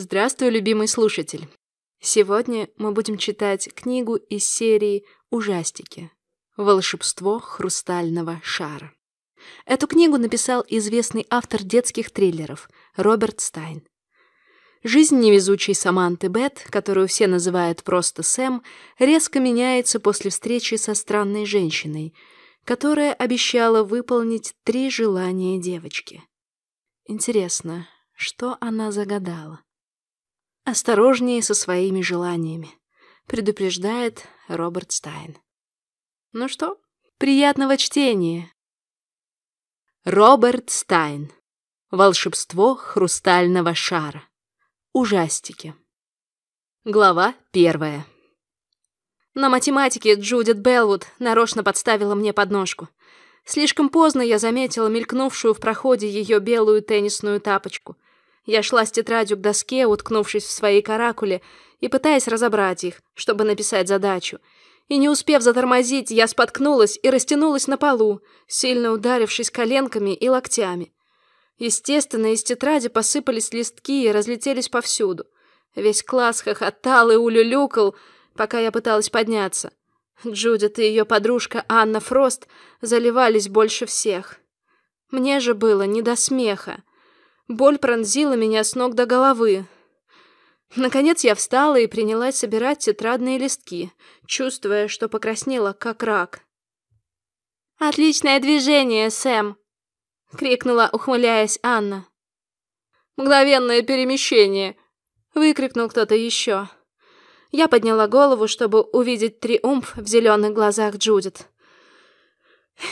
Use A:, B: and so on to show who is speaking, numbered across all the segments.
A: Здравствуй, любимый слушатель! Сегодня мы будем читать книгу из серии «Ужастики. Волшебство хрустального шара». Эту книгу написал известный автор детских триллеров Роберт Стайн. Жизнь невезучей Саманты Бет, которую все называют просто Сэм, резко меняется после встречи со странной женщиной, которая обещала выполнить три желания девочки. Интересно, что она загадала? Осторожнее со своими желаниями, предупреждает Роберт Стайн. Ну что, приятного чтения. Роберт Стайн. Волшебство хрустального шара. Ужастики. Глава первая. На математике Джудит Белвуд нарочно подставила мне подножку. Слишком поздно я заметила мелькнувшую в проходе ее белую теннисную тапочку — я шла с тетрадью к доске, уткнувшись в свои каракули и пытаясь разобрать их, чтобы написать задачу. И не успев затормозить, я споткнулась и растянулась на полу, сильно ударившись коленками и локтями. Естественно, из тетради посыпались листки и разлетелись повсюду. Весь класс хохотал и улюлюкал, пока я пыталась подняться. Джудит и ее подружка Анна Фрост заливались больше всех. Мне же было не до смеха. Боль пронзила меня с ног до головы. Наконец я встала и принялась собирать тетрадные листки, чувствуя, что покраснела, как рак. «Отличное движение, Сэм!» — крикнула, ухмыляясь Анна. «Мгновенное перемещение!» — выкрикнул кто-то еще. Я подняла голову, чтобы увидеть триумф в зеленых глазах Джудит.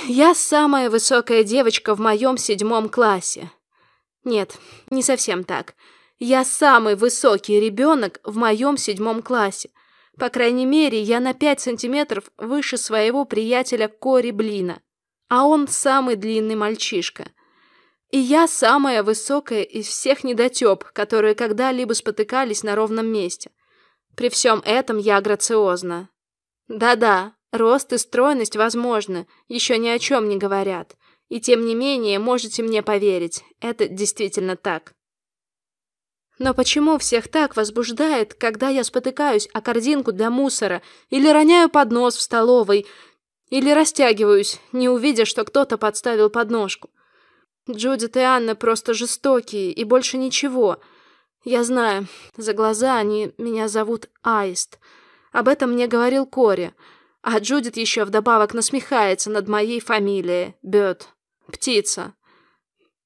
A: «Я самая высокая девочка в моем седьмом классе. Нет, не совсем так. Я самый высокий ребенок в моем седьмом классе. По крайней мере, я на пять сантиметров выше своего приятеля Кори Блина. А он самый длинный мальчишка. И я самая высокая из всех недотеп, которые когда-либо спотыкались на ровном месте. При всем этом я грациозна. Да-да, рост и стройность возможны, еще ни о чем не говорят. И тем не менее, можете мне поверить, это действительно так. Но почему всех так возбуждает, когда я спотыкаюсь о корзинку для мусора, или роняю поднос в столовой, или растягиваюсь, не увидя, что кто-то подставил подножку? Джудит и Анна просто жестокие, и больше ничего. Я знаю, за глаза они меня зовут Аист. Об этом мне говорил Кори. А Джудит еще вдобавок насмехается над моей фамилией, Бёрд. Птица.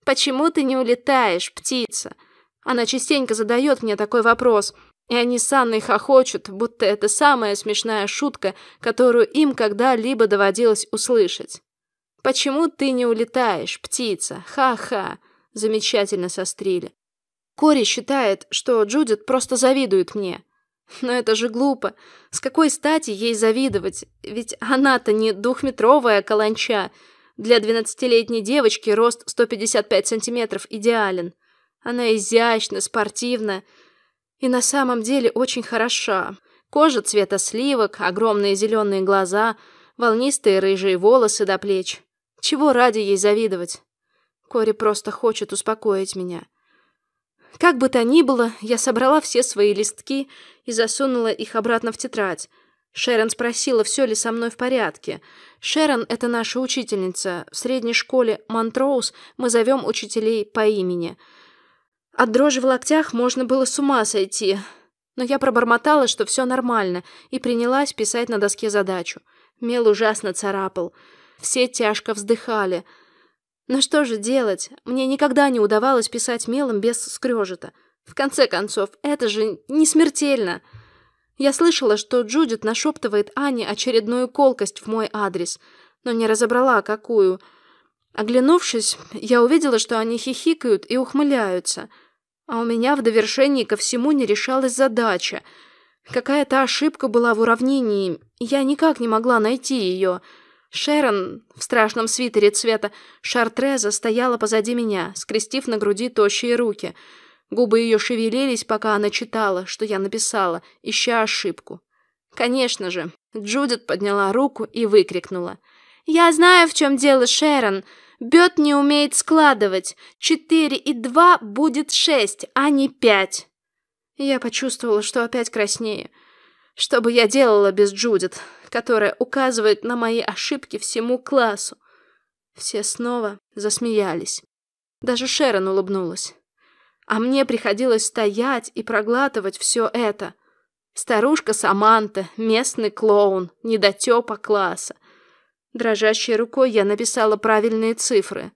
A: Почему ты не улетаешь, птица? Она частенько задает мне такой вопрос, и они с Анной хохочут, будто это самая смешная шутка, которую им когда-либо доводилось услышать. Почему ты не улетаешь, птица? Ха-ха. Замечательно сострили. Кори считает, что Джудит просто завидует мне. Но это же глупо. С какой стати ей завидовать? Ведь она-то не двухметровая каланча. Для двенадцатилетней девочки рост 155 сантиметров идеален. Она изящна, спортивна и на самом деле очень хороша. Кожа цвета сливок, огромные зеленые глаза, волнистые рыжие волосы до плеч. Чего ради ей завидовать? Кори просто хочет успокоить меня. Как бы то ни было, я собрала все свои листки и засунула их обратно в тетрадь. Шерон спросила, все ли со мной в порядке. Шерон — это наша учительница. В средней школе Монтроуз мы зовем учителей по имени. От дрожи в локтях можно было с ума сойти. Но я пробормотала, что все нормально, и принялась писать на доске задачу. Мел ужасно царапал. Все тяжко вздыхали. Но что же делать? Мне никогда не удавалось писать мелом без скрежета. В конце концов, это же не смертельно. Я слышала, что Джудит нашептывает Ане очередную колкость в мой адрес, но не разобрала, какую. Оглянувшись, я увидела, что они хихикают и ухмыляются. А у меня в довершении ко всему не решалась задача. Какая-то ошибка была в уравнении, я никак не могла найти ее. Шерон в страшном свитере цвета шартреза стояла позади меня, скрестив на груди тощие руки — Губы ее шевелились, пока она читала, что я написала, ища ошибку. Конечно же, Джудит подняла руку и выкрикнула. «Я знаю, в чем дело, Шерон. Бет не умеет складывать. Четыре и два будет шесть, а не пять». Я почувствовала, что опять краснее. Что бы я делала без Джудит, которая указывает на мои ошибки всему классу? Все снова засмеялись. Даже Шерон улыбнулась. А мне приходилось стоять и проглатывать все это. Старушка Саманта, местный клоун, недотепа класса. Дрожащей рукой я написала правильные цифры.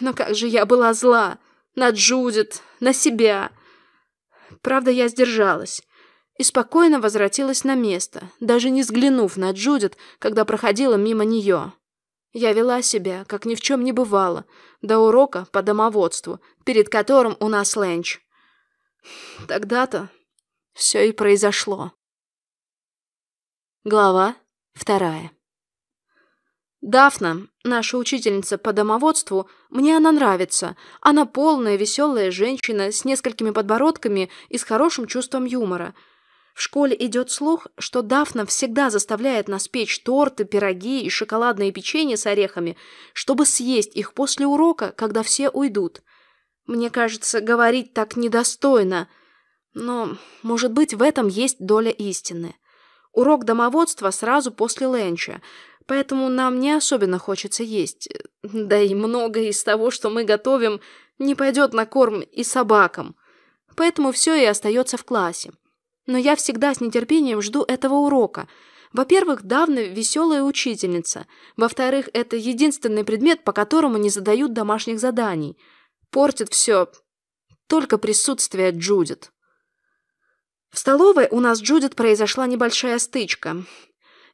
A: Но как же я была зла! На Джудит, на себя! Правда, я сдержалась и спокойно возвратилась на место, даже не взглянув на Джудит, когда проходила мимо нее. Я вела себя, как ни в чем не бывало, до урока по домоводству, перед которым у нас ленч. Тогда-то все и произошло. Глава вторая. Дафна, наша учительница по домоводству, мне она нравится. Она полная, веселая женщина с несколькими подбородками и с хорошим чувством юмора – в школе идет слух, что Дафна всегда заставляет нас печь торты, пироги и шоколадные печенье с орехами, чтобы съесть их после урока, когда все уйдут. Мне кажется, говорить так недостойно, но, может быть, в этом есть доля истины. Урок домоводства сразу после ленча, поэтому нам не особенно хочется есть. Да и многое из того, что мы готовим, не пойдет на корм и собакам. Поэтому все и остается в классе. Но я всегда с нетерпением жду этого урока. Во-первых, давно веселая учительница. Во-вторых, это единственный предмет, по которому не задают домашних заданий. Портит все только присутствие Джудит. В столовой у нас Джудит произошла небольшая стычка.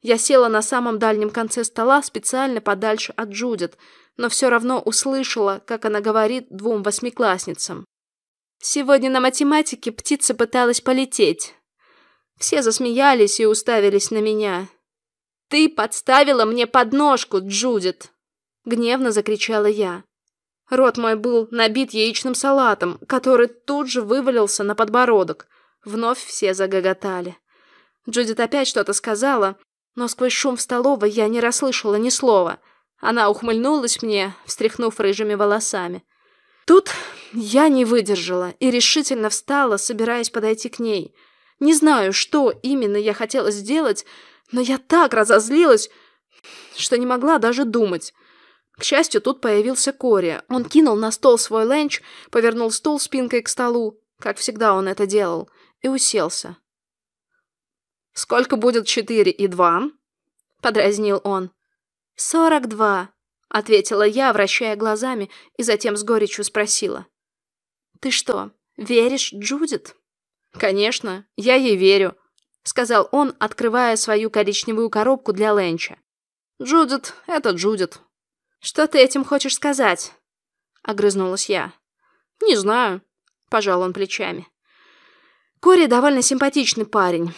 A: Я села на самом дальнем конце стола специально подальше от Джудит, но все равно услышала, как она говорит двум восьмиклассницам. Сегодня на математике птица пыталась полететь. Все засмеялись и уставились на меня. «Ты подставила мне подножку, Джудит!» Гневно закричала я. Рот мой был набит яичным салатом, который тут же вывалился на подбородок. Вновь все загоготали. Джудит опять что-то сказала, но сквозь шум в столовой я не расслышала ни слова. Она ухмыльнулась мне, встряхнув рыжими волосами. Тут я не выдержала и решительно встала, собираясь подойти к ней — не знаю, что именно я хотела сделать, но я так разозлилась, что не могла даже думать. К счастью, тут появился Кори. Он кинул на стол свой ленч, повернул стул спинкой к столу, как всегда он это делал, и уселся. «Сколько будет четыре и два?» — подразнил он. «Сорок два», — ответила я, вращая глазами, и затем с горечью спросила. «Ты что, веришь Джудит?» «Конечно, я ей верю», — сказал он, открывая свою коричневую коробку для Ленча. «Джудит — это Джудит». «Что ты этим хочешь сказать?» — огрызнулась я. «Не знаю», — пожал он плечами. Кори довольно симпатичный парень.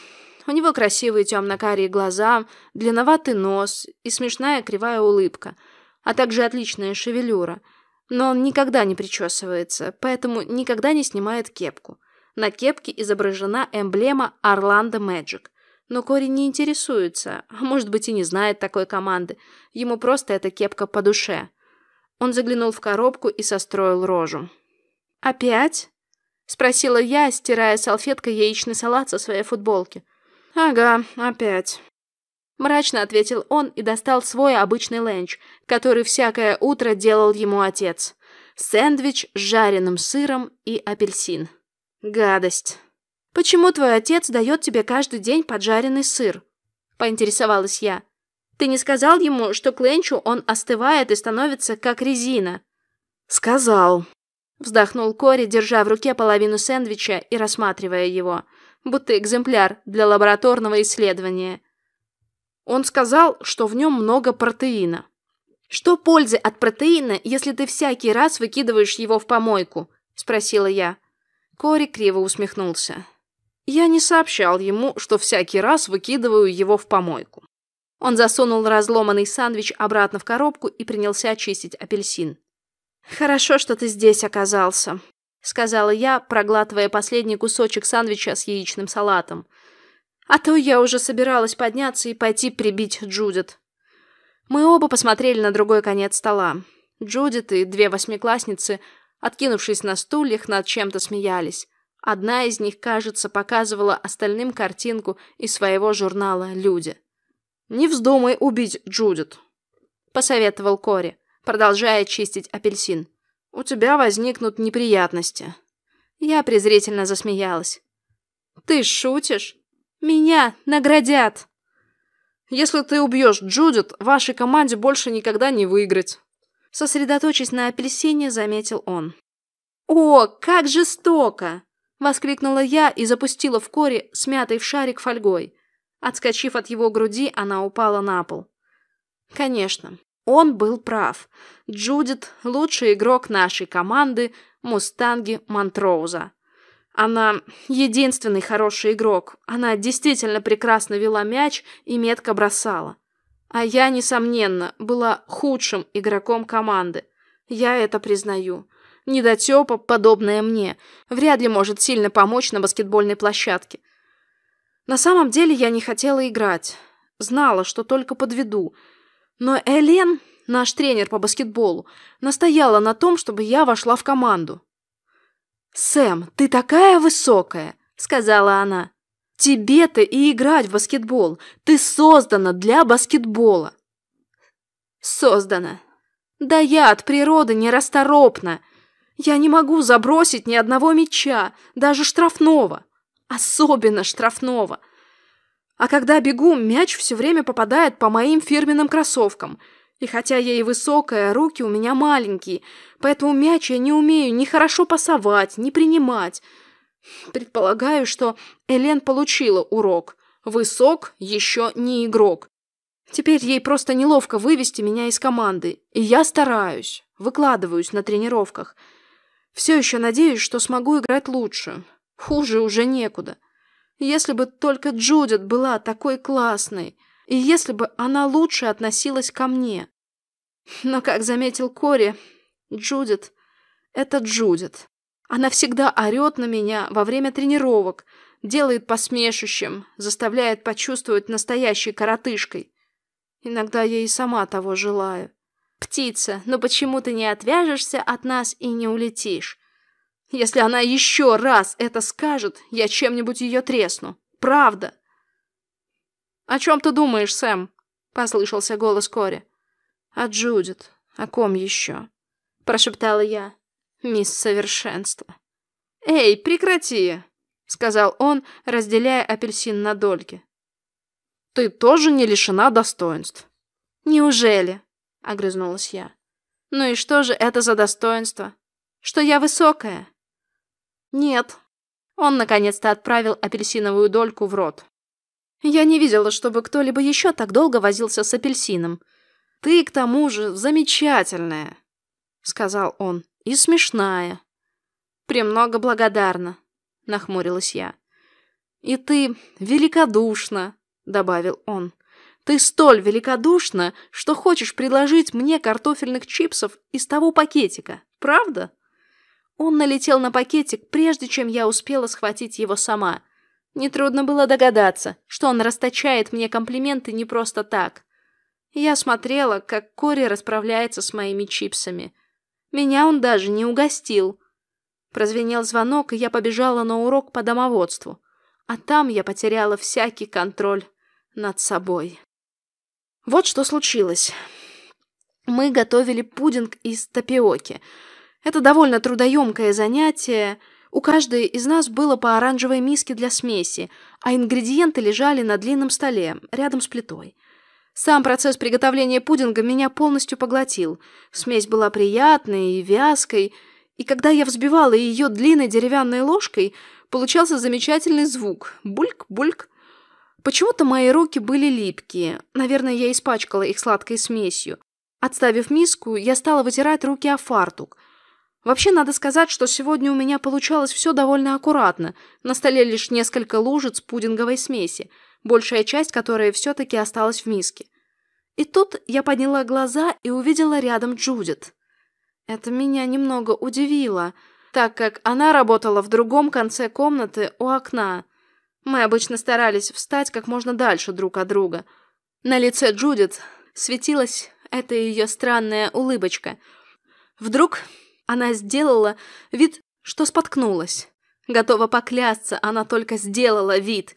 A: У него красивые темно-карие глаза, длинноватый нос и смешная кривая улыбка, а также отличная шевелюра. Но он никогда не причесывается, поэтому никогда не снимает кепку. На кепке изображена эмблема Орландо Мэджик. Но Кори не интересуется, а может быть и не знает такой команды. Ему просто эта кепка по душе. Он заглянул в коробку и состроил рожу. «Опять?» — спросила я, стирая салфеткой яичный салат со своей футболки. «Ага, опять». Мрачно ответил он и достал свой обычный ленч, который всякое утро делал ему отец. Сэндвич с жареным сыром и апельсин. Гадость. Почему твой отец дает тебе каждый день поджаренный сыр? Поинтересовалась я. Ты не сказал ему, что к ленчу он остывает и становится как резина? Сказал. Вздохнул Кори, держа в руке половину сэндвича и рассматривая его, будто экземпляр для лабораторного исследования. Он сказал, что в нем много протеина. Что пользы от протеина, если ты всякий раз выкидываешь его в помойку? Спросила я. Кори криво усмехнулся. Я не сообщал ему, что всякий раз выкидываю его в помойку. Он засунул разломанный сандвич обратно в коробку и принялся очистить апельсин. «Хорошо, что ты здесь оказался», — сказала я, проглатывая последний кусочек сандвича с яичным салатом. «А то я уже собиралась подняться и пойти прибить Джудит». Мы оба посмотрели на другой конец стола. Джудит и две восьмиклассницы откинувшись на стульях, над чем-то смеялись. Одна из них, кажется, показывала остальным картинку из своего журнала «Люди». «Не вздумай убить Джудит», — посоветовал Кори, продолжая чистить апельсин. «У тебя возникнут неприятности». Я презрительно засмеялась. «Ты шутишь? Меня наградят!» «Если ты убьешь Джудит, вашей команде больше никогда не выиграть!» Сосредоточись на апельсине, заметил он. «О, как жестоко!» — воскликнула я и запустила в Кори смятый в шарик фольгой. Отскочив от его груди, она упала на пол. Конечно, он был прав. Джудит — лучший игрок нашей команды «Мустанги Монтроуза». Она единственный хороший игрок. Она действительно прекрасно вела мяч и метко бросала. А я, несомненно, была худшим игроком команды. Я это признаю. Недотепа, подобная мне, вряд ли может сильно помочь на баскетбольной площадке. На самом деле я не хотела играть. Знала, что только подведу. Но Элен, наш тренер по баскетболу, настояла на том, чтобы я вошла в команду. «Сэм, ты такая высокая!» — сказала она. «Тебе-то и играть в баскетбол. Ты создана для баскетбола». «Создана. Да я от природы нерасторопна. Я не могу забросить ни одного мяча, даже штрафного. Особенно штрафного. А когда бегу, мяч все время попадает по моим фирменным кроссовкам — и хотя я и высокая, руки у меня маленькие, поэтому мяч я не умею ни хорошо пасовать, ни принимать. Предполагаю, что Элен получила урок. Высок еще не игрок. Теперь ей просто неловко вывести меня из команды, и я стараюсь, выкладываюсь на тренировках. Все еще надеюсь, что смогу играть лучше. Хуже уже некуда. Если бы только Джудит была такой классной. И если бы она лучше относилась ко мне. Но, как заметил Кори, Джудит — это Джудит. Она всегда орет на меня во время тренировок, делает посмешищем, заставляет почувствовать настоящей коротышкой. Иногда я и сама того желаю. «Птица, но почему ты не отвяжешься от нас и не улетишь? Если она еще раз это скажет, я чем-нибудь ее тресну. Правда!» «О чем ты думаешь, Сэм?» — послышался голос Кори. «О Джудит. О ком еще?» — прошептала я. «Мисс Совершенство». «Эй, прекрати!» — сказал он, разделяя апельсин на дольки. «Ты тоже не лишена достоинств». «Неужели?» — огрызнулась я. «Ну и что же это за достоинство? Что я высокая?» «Нет». Он наконец-то отправил апельсиновую дольку в рот. Я не видела, чтобы кто-либо еще так долго возился с апельсином. Ты, к тому же, замечательная, сказал он, и смешная. Премного благодарна, нахмурилась я. И ты великодушна, добавил он. Ты столь великодушна, что хочешь предложить мне картофельных чипсов из того пакетика, правда? Он налетел на пакетик, прежде чем я успела схватить его сама — Нетрудно было догадаться, что он расточает мне комплименты не просто так. Я смотрела, как Кори расправляется с моими чипсами. Меня он даже не угостил. Прозвенел звонок, и я побежала на урок по домоводству. А там я потеряла всякий контроль над собой. Вот что случилось. Мы готовили пудинг из тапиоки. Это довольно трудоемкое занятие — у каждой из нас было по оранжевой миске для смеси, а ингредиенты лежали на длинном столе, рядом с плитой. Сам процесс приготовления пудинга меня полностью поглотил. Смесь была приятной и вязкой, и когда я взбивала ее длинной деревянной ложкой, получался замечательный звук — бульк-бульк. Почему-то мои руки были липкие, наверное, я испачкала их сладкой смесью. Отставив миску, я стала вытирать руки о фартук — Вообще, надо сказать, что сегодня у меня получалось все довольно аккуратно. На столе лишь несколько лужиц пудинговой смеси, большая часть которой все-таки осталась в миске. И тут я подняла глаза и увидела рядом Джудит. Это меня немного удивило, так как она работала в другом конце комнаты у окна. Мы обычно старались встать как можно дальше друг от друга. На лице Джудит светилась эта ее странная улыбочка. Вдруг она сделала вид, что споткнулась. Готова поклясться, она только сделала вид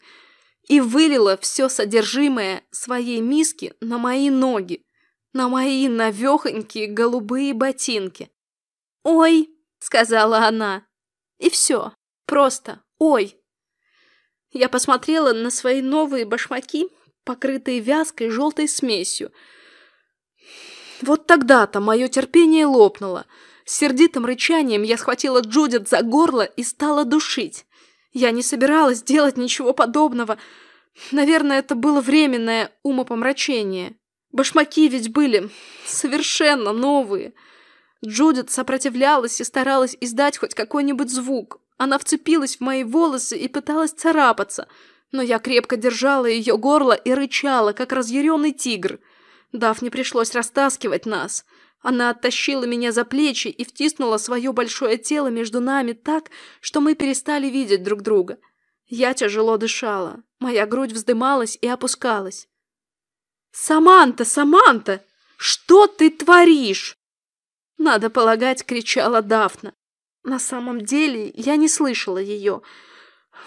A: и вылила все содержимое своей миски на мои ноги, на мои навехонькие голубые ботинки. «Ой!» — сказала она. И все. Просто «Ой!» Я посмотрела на свои новые башмаки, покрытые вязкой желтой смесью. Вот тогда-то мое терпение лопнуло. С сердитым рычанием я схватила Джудит за горло и стала душить. Я не собиралась делать ничего подобного. Наверное, это было временное умопомрачение. Башмаки ведь были совершенно новые. Джудит сопротивлялась и старалась издать хоть какой-нибудь звук. Она вцепилась в мои волосы и пыталась царапаться, но я крепко держала ее горло и рычала, как разъяренный тигр. Дафне пришлось растаскивать нас. Она оттащила меня за плечи и втиснула свое большое тело между нами так, что мы перестали видеть друг друга. Я тяжело дышала. Моя грудь вздымалась и опускалась. «Саманта, Саманта! Что ты творишь?» Надо полагать, кричала Дафна. На самом деле я не слышала ее.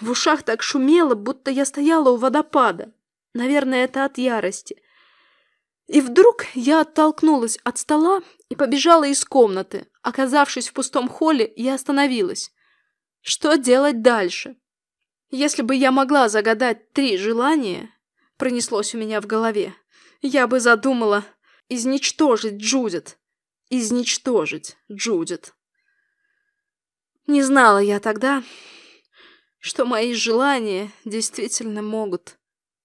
A: В ушах так шумело, будто я стояла у водопада. Наверное, это от ярости. И вдруг я оттолкнулась от стола и побежала из комнаты. Оказавшись в пустом холле, я остановилась. Что делать дальше? Если бы я могла загадать три желания, пронеслось у меня в голове, я бы задумала изничтожить Джудит. Изничтожить Джудит. Не знала я тогда, что мои желания действительно могут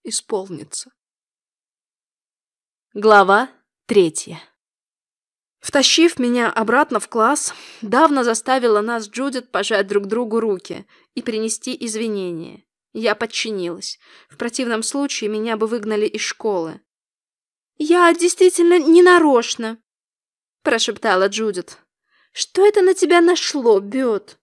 A: исполниться. Глава третья. Втащив меня обратно в класс, давно заставила нас Джудит пожать друг другу руки и принести извинения. Я подчинилась. В противном случае меня бы выгнали из школы. «Я действительно не нарочно», – прошептала Джудит. Что это на тебя нашло, Бет?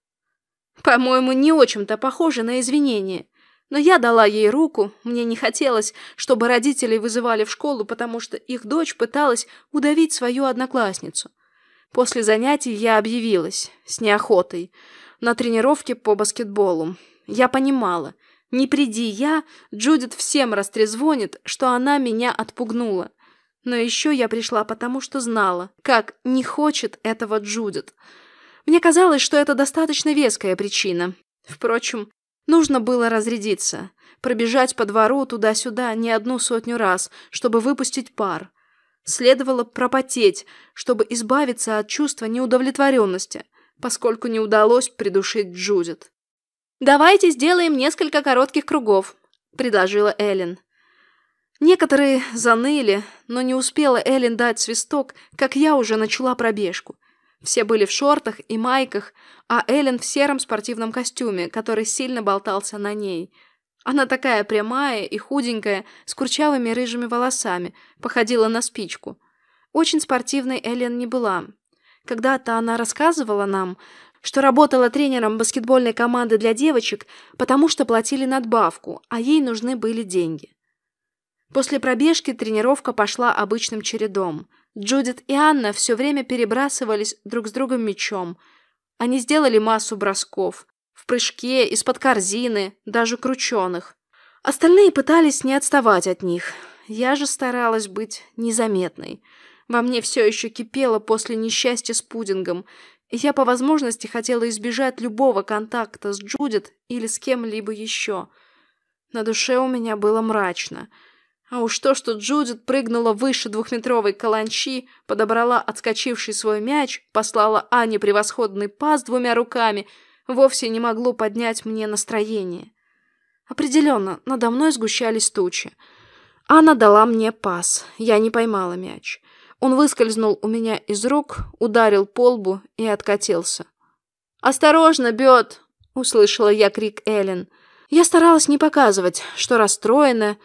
A: По-моему, не очень-то похоже на извинение. Но я дала ей руку, мне не хотелось, чтобы родители вызывали в школу, потому что их дочь пыталась удавить свою одноклассницу. После занятий я объявилась, с неохотой, на тренировке по баскетболу. Я понимала, не приди я, Джудит всем растрезвонит, что она меня отпугнула. Но еще я пришла потому, что знала, как не хочет этого Джудит. Мне казалось, что это достаточно веская причина. Впрочем, нужно было разрядиться, пробежать по двору туда-сюда не одну сотню раз, чтобы выпустить пар. Следовало пропотеть, чтобы избавиться от чувства неудовлетворенности, поскольку не удалось придушить Джудит. «Давайте сделаем несколько коротких кругов», — предложила Эллен. Некоторые заныли, но не успела Эллен дать свисток, как я уже начала пробежку. Все были в шортах и майках, а Эллен в сером спортивном костюме, который сильно болтался на ней. Она такая прямая и худенькая, с курчавыми рыжими волосами, походила на спичку. Очень спортивной Эллен не была. Когда-то она рассказывала нам, что работала тренером баскетбольной команды для девочек, потому что платили надбавку, а ей нужны были деньги. После пробежки тренировка пошла обычным чередом. Джудит и Анна все время перебрасывались друг с другом мячом. Они сделали массу бросков. В прыжке, из-под корзины, даже крученых. Остальные пытались не отставать от них. Я же старалась быть незаметной. Во мне все еще кипело после несчастья с пудингом, и я по возможности хотела избежать любого контакта с Джудит или с кем-либо еще. На душе у меня было мрачно — а уж то, что Джудит прыгнула выше двухметровой каланчи, подобрала отскочивший свой мяч, послала Ане превосходный пас двумя руками, вовсе не могло поднять мне настроение. Определенно, надо мной сгущались тучи. Анна дала мне пас, я не поймала мяч. Он выскользнул у меня из рук, ударил по лбу и откатился. «Осторожно, Бет!» — услышала я крик Эллен. Я старалась не показывать, что расстроена,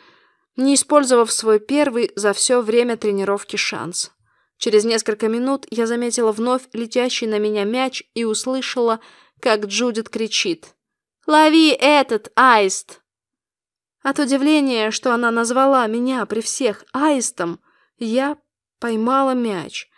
A: не использовав свой первый за все время тренировки шанс. Через несколько минут я заметила вновь летящий на меня мяч и услышала, как Джудит кричит. «Лови этот, аист!» От удивления, что она назвала меня при всех аистом, я поймала мяч.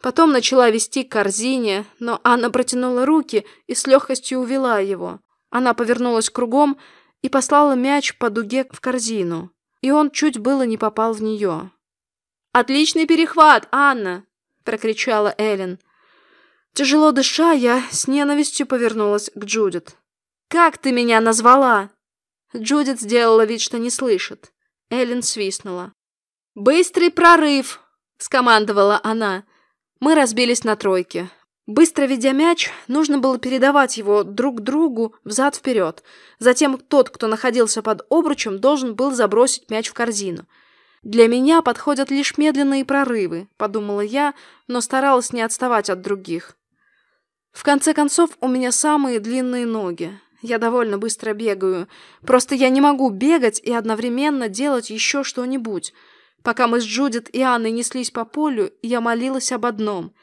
A: Потом начала вести к корзине, но Анна протянула руки и с легкостью увела его. Она повернулась кругом и послала мяч по дуге в корзину, и он чуть было не попал в нее. «Отличный перехват, Анна!» – прокричала Эллен. Тяжело дыша, я с ненавистью повернулась к Джудит. «Как ты меня назвала?» Джудит сделала вид, что не слышит. Эллен свистнула. «Быстрый прорыв!» – скомандовала она. Мы разбились на тройке. Быстро ведя мяч, нужно было передавать его друг другу взад-вперед. Затем тот, кто находился под обручем, должен был забросить мяч в корзину. «Для меня подходят лишь медленные прорывы», — подумала я, но старалась не отставать от других. В конце концов, у меня самые длинные ноги. Я довольно быстро бегаю. Просто я не могу бегать и одновременно делать еще что-нибудь. Пока мы с Джудит и Анной неслись по полю, я молилась об одном —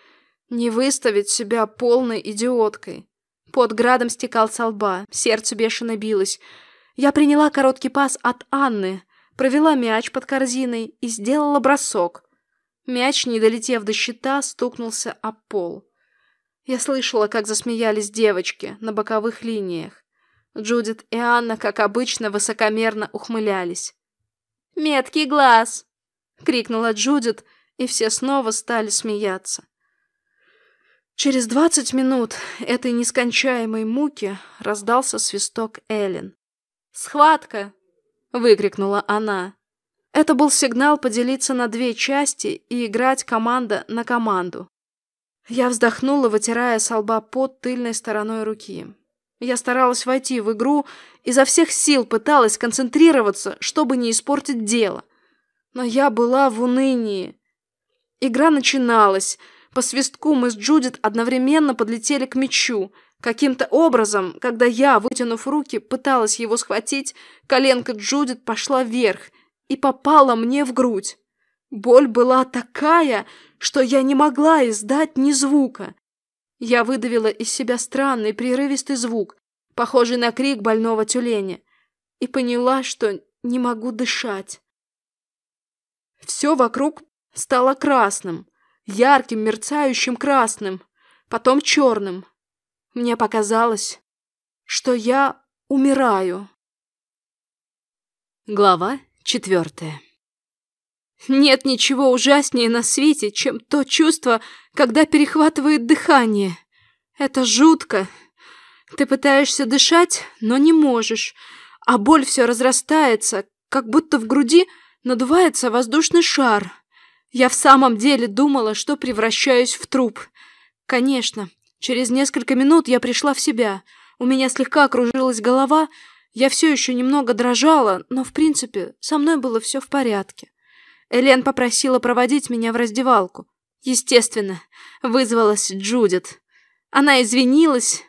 A: не выставить себя полной идиоткой. Под градом стекал со лба, сердце бешено билось. Я приняла короткий пас от Анны, провела мяч под корзиной и сделала бросок. Мяч, не долетев до щита, стукнулся об пол. Я слышала, как засмеялись девочки на боковых линиях. Джудит и Анна, как обычно, высокомерно ухмылялись. «Меткий глаз!» — крикнула Джудит, и все снова стали смеяться. Через двадцать минут этой нескончаемой муки раздался свисток Эллен. «Схватка!» — выкрикнула она. Это был сигнал поделиться на две части и играть команда на команду. Я вздохнула, вытирая с лба под тыльной стороной руки. Я старалась войти в игру, изо всех сил пыталась концентрироваться, чтобы не испортить дело. Но я была в унынии. Игра начиналась — по свистку мы с Джудит одновременно подлетели к мячу. Каким-то образом, когда я, вытянув руки, пыталась его схватить, коленка Джудит пошла вверх и попала мне в грудь. Боль была такая, что я не могла издать ни звука. Я выдавила из себя странный прерывистый звук, похожий на крик больного тюленя, и поняла, что не могу дышать. Все вокруг стало красным ярким, мерцающим красным, потом черным. Мне показалось, что я умираю. Глава четвертая. Нет ничего ужаснее на свете, чем то чувство, когда перехватывает дыхание. Это жутко. Ты пытаешься дышать, но не можешь, а боль все разрастается, как будто в груди надувается воздушный шар. Я в самом деле думала, что превращаюсь в труп. Конечно, через несколько минут я пришла в себя. У меня слегка окружилась голова, я все еще немного дрожала, но, в принципе, со мной было все в порядке. Элен попросила проводить меня в раздевалку. Естественно, вызвалась Джудит. Она извинилась,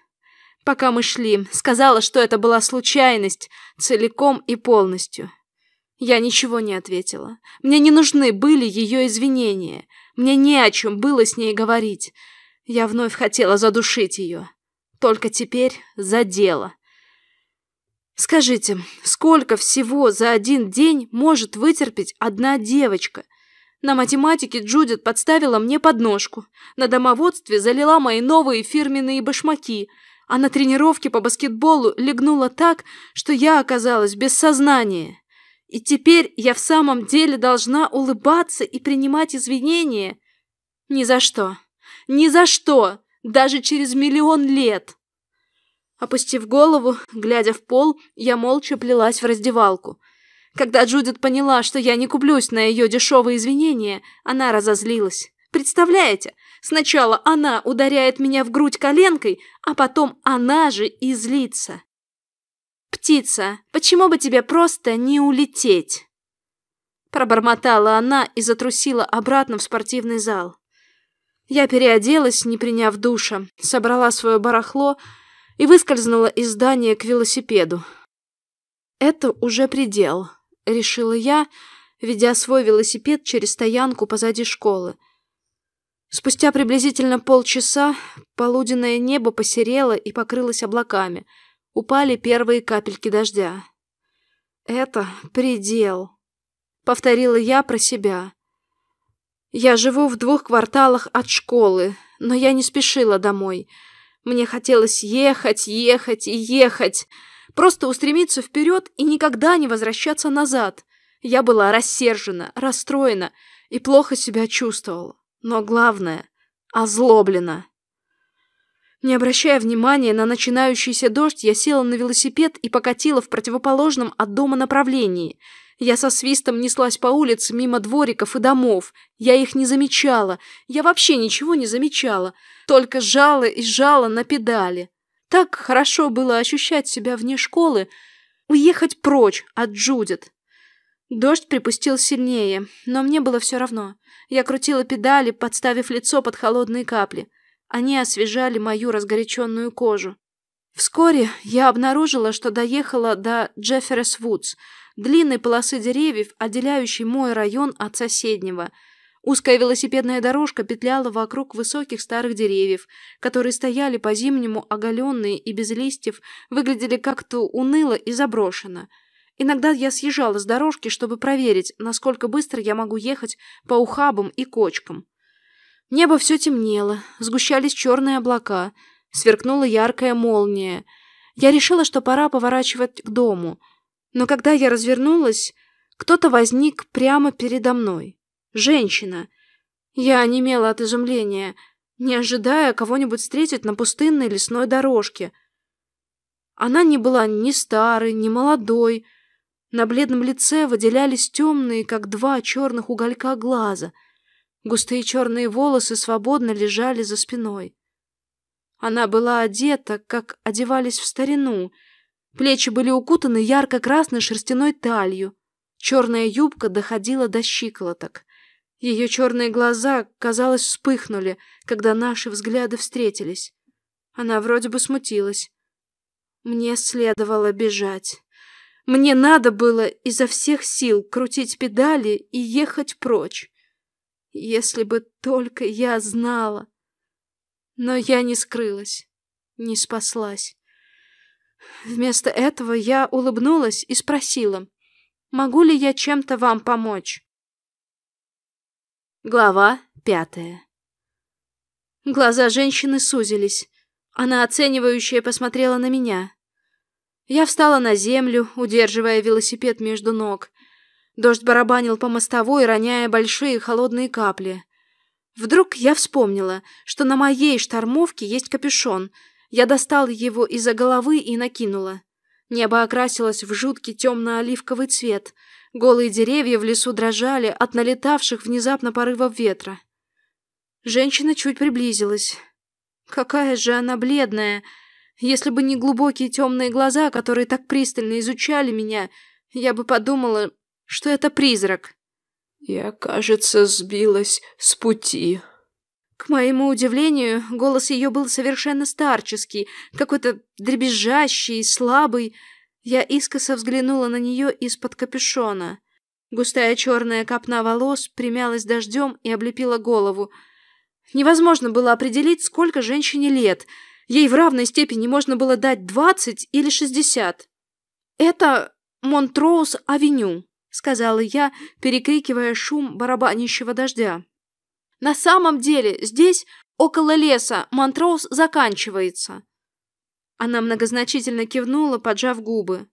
A: пока мы шли, сказала, что это была случайность, целиком и полностью. Я ничего не ответила. Мне не нужны были ее извинения. Мне не о чем было с ней говорить. Я вновь хотела задушить ее. Только теперь за дело. Скажите, сколько всего за один день может вытерпеть одна девочка? На математике Джудит подставила мне подножку. На домоводстве залила мои новые фирменные башмаки. А на тренировке по баскетболу легнула так, что я оказалась без сознания. И теперь я в самом деле должна улыбаться и принимать извинения? Ни за что. Ни за что. Даже через миллион лет. Опустив голову, глядя в пол, я молча плелась в раздевалку. Когда Джудит поняла, что я не куплюсь на ее дешевые извинения, она разозлилась. Представляете, сначала она ударяет меня в грудь коленкой, а потом она же и злится. «Птица, почему бы тебе просто не улететь?» Пробормотала она и затрусила обратно в спортивный зал. Я переоделась, не приняв душа, собрала свое барахло и выскользнула из здания к велосипеду. «Это уже предел», — решила я, ведя свой велосипед через стоянку позади школы. Спустя приблизительно полчаса полуденное небо посерело и покрылось облаками — упали первые капельки дождя. «Это предел», — повторила я про себя. Я живу в двух кварталах от школы, но я не спешила домой. Мне хотелось ехать, ехать и ехать. Просто устремиться вперед и никогда не возвращаться назад. Я была рассержена, расстроена и плохо себя чувствовала. Но главное — озлоблена. Не обращая внимания на начинающийся дождь, я села на велосипед и покатила в противоположном от дома направлении. Я со свистом неслась по улице мимо двориков и домов. Я их не замечала. Я вообще ничего не замечала. Только жала и жала на педали. Так хорошо было ощущать себя вне школы, уехать прочь от Джудит. Дождь припустил сильнее, но мне было все равно. Я крутила педали, подставив лицо под холодные капли. Они освежали мою разгоряченную кожу. Вскоре я обнаружила, что доехала до Джефферес Вудс, длинной полосы деревьев, отделяющей мой район от соседнего. Узкая велосипедная дорожка петляла вокруг высоких старых деревьев, которые стояли по-зимнему оголенные и без листьев, выглядели как-то уныло и заброшено. Иногда я съезжала с дорожки, чтобы проверить, насколько быстро я могу ехать по ухабам и кочкам. Небо все темнело, сгущались черные облака, сверкнула яркая молния. Я решила, что пора поворачивать к дому. Но когда я развернулась, кто-то возник прямо передо мной. Женщина. Я онемела от изумления, не ожидая кого-нибудь встретить на пустынной лесной дорожке. Она не была ни старой, ни молодой. На бледном лице выделялись темные, как два черных уголька глаза — Густые черные волосы свободно лежали за спиной. Она была одета, как одевались в старину. Плечи были укутаны ярко-красной шерстяной талью. Черная юбка доходила до щиколоток. Ее черные глаза, казалось, вспыхнули, когда наши взгляды встретились. Она вроде бы смутилась. Мне следовало бежать. Мне надо было изо всех сил крутить педали и ехать прочь. Если бы только я знала. Но я не скрылась, не спаслась. Вместо этого я улыбнулась и спросила, могу ли я чем-то вам помочь? Глава пятая Глаза женщины сузились. Она оценивающе посмотрела на меня. Я встала на землю, удерживая велосипед между ног. Дождь барабанил по мостовой, роняя большие холодные капли. Вдруг я вспомнила, что на моей штормовке есть капюшон. Я достала его из-за головы и накинула. Небо окрасилось в жуткий темно-оливковый цвет. Голые деревья в лесу дрожали от налетавших внезапно порывов ветра. Женщина чуть приблизилась. Какая же она бледная! Если бы не глубокие темные глаза, которые так пристально изучали меня, я бы подумала, что это призрак.
B: Я, кажется, сбилась с пути.
A: К моему удивлению, голос ее был совершенно старческий, какой-то дребезжащий, слабый. Я искоса взглянула на нее из-под капюшона. Густая черная копна волос примялась дождем и облепила голову. Невозможно было определить, сколько женщине лет. Ей в равной степени можно было дать двадцать или шестьдесят. Это Монтроуз-авеню. — сказала я, перекрикивая шум барабанящего дождя. «На самом деле здесь, около леса, Монтроуз заканчивается». Она многозначительно кивнула, поджав губы.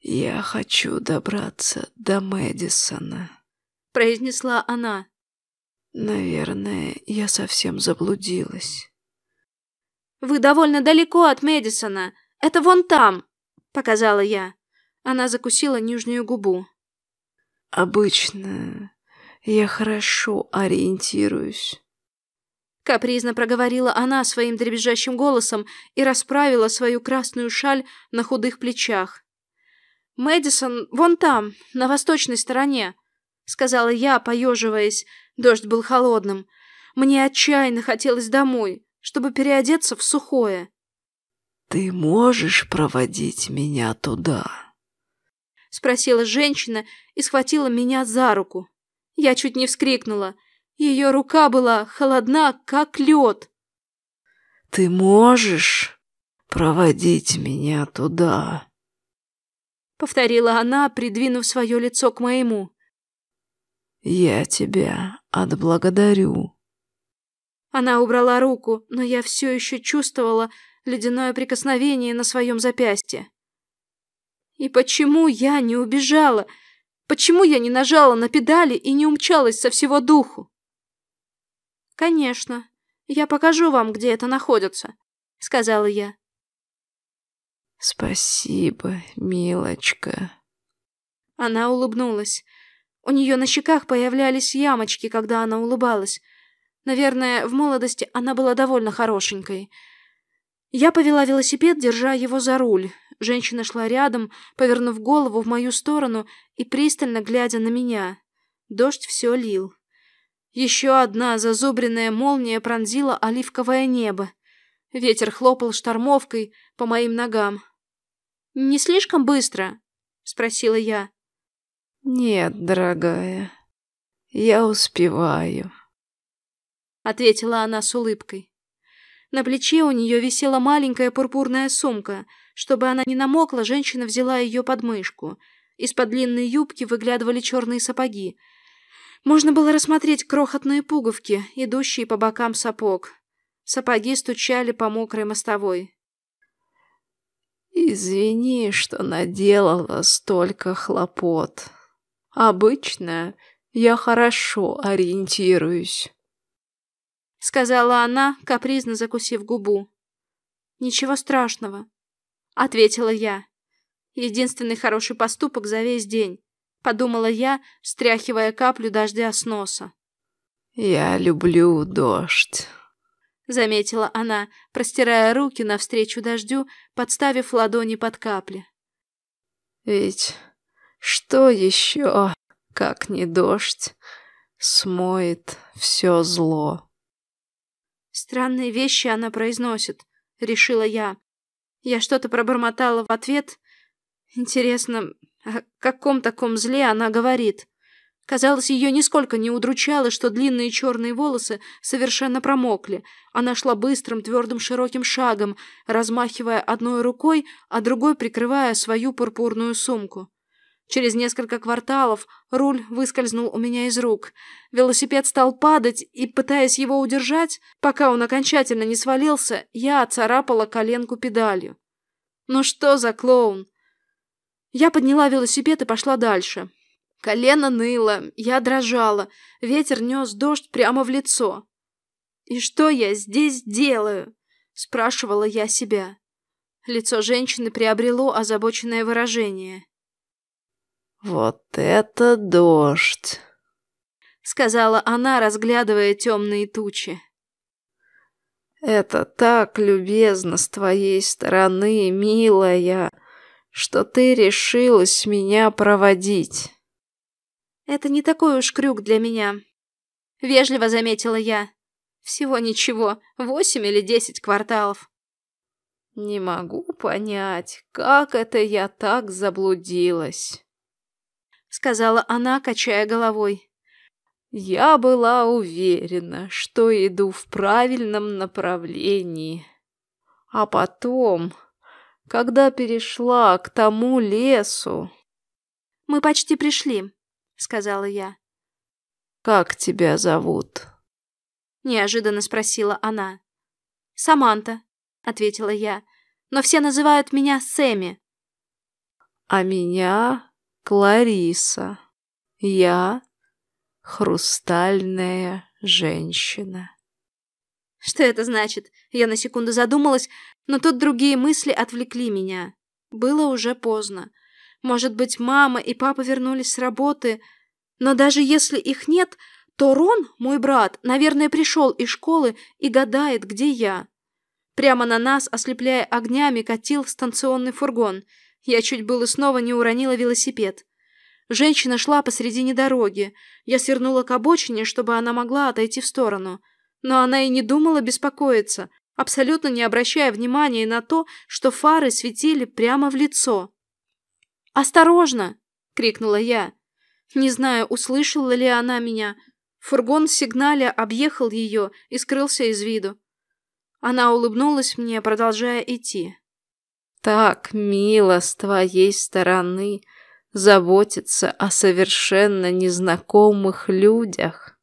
B: «Я хочу добраться до Мэдисона», —
A: произнесла она.
B: «Наверное, я совсем заблудилась».
A: «Вы довольно далеко от Мэдисона. Это вон там», — показала я. Она закусила нижнюю губу.
B: «Обычно я хорошо ориентируюсь».
A: Капризно проговорила она своим дребезжащим голосом и расправила свою красную шаль на худых плечах. «Мэдисон вон там, на восточной стороне», — сказала я, поеживаясь. Дождь был холодным. Мне отчаянно хотелось домой, чтобы переодеться в сухое.
B: «Ты можешь проводить меня туда?»
A: Спросила женщина и схватила меня за руку. Я чуть не вскрикнула. Ее рука была холодна, как лед.
B: «Ты можешь проводить меня туда?»
A: Повторила она, придвинув свое лицо к моему.
B: «Я тебя отблагодарю».
A: Она убрала руку, но я все еще чувствовала ледяное прикосновение на своем запястье. И почему я не убежала? Почему я не нажала на педали и не умчалась со всего духу? Конечно, я покажу вам, где это находится, сказала я.
B: Спасибо, милочка.
A: Она улыбнулась. У нее на щеках появлялись ямочки, когда она улыбалась. Наверное, в молодости она была довольно хорошенькой. Я повела велосипед, держа его за руль. Женщина шла рядом, повернув голову в мою сторону и пристально глядя на меня. Дождь все лил. Еще одна зазубренная молния пронзила оливковое небо. Ветер хлопал штормовкой по моим ногам. «Не слишком быстро?» — спросила я.
B: «Нет, дорогая, я успеваю», —
A: ответила она с улыбкой. На плече у нее висела маленькая пурпурная сумка — чтобы она не намокла, женщина взяла ее под мышку. Из-под длинной юбки выглядывали черные сапоги. Можно было рассмотреть крохотные пуговки, идущие по бокам сапог. Сапоги стучали по мокрой мостовой.
B: «Извини, что наделала столько хлопот. Обычно я хорошо ориентируюсь», —
A: сказала она, капризно закусив губу. «Ничего страшного ответила я. Единственный хороший поступок за весь день, подумала я, стряхивая каплю дождя с носа.
B: Я люблю дождь,
A: заметила она, простирая руки навстречу дождю, подставив ладони под капли.
B: Ведь что еще, как не дождь, смоет все зло?
A: Странные вещи она произносит, решила я, я что-то пробормотала в ответ. Интересно, о каком таком зле она говорит? Казалось, ее нисколько не удручало, что длинные черные волосы совершенно промокли. Она шла быстрым, твердым, широким шагом, размахивая одной рукой, а другой прикрывая свою пурпурную сумку. Через несколько кварталов руль выскользнул у меня из рук. Велосипед стал падать, и, пытаясь его удержать, пока он окончательно не свалился, я оцарапала коленку педалью. Ну что за клоун? Я подняла велосипед и пошла дальше. Колено ныло, я дрожала, ветер нес дождь прямо в лицо. «И что я здесь делаю?» – спрашивала я себя. Лицо женщины приобрело озабоченное выражение.
B: «Вот это дождь!»
A: — сказала она, разглядывая темные тучи.
B: «Это так любезно с твоей стороны, милая, что ты решилась меня проводить».
A: «Это не такой уж крюк для меня», — вежливо заметила я. «Всего ничего, восемь или десять кварталов».
B: «Не могу понять, как это я так заблудилась»
A: сказала она, качая головой.
B: Я была уверена, что иду в правильном направлении. А потом, когда перешла к тому лесу...
A: «Мы почти пришли», — сказала я.
B: «Как тебя зовут?»
A: Неожиданно спросила она. «Саманта», — ответила я, — «но все называют меня Сэмми».
B: «А меня Клариса. Я хрустальная женщина.
A: Что это значит? Я на секунду задумалась, но тут другие мысли отвлекли меня. Было уже поздно. Может быть, мама и папа вернулись с работы, но даже если их нет, то Рон, мой брат, наверное, пришел из школы и гадает, где я. Прямо на нас, ослепляя огнями, катил станционный фургон — я чуть было снова не уронила велосипед. Женщина шла посредине дороги. Я свернула к обочине, чтобы она могла отойти в сторону. Но она и не думала беспокоиться, абсолютно не обращая внимания на то, что фары светили прямо в лицо. «Осторожно!» — крикнула я. Не знаю, услышала ли она меня. Фургон сигналя объехал ее и скрылся из виду. Она улыбнулась мне, продолжая идти.
B: Так мило с твоей стороны заботиться о совершенно незнакомых людях.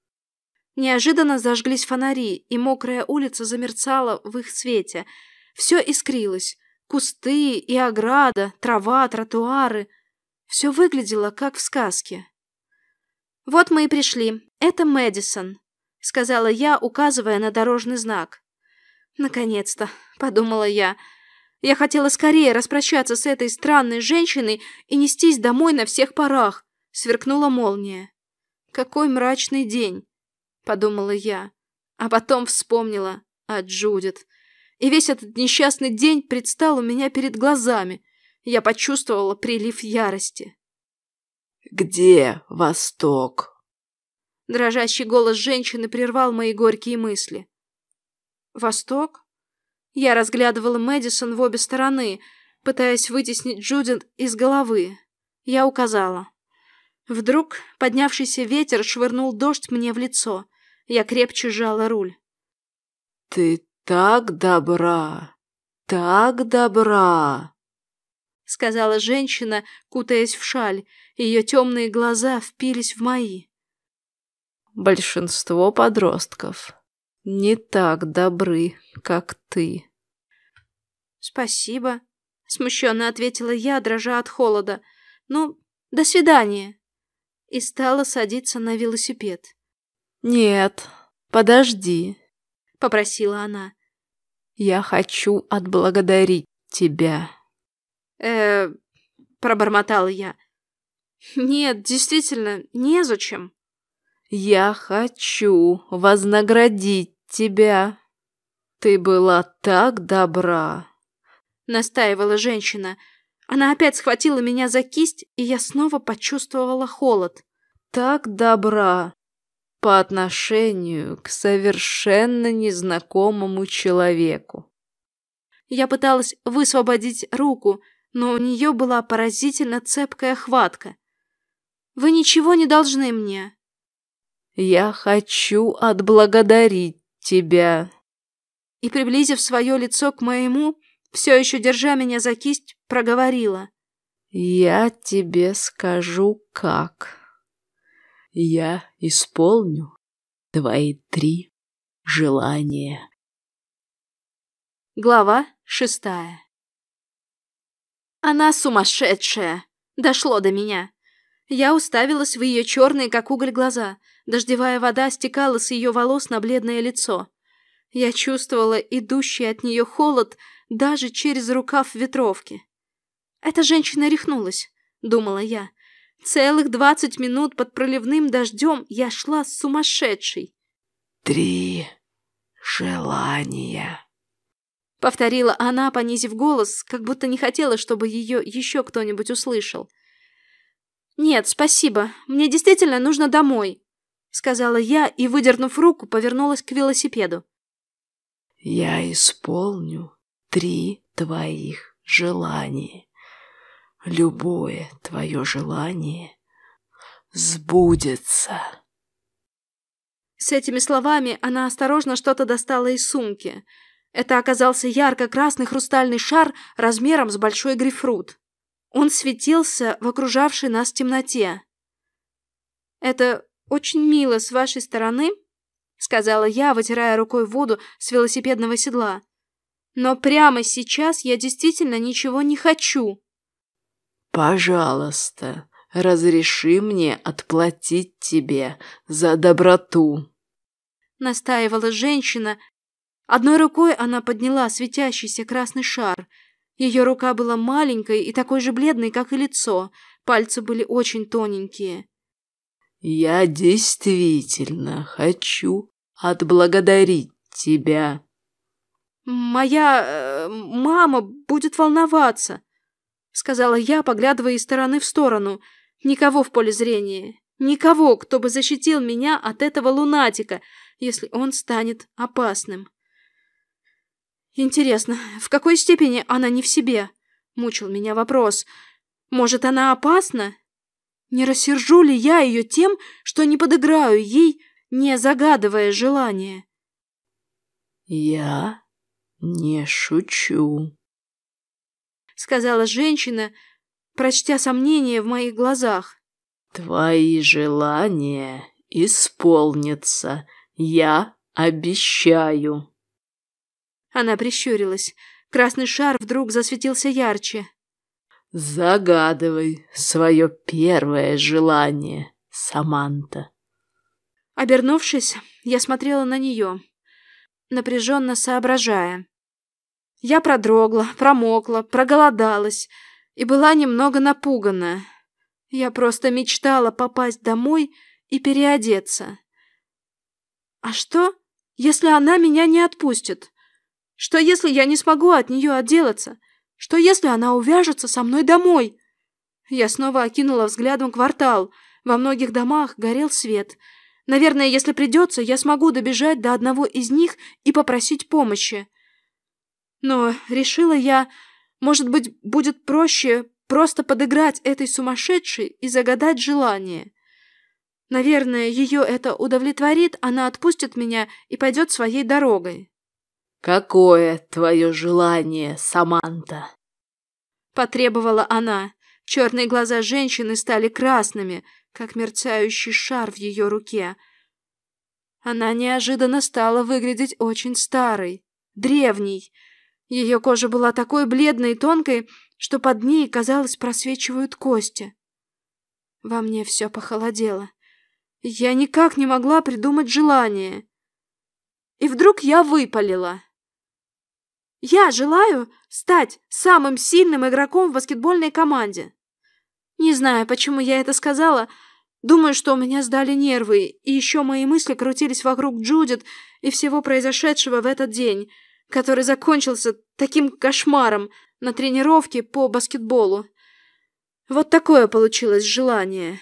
A: Неожиданно зажглись фонари, и мокрая улица замерцала в их свете. Все искрилось. Кусты и ограда, трава, тротуары. Все выглядело, как в сказке. «Вот мы и пришли. Это Мэдисон», — сказала я, указывая на дорожный знак. «Наконец-то», — подумала я. Я хотела скорее распрощаться с этой странной женщиной и нестись домой на всех парах. Сверкнула молния. «Какой мрачный день», — подумала я. А потом вспомнила о Джудит. И весь этот несчастный день предстал у меня перед глазами. Я почувствовала прилив ярости.
B: «Где Восток?»
A: Дрожащий голос женщины прервал мои горькие мысли. «Восток?» Я разглядывала Мэдисон в обе стороны, пытаясь вытеснить Джудит из головы. Я указала. Вдруг поднявшийся ветер швырнул дождь мне в лицо. Я крепче сжала руль.
B: «Ты так добра, так добра!»
A: Сказала женщина, кутаясь в шаль. Ее темные глаза впились в мои.
B: «Большинство подростков не так добры, как ты».
A: «Спасибо», — смущенно ответила я, дрожа от холода. «Ну, до свидания». И стала садиться на велосипед.
B: «Нет, подожди», —
A: попросила она.
B: «Я хочу отблагодарить тебя».
A: э пробормотала я. «Нет, действительно, незачем».
B: «Я хочу вознаградить тебя. Ты была так добра», —
A: настаивала женщина. Она опять схватила меня за кисть, и я снова почувствовала холод.
B: «Так добра по отношению к совершенно незнакомому человеку».
A: Я пыталась высвободить руку, но у нее была поразительно цепкая хватка. «Вы ничего не должны мне».
B: «Я хочу отблагодарить тебя».
A: И, приблизив свое лицо к моему, все еще держа меня за кисть, проговорила.
B: «Я тебе скажу, как. Я исполню твои три желания».
A: Глава шестая Она сумасшедшая. Дошло до меня. Я уставилась в ее черные, как уголь, глаза. Дождевая вода стекала с ее волос на бледное лицо. Я чувствовала идущий от нее холод даже через рукав ветровки. Эта женщина рехнулась, думала я. Целых двадцать минут под проливным дождем я шла сумасшедшей.
B: «Три желания», —
A: повторила она, понизив голос, как будто не хотела, чтобы ее еще кто-нибудь услышал. «Нет, спасибо. Мне действительно нужно домой», — сказала я и, выдернув руку, повернулась к велосипеду.
B: «Я исполню три твоих желания. Любое твое желание сбудется».
A: С этими словами она осторожно что-то достала из сумки. Это оказался ярко-красный хрустальный шар размером с большой грейпфрут. Он светился в окружавшей нас темноте. «Это очень мило с вашей стороны», — сказала я, вытирая рукой воду с велосипедного седла. «Но прямо сейчас я действительно ничего не хочу».
B: «Пожалуйста, разреши мне отплатить тебе за доброту», —
A: настаивала женщина. Одной рукой она подняла светящийся красный шар — ее рука была маленькой и такой же бледной, как и лицо. Пальцы были очень тоненькие.
B: «Я действительно хочу отблагодарить тебя».
A: «Моя э, мама будет волноваться», — сказала я, поглядывая из стороны в сторону. «Никого в поле зрения. Никого, кто бы защитил меня от этого лунатика, если он станет опасным». Интересно, в какой степени она не в себе? Мучил меня вопрос. Может, она опасна? Не рассержу ли я ее тем, что не подыграю ей, не загадывая желание?
B: Я не шучу,
A: сказала женщина, прочтя сомнение в моих глазах.
B: Твои желания исполнятся Я обещаю.
A: Она прищурилась. Красный шар вдруг засветился ярче.
B: Загадывай свое первое желание, Саманта.
A: Обернувшись, я смотрела на нее, напряженно соображая. Я продрогла, промокла, проголодалась и была немного напугана. Я просто мечтала попасть домой и переодеться. А что, если она меня не отпустит? Что, если я не смогу от нее отделаться? Что, если она увяжется со мной домой? Я снова окинула взглядом квартал. Во многих домах горел свет. Наверное, если придется, я смогу добежать до одного из них и попросить помощи. Но решила я, может быть, будет проще просто подыграть этой сумасшедшей и загадать желание. Наверное, ее это удовлетворит, она отпустит меня и пойдет своей дорогой.
B: «Какое твое желание, Саманта?»
A: Потребовала она. Черные глаза женщины стали красными, как мерцающий шар в ее руке. Она неожиданно стала выглядеть очень старой, древней. Ее кожа была такой бледной и тонкой, что под ней, казалось, просвечивают кости. Во мне все похолодело. Я никак не могла придумать желание. И вдруг я выпалила. Я желаю стать самым сильным игроком в баскетбольной команде. Не знаю, почему я это сказала. Думаю, что у меня сдали нервы, и еще мои мысли крутились вокруг Джудит и всего произошедшего в этот день, который закончился таким кошмаром на тренировке по баскетболу. Вот такое получилось желание.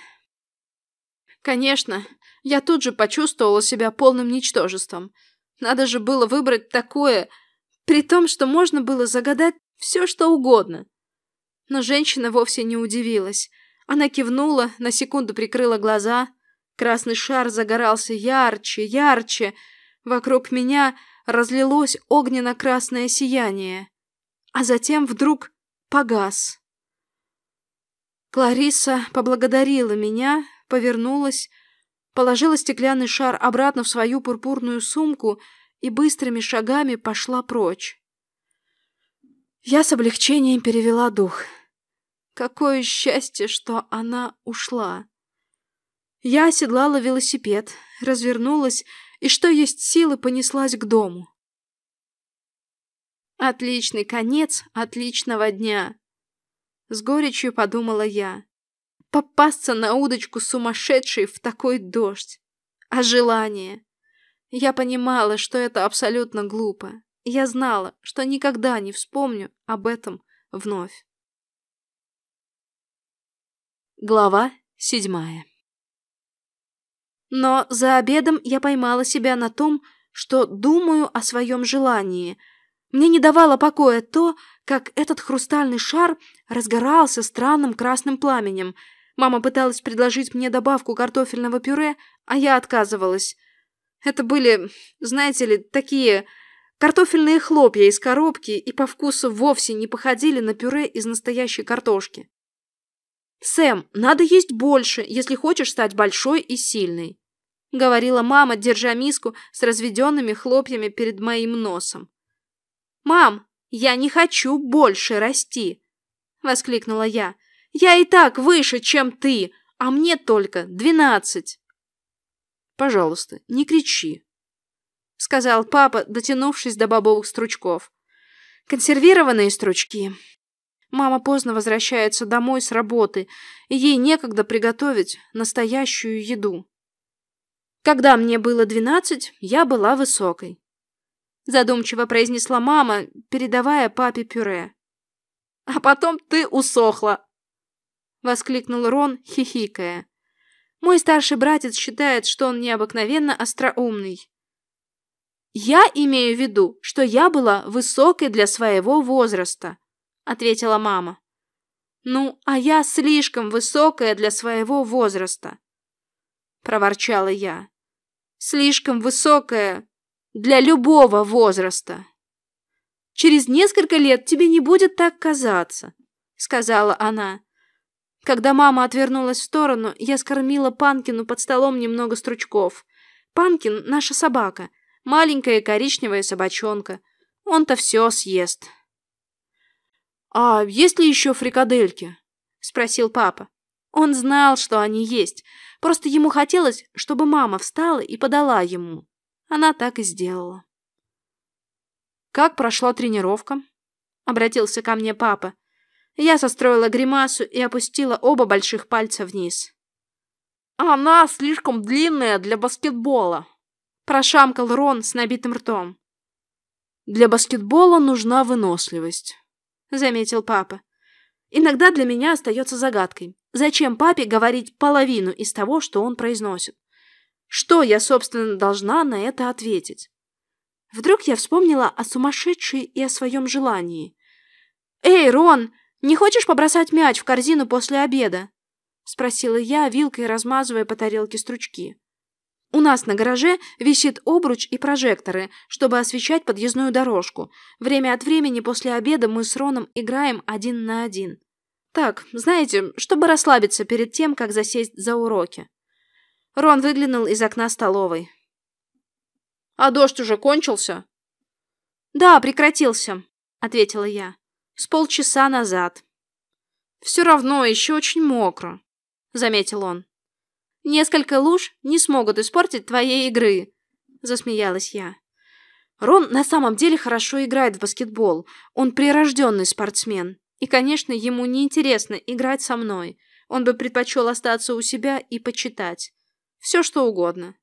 A: Конечно, я тут же почувствовала себя полным ничтожеством. Надо же было выбрать такое, при том, что можно было загадать все, что угодно. Но женщина вовсе не удивилась. Она кивнула, на секунду прикрыла глаза. Красный шар загорался ярче, ярче. Вокруг меня разлилось огненно-красное сияние. А затем вдруг погас. Клариса поблагодарила меня, повернулась, положила стеклянный шар обратно в свою пурпурную сумку и быстрыми шагами пошла прочь. Я с облегчением перевела дух. Какое счастье, что она ушла. Я оседлала велосипед, развернулась и, что есть силы, понеслась к дому. Отличный конец отличного дня. С горечью подумала я. Попасться на удочку сумасшедшей в такой дождь. А желание? Я понимала, что это абсолютно глупо. Я знала, что никогда не вспомню об этом вновь. Глава седьмая Но за обедом я поймала себя на том, что думаю о своем желании. Мне не давало покоя то, как этот хрустальный шар разгорался странным красным пламенем. Мама пыталась предложить мне добавку картофельного пюре, а я отказывалась. Это были, знаете ли, такие картофельные хлопья из коробки и по вкусу вовсе не походили на пюре из настоящей картошки. «Сэм, надо есть больше, если хочешь стать большой и сильной», — говорила мама, держа миску с разведенными хлопьями перед моим носом. «Мам, я не хочу больше расти!» — воскликнула я. «Я и так выше, чем ты, а мне только двенадцать!»
B: Пожалуйста, не кричи», — сказал папа, дотянувшись до бобовых стручков.
A: «Консервированные стручки. Мама поздно возвращается домой с работы, и ей некогда приготовить настоящую еду. Когда мне было двенадцать, я была высокой. Задумчиво произнесла мама, передавая папе пюре. «А потом ты усохла!» Воскликнул Рон, хихикая. Мой старший братец считает, что он необыкновенно остроумный. «Я имею в виду, что я была высокой для своего возраста», — ответила мама. «Ну, а я слишком высокая для своего возраста», — проворчала я. «Слишком высокая для любого возраста». «Через несколько лет тебе не будет так казаться», — сказала она. Когда мама отвернулась в сторону, я скормила Панкину под столом немного стручков.
B: Панкин — наша собака. Маленькая коричневая собачонка. Он-то все съест. «А есть ли еще фрикадельки?» — спросил папа. Он знал, что они есть. Просто ему хотелось, чтобы мама встала и подала ему. Она так и сделала. «Как прошла тренировка?» — обратился ко мне папа. Я состроила гримасу и опустила оба больших пальца вниз.
A: «Она слишком длинная для баскетбола», —
B: прошамкал Рон с набитым ртом.
A: «Для баскетбола нужна выносливость», —
B: заметил папа. Иногда для меня остается загадкой, зачем папе говорить половину из того, что он произносит. Что я, собственно, должна на это ответить? Вдруг я вспомнила о сумасшедшей и о своем желании. «Эй, Рон, не хочешь побросать мяч в корзину после обеда?» — спросила я, вилкой размазывая по тарелке стручки. У нас на гараже висит обруч и прожекторы, чтобы освещать подъездную дорожку. Время от времени после обеда мы с Роном играем один на один. Так, знаете, чтобы расслабиться перед тем, как засесть за уроки. Рон выглянул из окна столовой.
A: «А дождь уже кончился?»
B: «Да, прекратился», — ответила я. «С полчаса назад».
A: «Все равно еще очень мокро», — заметил он.
B: Несколько луж не смогут испортить твоей игры», — засмеялась я. Рон на самом деле хорошо играет в баскетбол. Он прирожденный спортсмен. И, конечно, ему неинтересно играть со мной. Он бы предпочел остаться у себя и почитать. Все, что угодно.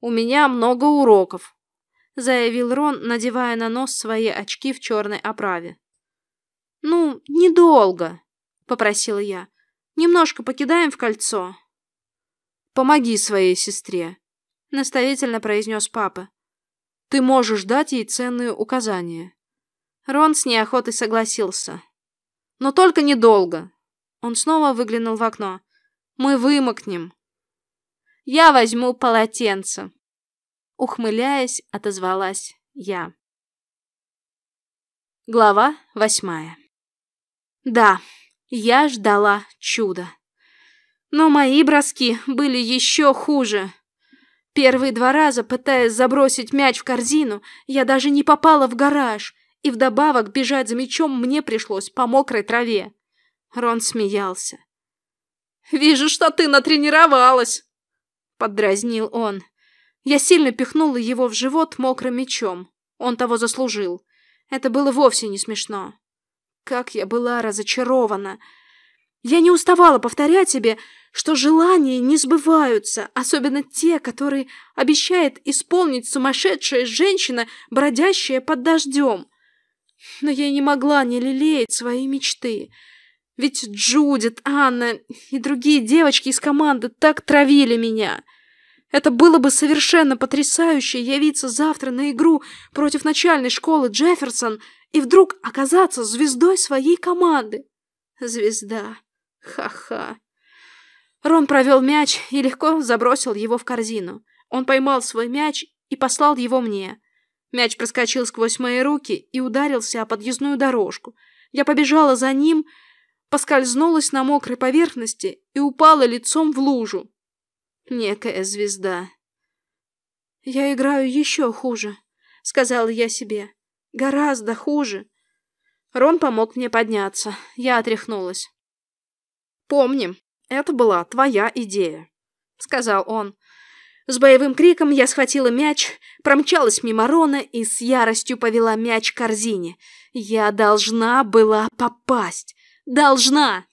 A: «У меня много уроков», —
B: заявил Рон, надевая на нос свои очки в черной оправе. «Ну, недолго», — попросила я. «Немножко покидаем в кольцо».
A: Помоги своей сестре», — наставительно произнес папа. «Ты можешь дать ей ценные указания».
B: Рон с неохотой согласился.
A: «Но только недолго». Он снова выглянул в окно. «Мы вымокнем».
B: «Я возьму полотенце», — ухмыляясь, отозвалась я. Глава восьмая. Да, я ждала чуда. Но мои броски были еще хуже. Первые два раза, пытаясь забросить мяч в корзину, я даже не попала в гараж, и вдобавок бежать за мячом мне пришлось по мокрой траве. Рон смеялся.
A: «Вижу, что ты натренировалась!»
B: Поддразнил он. Я сильно пихнула его в живот мокрым мечом. Он того заслужил. Это было вовсе не смешно. Как я была разочарована. Я не уставала повторять себе, что желания не сбываются, особенно те, которые обещает исполнить сумасшедшая женщина, бродящая под дождем. Но я не могла не лелеять свои мечты. Ведь Джудит, Анна и другие девочки из команды так травили меня. Это было бы совершенно потрясающе явиться завтра на игру против начальной школы Джефферсон и вдруг оказаться звездой своей команды. Звезда. Ха-ха. Рон провел мяч и легко забросил его в корзину. Он поймал свой мяч и послал его мне. Мяч проскочил сквозь мои руки и ударился о подъездную дорожку. Я побежала за ним, поскользнулась на мокрой поверхности и упала лицом в лужу. Некая звезда. «Я играю еще хуже», — сказала я себе. «Гораздо хуже». Рон помог мне подняться. Я отряхнулась.
A: «Помним, это была твоя идея», — сказал он.
B: С боевым криком я схватила мяч, промчалась мимо Рона и с яростью повела мяч к корзине. Я должна была попасть. Должна!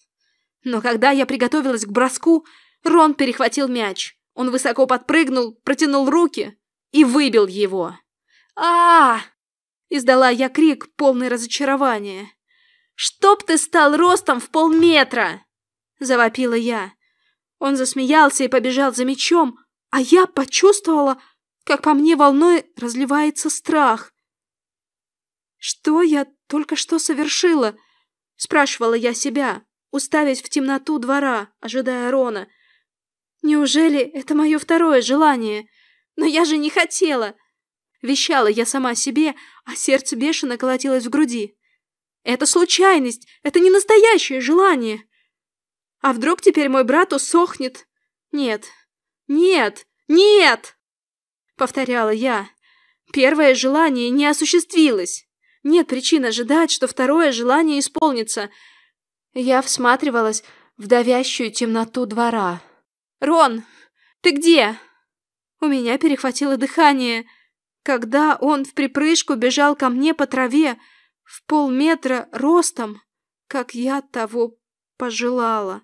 B: Но когда я приготовилась к броску, Рон перехватил мяч. Он высоко подпрыгнул, протянул руки и выбил его. а, -а, -а Издала я крик, полный разочарования. «Чтоб ты стал ростом в полметра!» — завопила я. Он засмеялся и побежал за мечом, а я почувствовала, как по мне волной разливается страх. «Что я только что совершила?» — спрашивала я себя, уставясь в темноту двора, ожидая Рона. «Неужели это мое второе желание? Но я же не хотела!» Вещала я сама себе, а сердце бешено колотилось в груди. «Это случайность! Это не настоящее желание!» А вдруг теперь мой брат усохнет? Нет, нет, нет! — повторяла я. Первое желание не осуществилось. Нет причин ожидать, что второе желание исполнится. Я всматривалась в давящую темноту двора. «Рон, ты где?» У меня перехватило дыхание, когда он в припрыжку бежал ко мне по траве в полметра ростом, как я того пожелала.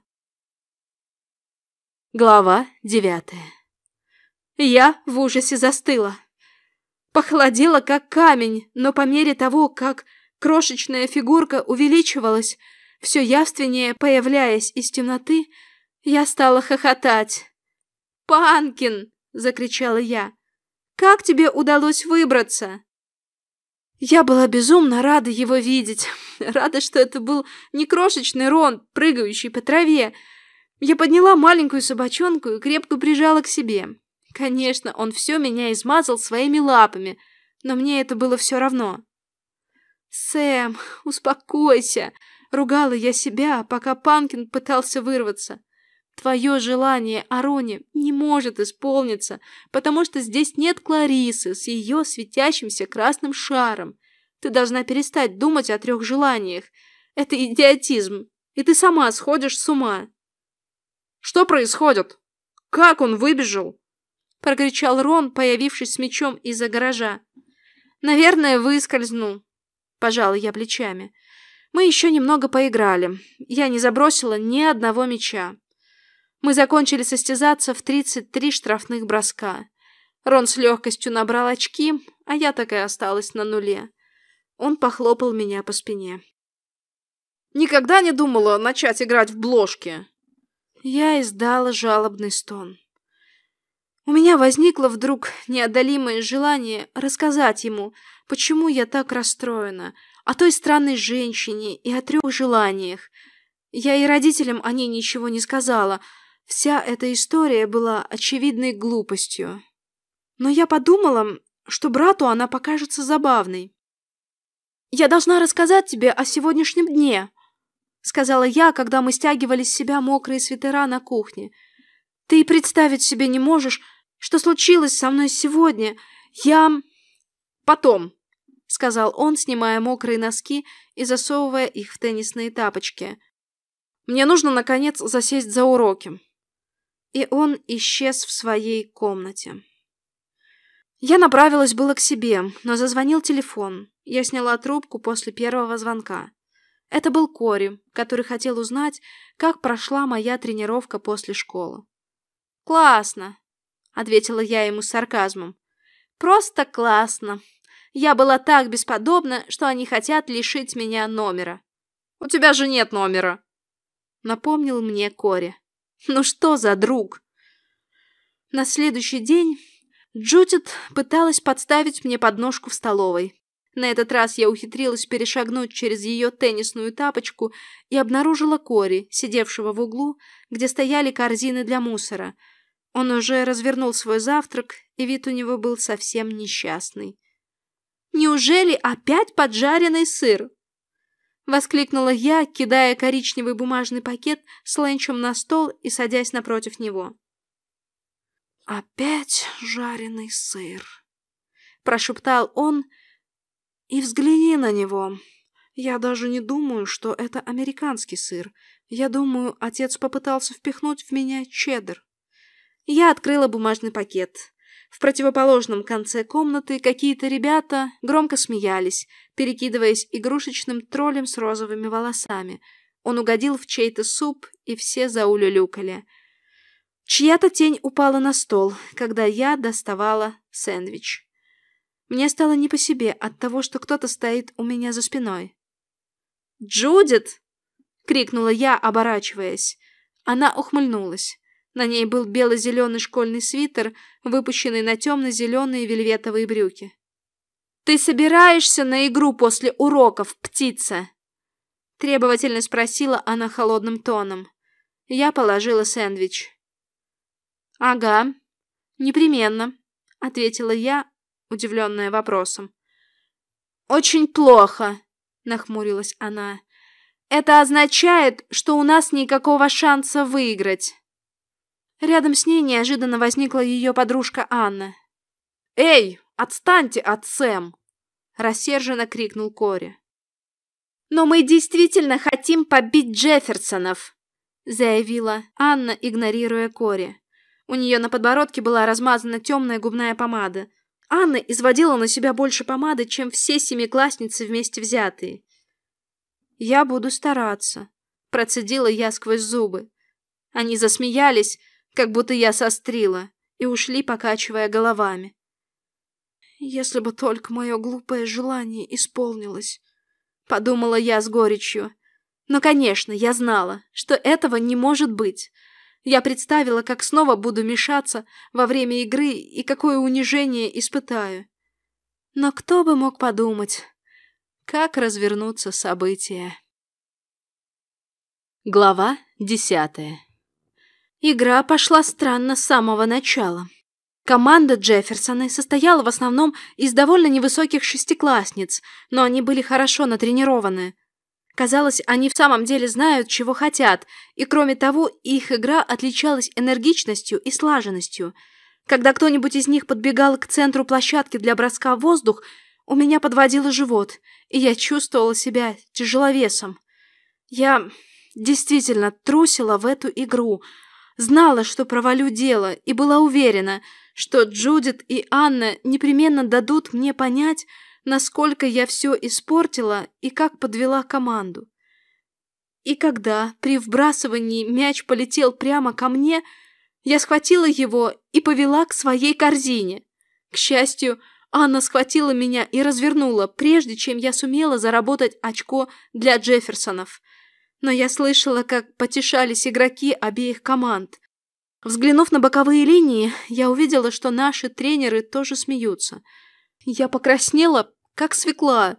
A: Глава девятая
B: Я в ужасе застыла. Похолодела, как камень, но по мере того, как крошечная фигурка увеличивалась, все явственнее появляясь из темноты, я стала хохотать. «Панкин!» — закричала я. «Как тебе удалось выбраться?» Я была безумно рада его видеть. Рада, что это был не крошечный Рон, прыгающий по траве. Я подняла маленькую собачонку и крепко прижала к себе. Конечно, он все меня измазал своими лапами, но мне это было все равно. «Сэм, успокойся!» — ругала я себя, пока Панкин пытался вырваться. Твое желание о Роне не может исполниться, потому что здесь нет Кларисы с ее светящимся красным шаром. Ты должна перестать думать о трех желаниях. Это идиотизм, и ты сама сходишь с ума.
C: Что происходит? Как он выбежал?
B: Прокричал Рон, появившись с мечом из-за гаража. Наверное, выскользнул. Пожала я плечами. Мы еще немного поиграли. Я не забросила ни одного меча. Мы закончили состязаться в 33 штрафных броска. Рон с легкостью набрал очки, а я так и осталась на нуле. Он похлопал меня по спине.
C: «Никогда не думала начать играть в бложки?»
B: Я издала жалобный стон. У меня возникло вдруг неодолимое желание рассказать ему, почему я так расстроена, о той странной женщине и о трех желаниях. Я и родителям о ней ничего не сказала, Вся эта история была очевидной глупостью. Но я подумала, что брату она покажется забавной. «Я должна рассказать тебе о сегодняшнем дне», — сказала я, когда мы стягивали с себя мокрые свитера на кухне. «Ты и представить себе не можешь, что случилось со мной сегодня. Я...»
C: «Потом», —
B: сказал он, снимая мокрые носки и засовывая их в теннисные тапочки.
C: «Мне нужно, наконец, засесть за уроки»
B: и он исчез в своей комнате. Я направилась было к себе, но зазвонил телефон. Я сняла трубку после первого звонка. Это был Кори, который хотел узнать, как прошла моя тренировка после школы. «Классно», — ответила я ему с сарказмом. «Просто классно. Я была так бесподобна, что они хотят лишить меня номера».
C: «У тебя же нет номера», —
B: напомнил мне Кори. Ну что за друг? На следующий день Джудит пыталась подставить мне подножку в столовой. На этот раз я ухитрилась перешагнуть через ее теннисную тапочку и обнаружила Кори, сидевшего в углу, где стояли корзины для мусора. Он уже развернул свой завтрак, и вид у него был совсем несчастный. «Неужели опять поджаренный сыр?» Воскликнула я, кидая коричневый бумажный пакет с ленчем на стол и садясь напротив него.
D: «Опять жареный сыр», — прошептал он, — «и взгляни на него. Я даже не думаю, что это американский сыр. Я думаю, отец попытался впихнуть в меня чеддер».
B: Я открыла бумажный пакет. В противоположном конце комнаты какие-то ребята громко смеялись, перекидываясь игрушечным троллем с розовыми волосами. Он угодил в чей-то суп, и все заулюлюкали. Чья-то тень упала на стол, когда я доставала сэндвич. Мне стало не по себе от того, что кто-то стоит у меня за спиной. «Джудит!» — крикнула я, оборачиваясь. Она ухмыльнулась. На ней был бело-зеленый школьный свитер, выпущенный на темно-зеленые вельветовые брюки. «Ты собираешься на игру после уроков, птица?» Требовательно спросила она холодным тоном. Я положила сэндвич. «Ага, непременно», — ответила я, удивленная вопросом. «Очень плохо», — нахмурилась она. «Это означает, что у нас никакого шанса выиграть». Рядом с ней неожиданно возникла ее подружка Анна.
D: «Эй, отстаньте от Сэм!» — рассерженно крикнул Кори.
B: «Но мы действительно хотим побить Джефферсонов!» — заявила Анна, игнорируя Кори. У нее на подбородке была размазана темная губная помада. Анна изводила на себя больше помады, чем все семиклассницы вместе взятые. «Я буду стараться», — процедила я сквозь зубы. Они засмеялись, как будто я сострила, и ушли, покачивая головами. «Если бы только мое глупое желание исполнилось», — подумала я с горечью. Но, конечно, я знала, что этого не может быть. Я представила, как снова буду мешаться во время игры и какое унижение испытаю. Но кто бы мог подумать, как развернутся события.
A: Глава десятая
B: Игра пошла странно с самого начала. Команда Джефферсона состояла в основном из довольно невысоких шестиклассниц, но они были хорошо натренированы. Казалось, они в самом деле знают, чего хотят, и кроме того, их игра отличалась энергичностью и слаженностью. Когда кто-нибудь из них подбегал к центру площадки для броска в воздух, у меня подводило живот, и я чувствовала себя тяжеловесом. Я действительно трусила в эту игру, знала, что провалю дело, и была уверена, что Джудит и Анна непременно дадут мне понять, насколько я все испортила и как подвела команду. И когда при вбрасывании мяч полетел прямо ко мне, я схватила его и повела к своей корзине. К счастью, Анна схватила меня и развернула, прежде чем я сумела заработать очко для Джефферсонов. Но я слышала, как потешались игроки обеих команд. Взглянув на боковые линии, я увидела, что наши тренеры тоже смеются – я покраснела, как свекла.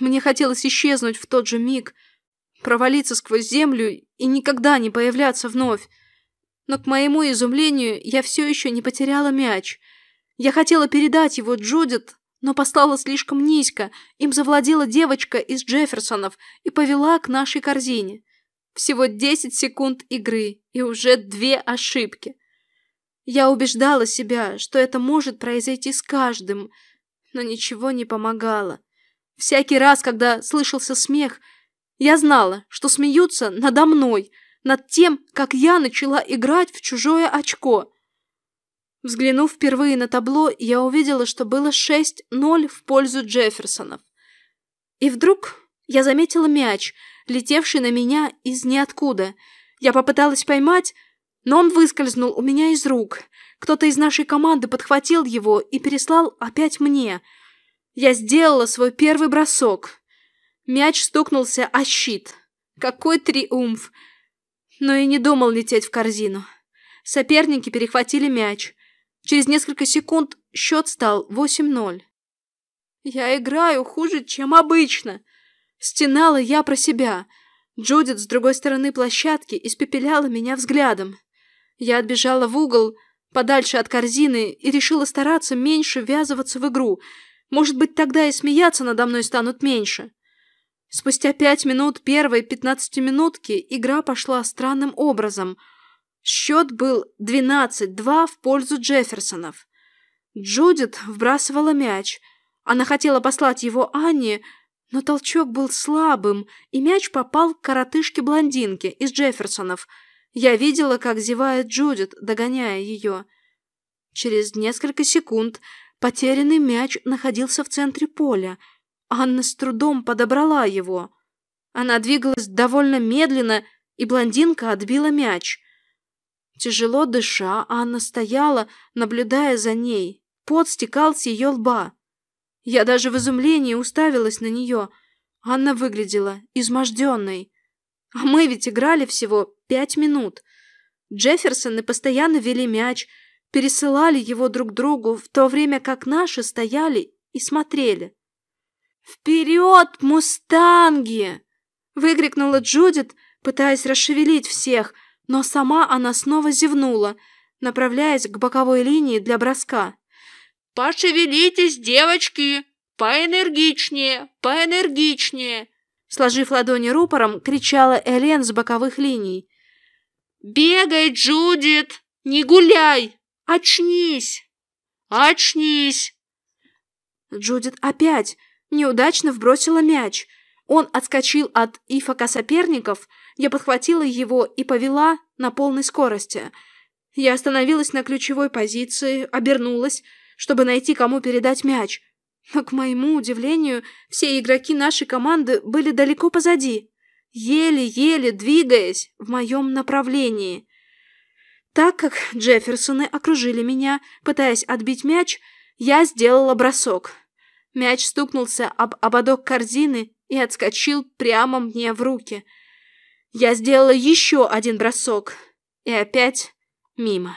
B: Мне хотелось исчезнуть в тот же миг, провалиться сквозь землю и никогда не появляться вновь. Но, к моему изумлению, я все еще не потеряла мяч. Я хотела передать его Джудит, но послала слишком низко. Им завладела девочка из Джефферсонов и повела к нашей корзине. Всего 10 секунд игры и уже две ошибки. Я убеждала себя, что это может произойти с каждым, но ничего не помогало. Всякий раз, когда слышался смех, я знала, что смеются надо мной, над тем, как я начала играть в чужое очко. Взглянув впервые на табло, я увидела, что было 6-0 в пользу Джефферсонов. И вдруг я заметила мяч, летевший на меня из ниоткуда. Я попыталась поймать, но он выскользнул у меня из рук. Кто-то из нашей команды подхватил его и переслал опять мне. Я сделала свой первый бросок. Мяч стукнулся о щит. Какой триумф! Но и не думал лететь в корзину. Соперники перехватили мяч. Через несколько секунд счет стал 8-0. Я играю хуже, чем обычно. Стенала я про себя. Джудит с другой стороны площадки испепеляла меня взглядом. Я отбежала в угол, подальше от корзины, и решила стараться меньше ввязываться в игру. Может быть, тогда и смеяться надо мной станут меньше. Спустя пять минут первой пятнадцатиминутки игра пошла странным образом. Счет был 12-2 в пользу Джефферсонов. Джудит вбрасывала мяч. Она хотела послать его Анне, но толчок был слабым, и мяч попал к коротышке-блондинке из Джефферсонов – я видела, как зевает Джудит, догоняя ее. Через несколько секунд потерянный мяч находился в центре поля. Анна с трудом подобрала его. Она двигалась довольно медленно, и блондинка отбила мяч. Тяжело дыша, Анна стояла, наблюдая за ней. Пот стекал с ее лба. Я даже в изумлении уставилась на нее. Анна выглядела изможденной. А мы ведь играли всего пять минут. Джефферсоны постоянно вели мяч, пересылали его друг другу, в то время как наши стояли и смотрели. «Вперед, мустанги!» — выкрикнула Джудит, пытаясь расшевелить всех, но сама она снова зевнула, направляясь к боковой линии для броска.
C: «Пошевелитесь, девочки! Поэнергичнее, поэнергичнее!»
B: Сложив ладони рупором, кричала Элен с боковых линий.
C: «Бегай, Джудит! Не гуляй! Очнись!» Очнись!»
B: Джудит опять неудачно вбросила мяч. Он отскочил от ифака соперников, я подхватила его и повела на полной скорости. Я остановилась на ключевой позиции, обернулась, чтобы найти, кому передать мяч. Но, к моему удивлению, все игроки нашей команды были далеко позади, еле-еле двигаясь в моем направлении. Так как Джефферсоны окружили меня, пытаясь отбить мяч, я сделала бросок. Мяч стукнулся об ободок корзины и отскочил прямо мне в руки. Я сделала еще один бросок. И опять мимо.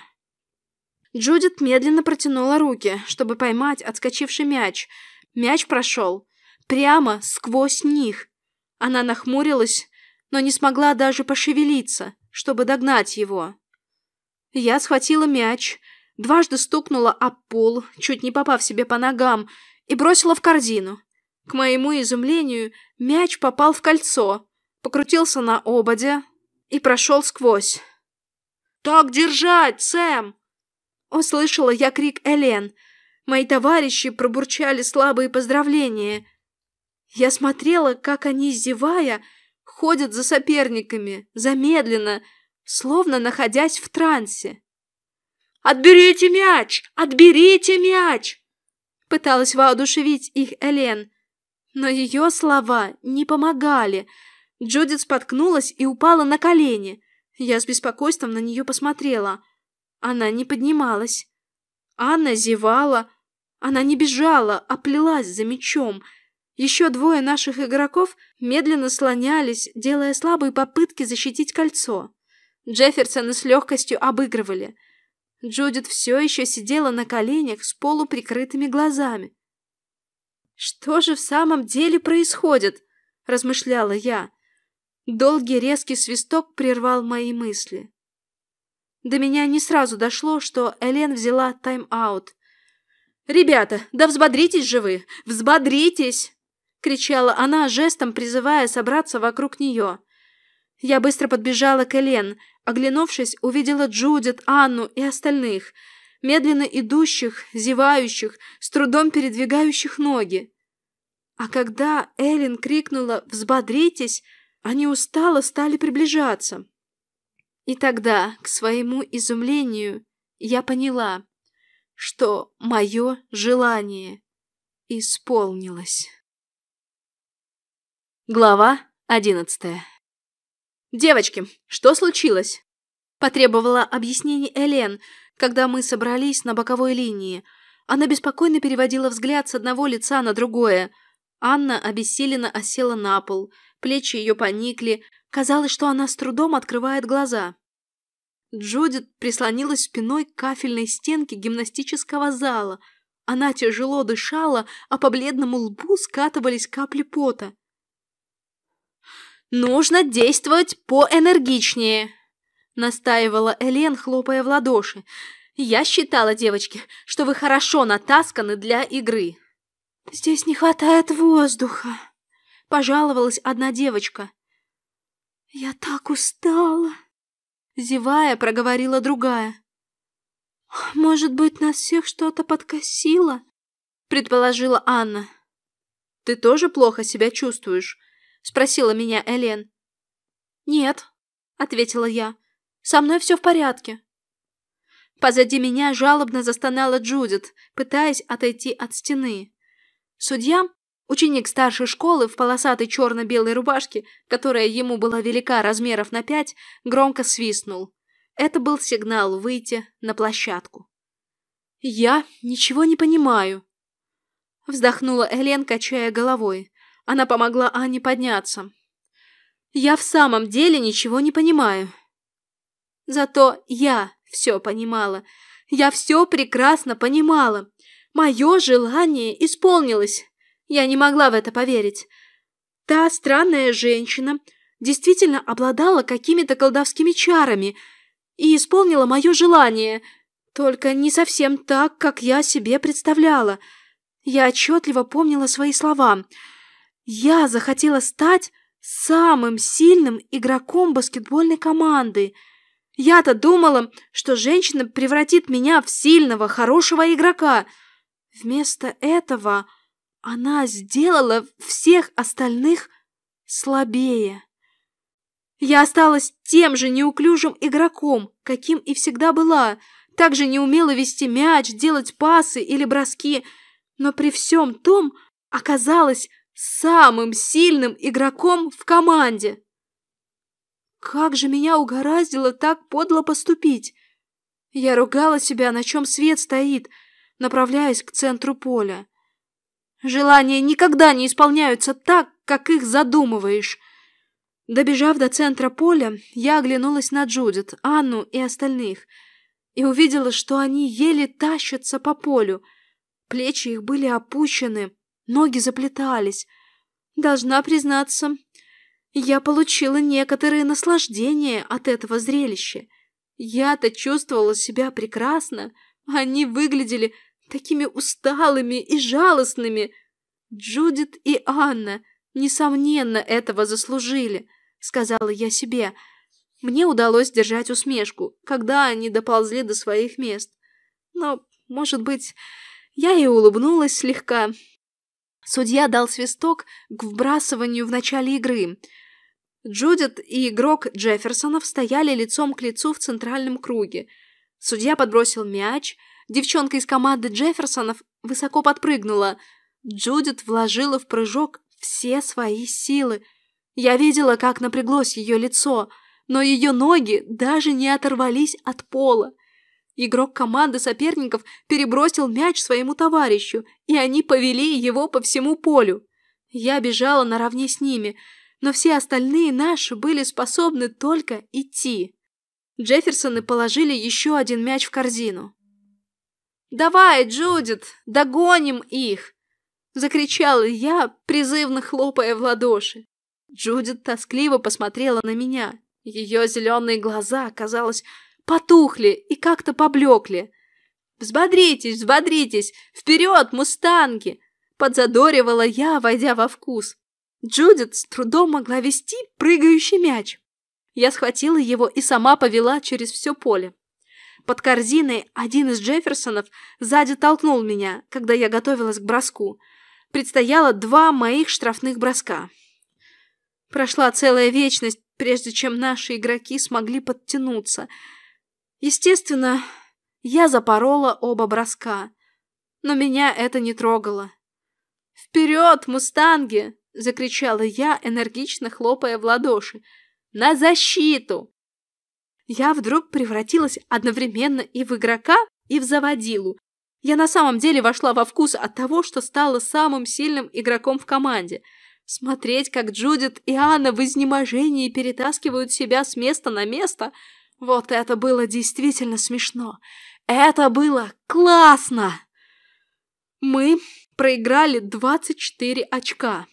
B: Джудит медленно протянула руки, чтобы поймать отскочивший мяч. Мяч прошел прямо сквозь них. Она нахмурилась, но не смогла даже пошевелиться, чтобы догнать его. Я схватила мяч, дважды стукнула об пол, чуть не попав себе по ногам, и бросила в корзину. К моему изумлению, мяч попал в кольцо, покрутился на ободе и прошел сквозь. «Так держать, Сэм!» Услышала я крик Элен. Мои товарищи пробурчали слабые поздравления. Я смотрела, как они, зевая, ходят за соперниками, замедленно, словно находясь в трансе. «Отберите мяч! Отберите мяч!» Пыталась воодушевить их Элен, но ее слова не помогали. Джудит споткнулась и упала на колени. Я с беспокойством на нее посмотрела. Она не поднималась. Анна зевала. Она не бежала, а плелась за мечом. Еще двое наших игроков медленно слонялись, делая слабые попытки защитить кольцо. Джефферсона с легкостью обыгрывали. Джудит все еще сидела на коленях с полуприкрытыми глазами. «Что же в самом деле происходит?» – размышляла я. Долгий резкий свисток прервал мои мысли. До меня не сразу дошло, что Элен взяла тайм-аут. «Ребята, да взбодритесь же вы! Взбодритесь!» — кричала она, жестом призывая собраться вокруг нее. Я быстро подбежала к Элен, оглянувшись, увидела Джудит, Анну и остальных, медленно идущих, зевающих, с трудом передвигающих ноги. А когда Элен крикнула «Взбодритесь!», они устало стали приближаться. И тогда, к своему изумлению, я поняла, что мое желание исполнилось. Глава одиннадцатая «Девочки, что случилось?» Потребовала объяснений Элен, когда мы собрались на боковой линии. Она беспокойно переводила взгляд с одного лица на другое. Анна обессиленно осела на пол, плечи ее поникли, казалось, что она с трудом открывает глаза. Джудит прислонилась спиной к кафельной стенке гимнастического зала. Она тяжело дышала, а по бледному лбу скатывались капли пота. «Нужно действовать поэнергичнее», — настаивала Элен, хлопая в ладоши. «Я считала, девочки, что вы хорошо натасканы для игры». «Здесь не хватает воздуха», — пожаловалась одна девочка. «Я так устала», — зевая, проговорила другая. «Может быть, нас всех что-то подкосило?» — предположила Анна.
A: «Ты тоже плохо себя чувствуешь?» спросила меня Элен.
B: Нет, ответила я. Со мной все в порядке.
A: Позади меня жалобно застонала Джудит, пытаясь отойти от стены. Судья, ученик старшей школы в полосатой черно-белой рубашке, которая ему была велика размеров на пять, громко свистнул. Это был сигнал выйти на площадку. «Я ничего не понимаю», — вздохнула Элен, качая головой. Она помогла Ане подняться. «Я в самом деле ничего не понимаю». Зато я все понимала. Я все прекрасно понимала. Мое желание исполнилось. Я не могла в это поверить. Та странная женщина действительно обладала какими-то колдовскими чарами и исполнила мое желание, только не совсем так, как я себе представляла. Я отчетливо помнила свои слова — я захотела стать самым сильным игроком баскетбольной команды.
B: Я-то думала, что женщина превратит меня в сильного, хорошего игрока. Вместо этого она сделала всех остальных слабее. Я осталась тем же неуклюжим игроком, каким и всегда была. Также не умела вести мяч, делать пасы или броски, но при всем том оказалась самым сильным игроком в команде. Как же меня угораздило так подло поступить? Я ругала себя, на чем свет стоит, направляясь к центру поля. Желания никогда не исполняются так, как их задумываешь. Добежав до центра поля, я оглянулась на Джудит, Анну и остальных и увидела, что они еле тащатся по полю. Плечи их были опущены, ноги заплетались. Должна признаться, я получила некоторые наслаждения от этого зрелища. Я-то чувствовала себя прекрасно, они выглядели такими усталыми и жалостными. Джудит и Анна, несомненно, этого заслужили, сказала я себе. Мне удалось держать усмешку, когда они доползли до своих мест. Но, может быть, я и улыбнулась слегка. Судья дал свисток к вбрасыванию в начале игры. Джудит и игрок Джефферсонов стояли лицом к лицу в центральном круге. Судья подбросил мяч, девчонка из команды Джефферсонов высоко подпрыгнула. Джудит вложила в прыжок все свои силы. Я видела, как напряглось ее лицо, но ее ноги даже не оторвались от пола. Игрок команды соперников перебросил мяч своему товарищу, и они повели его по всему полю. Я бежала наравне с ними – но все остальные наши были способны только идти. Джефферсоны положили еще один мяч в корзину. «Давай, Джудит, догоним их!» Закричала я, призывно хлопая в ладоши. Джудит тоскливо посмотрела на меня. Ее зеленые глаза, казалось, потухли и как-то поблекли. «Взбодритесь, взбодритесь! Вперед, мустанги!» Подзадоривала я, войдя во вкус. Джудит с трудом могла вести прыгающий мяч. Я схватила его и сама повела через все поле. Под корзиной один из Джефферсонов сзади толкнул меня, когда я готовилась к броску. Предстояло два моих штрафных броска. Прошла целая вечность, прежде чем наши игроки смогли подтянуться. Естественно, я запорола оба броска, но меня это не трогало. «Вперед, мустанги!» закричала я, энергично хлопая в ладоши. «На защиту!» Я вдруг превратилась одновременно и в игрока, и в заводилу. Я на самом деле вошла во вкус от того, что стала самым сильным игроком в команде. Смотреть, как Джудит и Анна в изнеможении перетаскивают себя с места на место, вот это было действительно смешно. Это было классно! Мы проиграли 24 очка.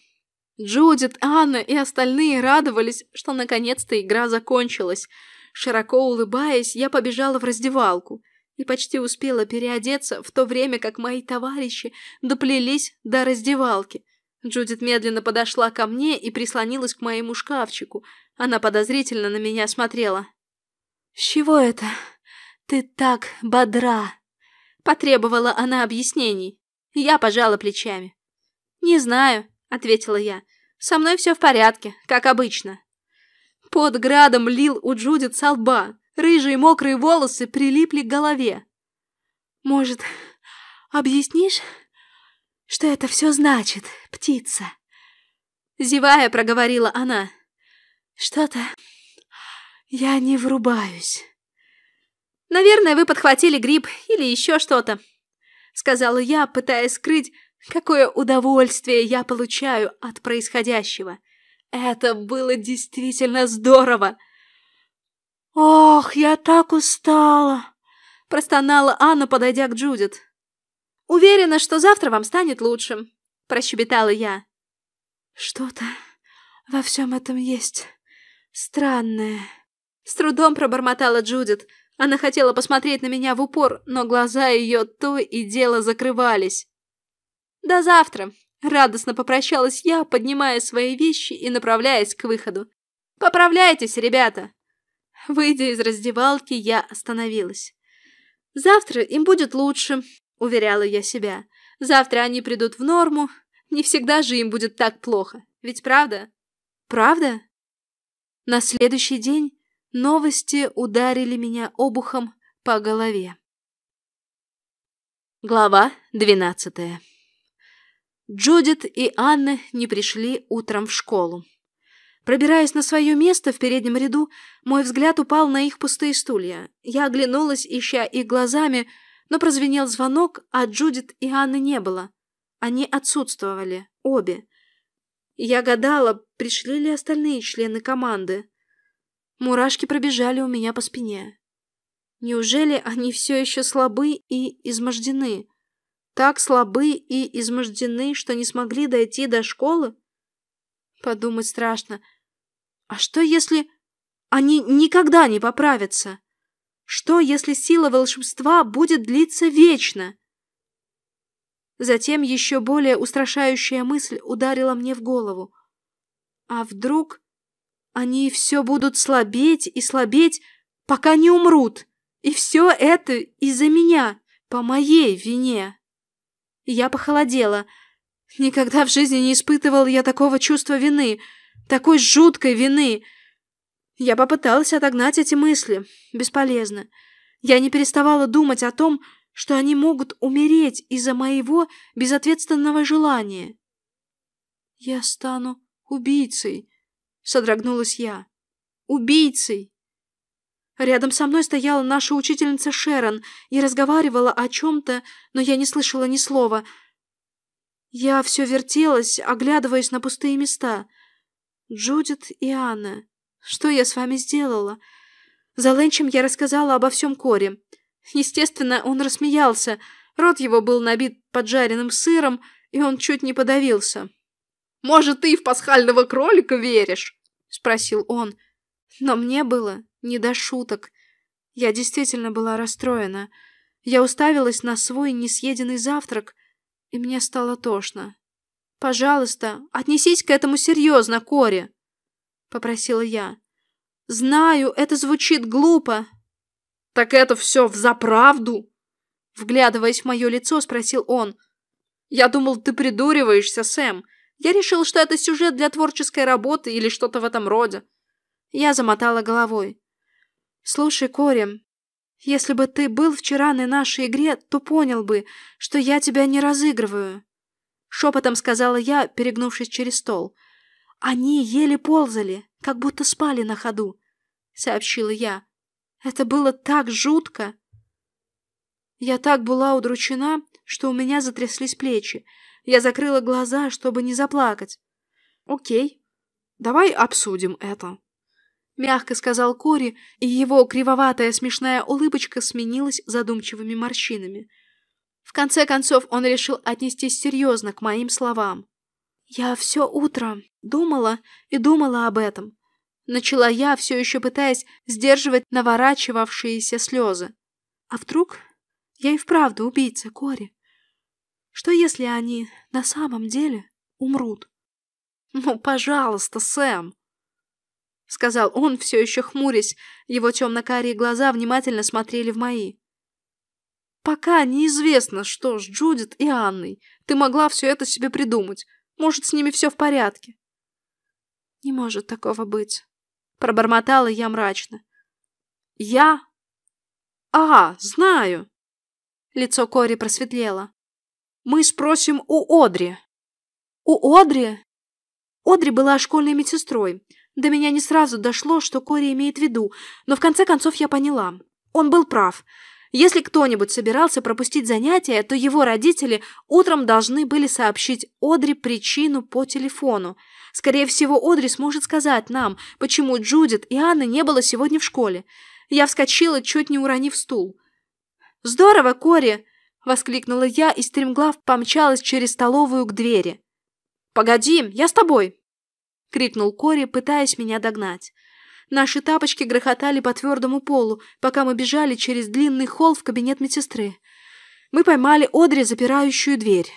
B: Джудит, Анна и остальные радовались, что наконец-то игра закончилась. Широко улыбаясь, я побежала в раздевалку и почти успела переодеться в то время, как мои товарищи доплелись до раздевалки. Джудит медленно подошла ко мне и прислонилась к моему шкафчику. Она подозрительно на меня смотрела. «С чего это? Ты так бодра!» Потребовала она объяснений. Я пожала плечами. «Не знаю ответила я. «Со мной все в порядке, как обычно». Под градом лил у Джудит со лба. Рыжие мокрые волосы прилипли к голове. «Может, объяснишь, что это все значит, птица?» Зевая, проговорила она. «Что-то я не врубаюсь». «Наверное, вы подхватили грипп или еще что-то», — сказала я, пытаясь скрыть Какое удовольствие я получаю от происходящего. Это было действительно здорово. «Ох, я так устала!» – простонала Анна, подойдя к Джудит. «Уверена, что завтра вам станет лучше», – прощебетала я. «Что-то во всем этом есть странное», – с трудом пробормотала Джудит. Она хотела посмотреть на меня в упор, но глаза ее то и дело закрывались. «До завтра!» — радостно попрощалась я, поднимая свои вещи и направляясь к выходу. «Поправляйтесь, ребята!» Выйдя из раздевалки, я остановилась. «Завтра им будет лучше», — уверяла я себя. «Завтра они придут в норму. Не всегда же им будет так плохо. Ведь правда?» «Правда?» На следующий день новости ударили меня обухом по голове. Глава двенадцатая Джудит и Анна не пришли утром в школу. Пробираясь на свое место в переднем ряду, мой взгляд упал на их пустые стулья. Я оглянулась, ища их глазами, но прозвенел звонок, а Джудит и Анны не было. Они отсутствовали, обе. Я гадала, пришли ли остальные члены команды. Мурашки пробежали у меня по спине. Неужели они все еще слабы и измождены? Так слабы и измождены, что не смогли дойти до школы? Подумать страшно — а что, если они никогда не поправятся? Что, если сила волшебства будет длиться вечно? Затем еще более устрашающая мысль ударила мне в голову. А вдруг они все будут слабеть и слабеть, пока не умрут? И все это из-за меня, по моей вине. Я похолодела. Никогда в жизни не испытывал я такого чувства вины — такой жуткой вины. Я попыталась отогнать эти мысли. Бесполезно. Я не переставала думать о том, что они могут умереть из-за моего безответственного желания. «Я стану убийцей», — содрогнулась я. «Убийцей!» Рядом со мной стояла наша учительница Шерон и разговаривала о чем-то, но я не слышала ни слова. Я все вертелась, оглядываясь на пустые места — Джудит и Анна, что я с вами сделала? За ленчем я рассказала обо всем Коре. Естественно, он рассмеялся. Рот его был набит поджаренным сыром, и он чуть не подавился.
C: «Может, ты в пасхального кролика веришь?»
B: — спросил он. Но мне было не до шуток. Я действительно была расстроена. Я уставилась на свой несъеденный завтрак, и мне стало тошно. «Пожалуйста, отнесись к этому серьезно, Кори», — попросила я. «Знаю, это звучит глупо».
C: «Так это все взаправду?»
B: Вглядываясь в мое лицо, спросил он.
C: «Я думал, ты придуриваешься, Сэм. Я решил, что это сюжет для творческой работы или что-то в этом роде».
B: Я замотала головой. «Слушай, Кори, если бы ты был вчера на нашей игре, то понял бы, что я тебя не разыгрываю. Шепотом сказала я, перегнувшись через стол. «Они еле ползали, как будто спали на ходу», — сообщила я. «Это было так жутко!» Я так была удручена, что у меня затряслись плечи. Я закрыла глаза, чтобы не заплакать.
C: «Окей, давай обсудим это», —
B: мягко сказал Кори, и его кривоватая смешная улыбочка сменилась задумчивыми морщинами. В конце концов он решил отнестись серьезно к моим словам. «Я все утро думала и думала об этом», — начала я, все еще пытаясь сдерживать наворачивавшиеся слезы. «А вдруг я и вправду убийца Кори? Что если они на самом деле умрут?»
C: «Ну, пожалуйста, Сэм!»
B: — сказал он, все еще хмурясь. Его темно-карие глаза внимательно смотрели в мои.
C: Пока неизвестно, что с Джудит и Анной. Ты могла все это себе придумать. Может, с ними все в порядке.
B: Не может такого быть. Пробормотала я мрачно.
C: Я? А, знаю.
B: Лицо Кори просветлело.
C: Мы спросим у Одри.
B: У Одри? Одри была школьной медсестрой. До меня не сразу дошло, что Кори имеет в виду, но в конце концов я поняла. Он был прав. Если кто-нибудь собирался пропустить занятия, то его родители утром должны были сообщить Одри причину по телефону. Скорее всего, Одри сможет сказать нам, почему Джудит и Анны не было сегодня в школе. Я вскочила, чуть не уронив стул. «Здорово, Кори!» — воскликнула я и стремглав помчалась через столовую к двери.
C: «Погоди, я с тобой!»
B: — крикнул Кори, пытаясь меня догнать. Наши тапочки грохотали по твердому полу, пока мы бежали через длинный холл в кабинет медсестры. Мы поймали Одри, запирающую дверь.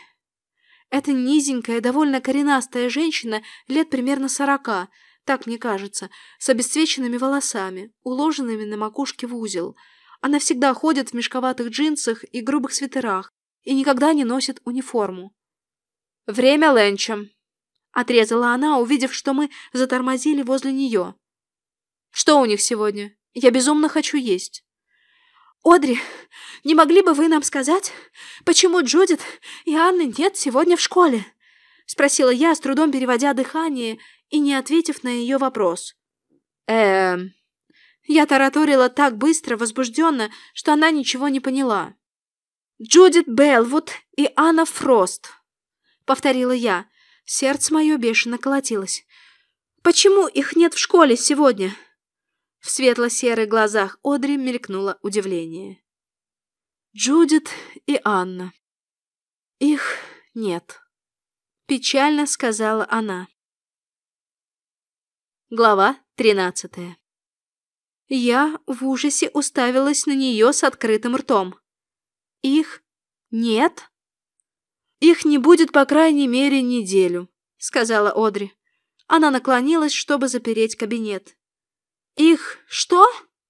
B: Это низенькая, довольно коренастая женщина, лет примерно сорока. так мне кажется, с обесцвеченными волосами, уложенными на макушке в узел. Она всегда ходит в мешковатых джинсах и грубых свитерах и никогда не носит униформу.
A: «Время ленча», —
B: отрезала она, увидев, что мы затормозили возле нее.
A: «Что у них сегодня? Я безумно хочу есть».
B: «Одри, не могли бы вы нам сказать, почему Джудит и Анны нет сегодня в школе?» — спросила я, с трудом переводя дыхание и не ответив на ее вопрос.
A: «Эм...»
B: Я тараторила так быстро, возбужденно, что она ничего не поняла. «Джудит Белвуд и Анна Фрост», — повторила я. Сердце мое бешено колотилось. «Почему их нет в школе сегодня?» В светло-серых глазах Одри мелькнуло удивление.
C: Джудит и Анна. Их нет. Печально сказала она.
A: Глава тринадцатая.
B: Я в ужасе уставилась на нее с открытым ртом. Их нет?
C: Их не будет, по крайней мере, неделю, сказала Одри. Она наклонилась, чтобы запереть кабинет.
B: «Их что?»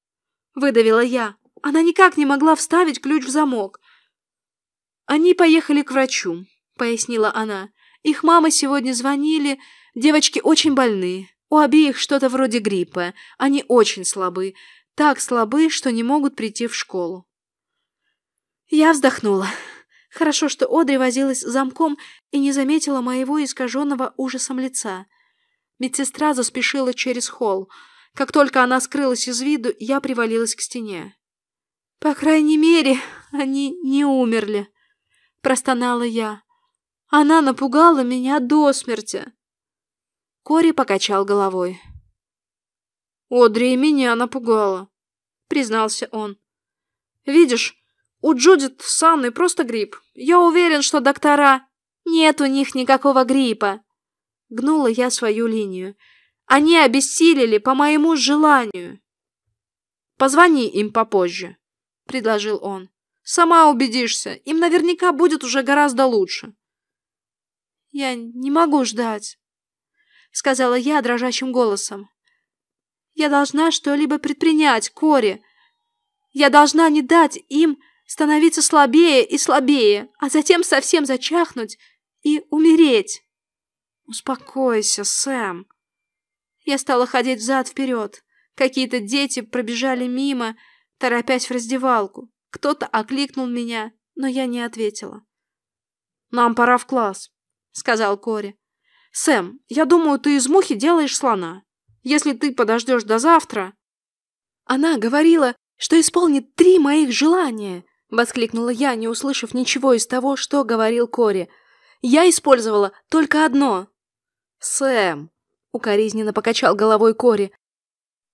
B: — выдавила я. Она никак не могла вставить ключ в замок.
C: «Они поехали к врачу», — пояснила она. «Их мамы сегодня звонили. Девочки очень больны. У обеих что-то вроде гриппа. Они очень слабы. Так слабы, что не могут прийти в школу». Я вздохнула. Хорошо, что Одри возилась замком и не заметила моего искаженного ужасом лица. Медсестра заспешила через холл. Как только она скрылась из виду, я привалилась к стене.
B: «По крайней мере, они не умерли», — простонала я. «Она напугала меня до смерти».
C: Кори покачал головой. «Одри и меня напугала», — признался он. «Видишь, у Джудит с Анной просто грипп. Я уверен, что доктора...» «Нет у них никакого гриппа», — гнула я свою линию. Они обессилели по моему желанию. Позвони им попозже, предложил он. Сама убедишься, им наверняка будет уже гораздо лучше.
B: Я не могу ждать, сказала я дрожащим голосом. Я должна что-либо предпринять, Кори. Я должна не дать им становиться слабее и слабее, а затем совсем зачахнуть и умереть.
C: Успокойся, Сэм,
B: я стала ходить взад-вперед. Какие-то дети пробежали мимо, торопясь в раздевалку. Кто-то окликнул меня, но я не ответила.
C: «Нам пора в класс», — сказал Кори. «Сэм, я думаю, ты из мухи делаешь слона. Если ты подождешь до завтра...»
B: «Она говорила, что исполнит три моих желания!» — воскликнула я, не услышав ничего из того, что говорил Кори. «Я использовала только одно!»
C: «Сэм!»
B: Укоризненно покачал головой Кори.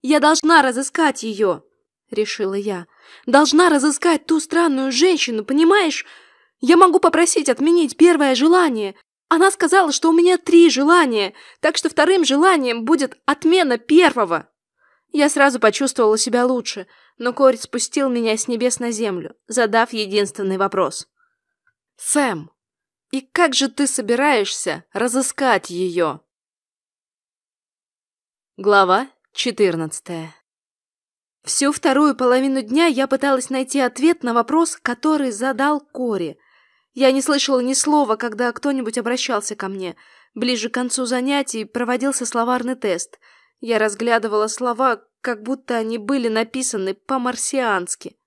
B: «Я должна разыскать ее!» — решила я. «Должна разыскать ту странную женщину, понимаешь? Я могу попросить отменить первое желание. Она сказала, что у меня три желания, так что вторым желанием будет отмена первого». Я сразу почувствовала себя лучше, но Кори спустил меня с небес на землю, задав единственный вопрос.
C: «Сэм, и как же ты собираешься разыскать ее?»
A: Глава 14
B: Всю вторую половину дня я пыталась найти ответ на вопрос, который задал Кори. Я не слышала ни слова, когда кто-нибудь обращался ко мне. Ближе к концу занятий проводился словарный тест. Я разглядывала слова, как будто они были написаны по-марсиански.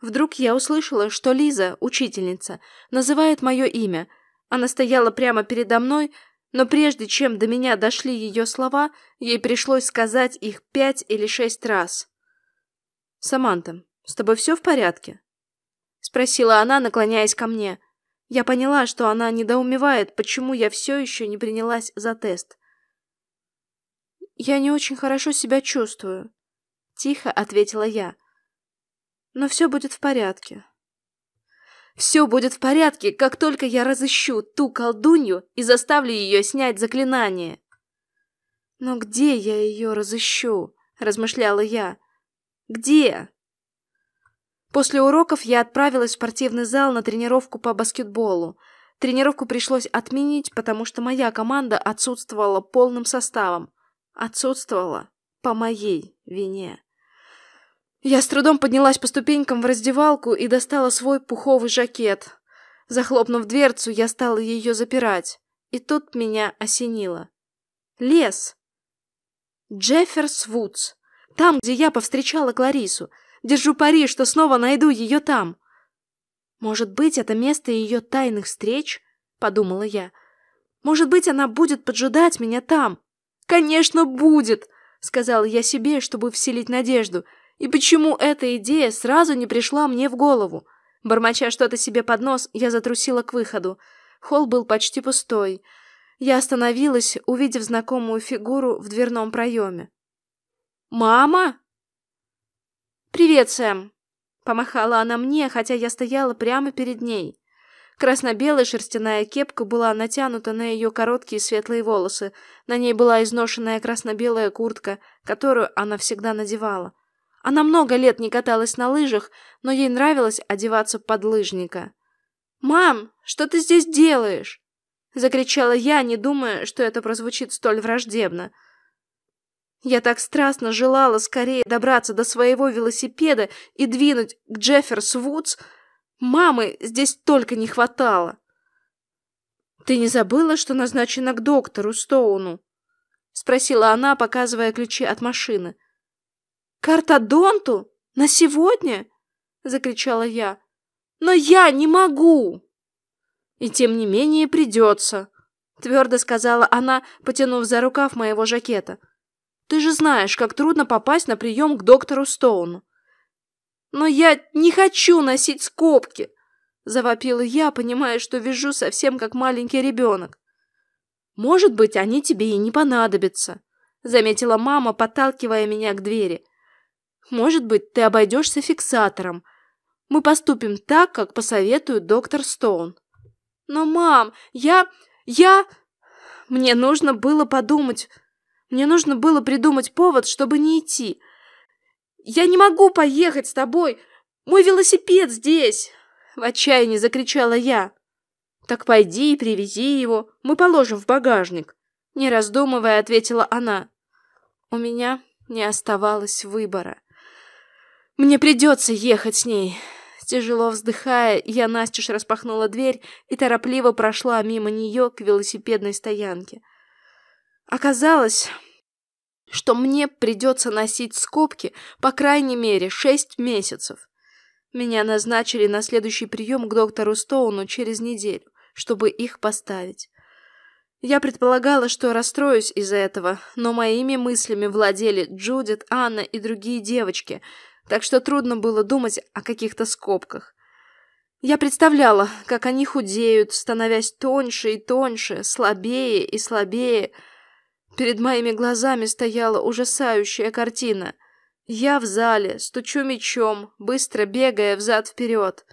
B: Вдруг я услышала, что Лиза, учительница, называет мое имя. Она стояла прямо передо мной, но прежде чем до меня дошли ее слова, ей пришлось сказать их пять или шесть раз. «Саманта, с тобой все в порядке?» — спросила она, наклоняясь ко мне. Я поняла, что она недоумевает, почему я все еще не принялась за тест. «Я не очень хорошо себя чувствую», — тихо ответила я. «Но все будет в порядке». Все будет в порядке, как только я разыщу ту колдунью и заставлю ее снять заклинание. Но где я ее разыщу? размышляла я. Где? После уроков я отправилась в спортивный зал на тренировку по баскетболу. Тренировку пришлось отменить, потому что моя команда отсутствовала полным составом.
D: Отсутствовала по моей вине. Я с трудом поднялась по ступенькам в раздевалку и достала свой пуховый жакет. Захлопнув дверцу, я стала ее запирать. И тут меня осенило. Лес. Джефферс Вудс. Там, где я повстречала Кларису. Держу пари, что снова найду ее там. Может быть, это место ее тайных встреч? Подумала я. Может быть, она будет поджидать меня там. Конечно, будет, сказала я себе, чтобы вселить надежду. И почему эта идея сразу не пришла мне в голову? Бормоча что-то себе под нос, я затрусила к выходу. Холл был почти пустой. Я остановилась, увидев знакомую фигуру в дверном проеме. «Мама?» «Привет, Сэм!» Помахала она мне, хотя я стояла прямо перед ней. Красно-белая шерстяная кепка была натянута на ее короткие светлые волосы. На ней была изношенная красно-белая куртка, которую она всегда надевала. Она много лет не каталась на лыжах, но ей нравилось одеваться под лыжника. «Мам, что ты здесь делаешь?» — закричала я, не думая, что это прозвучит столь враждебно. Я так страстно желала скорее добраться до своего велосипеда и двинуть к Джефферс Вудс. Мамы здесь только не хватало. «Ты не забыла, что назначена к доктору Стоуну?» — спросила она, показывая ключи от машины. «К ортодонту? На сегодня?» — закричала я. «Но я не могу!» «И тем не менее придется», — твердо сказала она, потянув за рукав моего жакета. Ты же знаешь, как трудно попасть на прием к доктору Стоуну. Но я не хочу носить скобки, завопила я, понимая, что вижу совсем как маленький ребенок. Может быть, они тебе и не понадобятся, заметила мама, подталкивая меня к двери. Может быть, ты обойдешься фиксатором. Мы поступим так, как посоветует доктор Стоун. Но, мам, я... я... Мне нужно было подумать... Мне нужно было придумать повод, чтобы не идти. «Я не могу поехать с тобой! Мой велосипед здесь!» В отчаянии закричала я. «Так пойди и привези его, мы положим в багажник», не раздумывая, ответила она. У меня не оставалось выбора. Мне придется ехать с ней. Тяжело вздыхая, я настежь распахнула дверь и торопливо прошла мимо нее к велосипедной стоянке. Оказалось, что мне придется носить скобки по крайней мере шесть месяцев. Меня назначили на следующий прием к доктору Стоуну через неделю, чтобы их поставить. Я предполагала, что расстроюсь из-за этого, но моими мыслями владели Джудит, Анна и другие девочки, так что трудно было думать о каких-то скобках. Я представляла, как они худеют, становясь тоньше и тоньше, слабее и слабее, Перед моими глазами стояла ужасающая картина. Я в зале, стучу мечом, быстро бегая взад-вперед.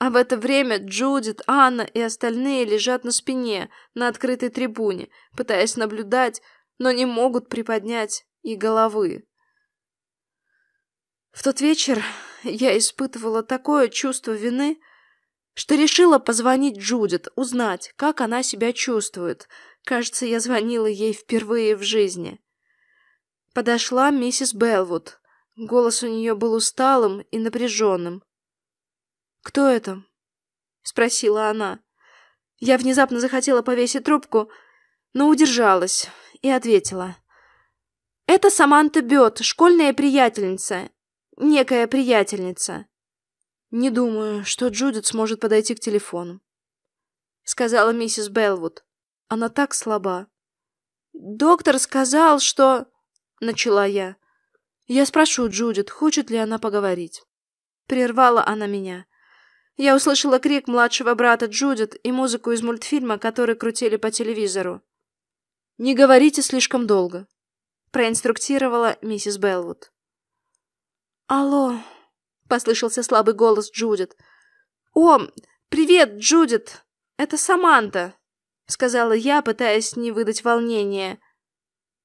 D: А в это время Джудит, Анна и остальные лежат на спине, на открытой трибуне, пытаясь наблюдать, но не могут приподнять и головы. В тот вечер я испытывала такое чувство вины, что решила позвонить Джудит, узнать, как она себя чувствует — Кажется, я звонила ей впервые в жизни. Подошла миссис Белвуд. Голос у нее был усталым и напряженным. «Кто это?» — спросила она. Я внезапно захотела повесить трубку, но удержалась и ответила. «Это Саманта Бет, школьная приятельница. Некая приятельница». «Не думаю, что Джудит сможет подойти к телефону», — сказала миссис Белвуд. Она так слаба. Доктор сказал, что... Начала я. Я спрошу Джудит, хочет ли она поговорить. Прервала она меня. Я услышала крик младшего брата Джудит и музыку из мультфильма, который крутили по телевизору. «Не говорите слишком долго», — проинструктировала миссис Белвуд. «Алло», — послышался слабый голос Джудит. «О, привет, Джудит! Это Саманта!» Сказала я, пытаясь не выдать волнения.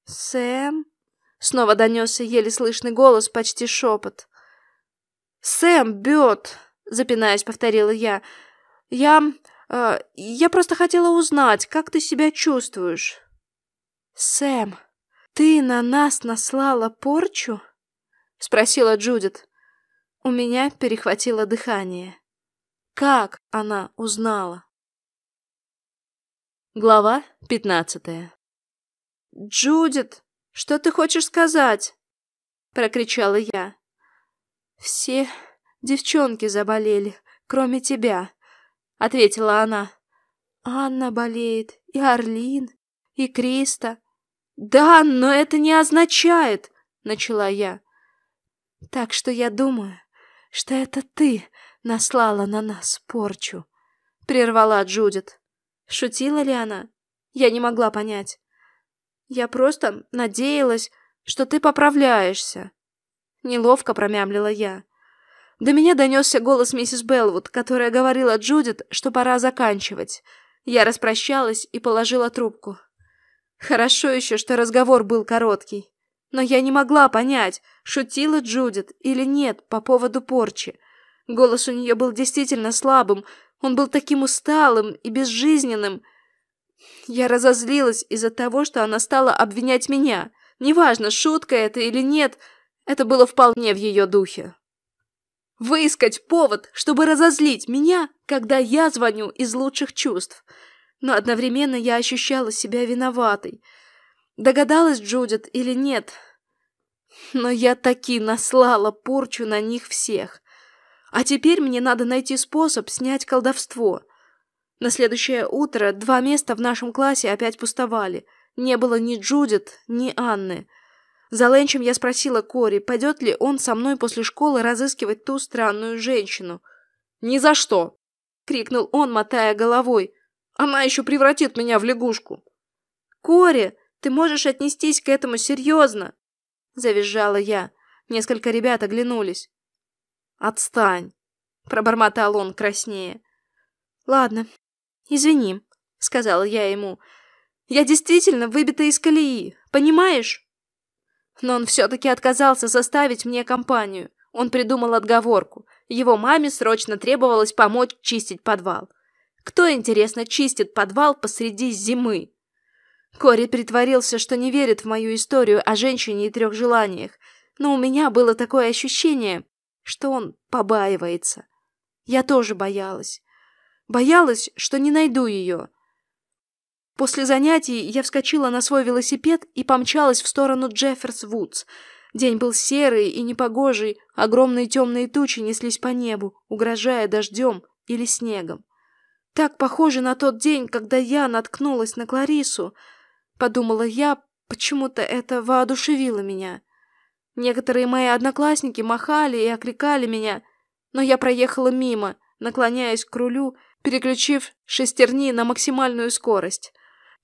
D: «Сэм?» — снова донесся еле слышный голос, почти шепот. «Сэм, Бет!» — запинаясь, повторила я. «Я... Э, я просто хотела узнать, как ты себя чувствуешь?» «Сэм!»
B: ты на нас наслала порчу?» — спросила Джудит. У меня перехватило дыхание. Как она узнала?
A: Глава пятнадцатая
B: «Джудит, что ты хочешь сказать?» — прокричала я. «Все девчонки заболели, кроме тебя», — ответила она. «Анна болеет, и Орлин, и Криста». «Да, но это не означает», — начала я. «Так что я думаю, что это ты наслала на нас порчу», — прервала Джудит. Шутила ли она? Я не могла понять. Я просто надеялась, что ты поправляешься. Неловко промямлила я. До меня донесся голос миссис Белвуд, которая говорила Джудит, что пора заканчивать. Я распрощалась и положила трубку. Хорошо еще, что разговор был короткий. Но я не могла понять, шутила Джудит или нет по поводу порчи. Голос у нее был действительно слабым, он был таким усталым и безжизненным. Я разозлилась из-за того, что она стала обвинять меня. Неважно, шутка это или нет, это было вполне в ее духе. Выискать повод, чтобы разозлить меня, когда я звоню из лучших чувств. Но одновременно я ощущала себя виноватой. Догадалась Джудит или нет, но я таки наслала порчу на них всех. А теперь мне надо найти способ снять колдовство. На следующее утро два места в нашем классе опять пустовали. Не было ни Джудит, ни Анны. За ленчем я спросила Кори, пойдет ли он со мной после школы разыскивать ту странную женщину. «Ни за что!» — крикнул он, мотая головой. «Она еще превратит меня в лягушку!» «Кори, ты можешь отнестись к этому серьезно!» — завизжала я. Несколько ребят оглянулись. «Отстань!» — пробормотал он краснее. «Ладно, извини», — сказала я ему. «Я действительно выбита из колеи, понимаешь?» Но он все-таки отказался составить мне компанию. Он придумал отговорку. Его маме срочно требовалось помочь чистить подвал. Кто, интересно, чистит подвал посреди зимы? Кори притворился, что не верит в мою историю о женщине и трех желаниях, но у меня было такое ощущение, что он побаивается. Я тоже боялась. Боялась, что не найду ее. После занятий я вскочила на свой велосипед и помчалась в сторону Джефферс-Вудс. День был серый и непогожий, огромные темные тучи неслись по небу, угрожая дождем или снегом. Так похоже на тот день, когда я наткнулась на Кларису. Подумала я, почему-то это воодушевило меня. Некоторые мои одноклассники махали и окликали меня, но я проехала мимо, наклоняясь к рулю, переключив шестерни на максимальную скорость.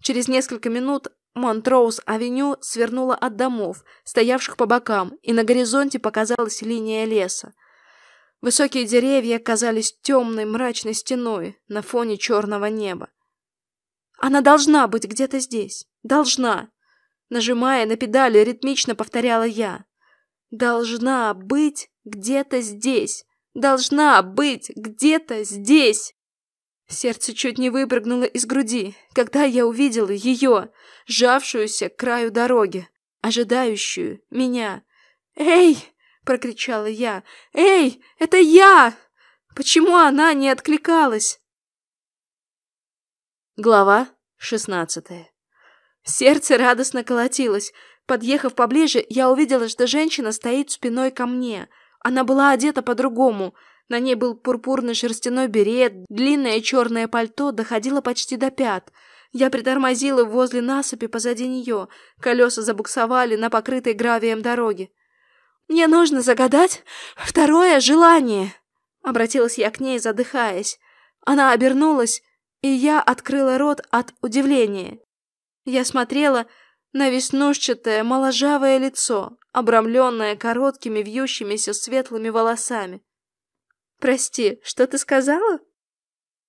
B: Через несколько минут Монтроуз-авеню свернула от домов, стоявших по бокам, и на горизонте показалась линия леса. Высокие деревья казались темной мрачной стеной на фоне черного неба. Она должна быть где-то здесь. Должна. Нажимая на педали, ритмично повторяла я. Должна быть где-то здесь. Должна быть где-то здесь. Сердце чуть не выпрыгнуло из груди, когда я увидела ее, сжавшуюся к краю дороги, ожидающую меня. «Эй!» — прокричала я. «Эй, это я!» Почему она не откликалась?
A: Глава шестнадцатая
B: Сердце радостно колотилось. Подъехав поближе, я увидела, что женщина стоит спиной ко мне. Она была одета по-другому. На ней был пурпурный шерстяной берет, длинное черное пальто доходило почти до пят. Я притормозила возле насыпи позади нее. Колеса забуксовали на покрытой гравием дороге. «Мне нужно загадать второе желание!» Обратилась я к ней, задыхаясь. Она обернулась, и я открыла рот от удивления. Я смотрела на веснушчатое, моложавое лицо, обрамленное короткими вьющимися светлыми волосами. «Прости, что ты сказала?»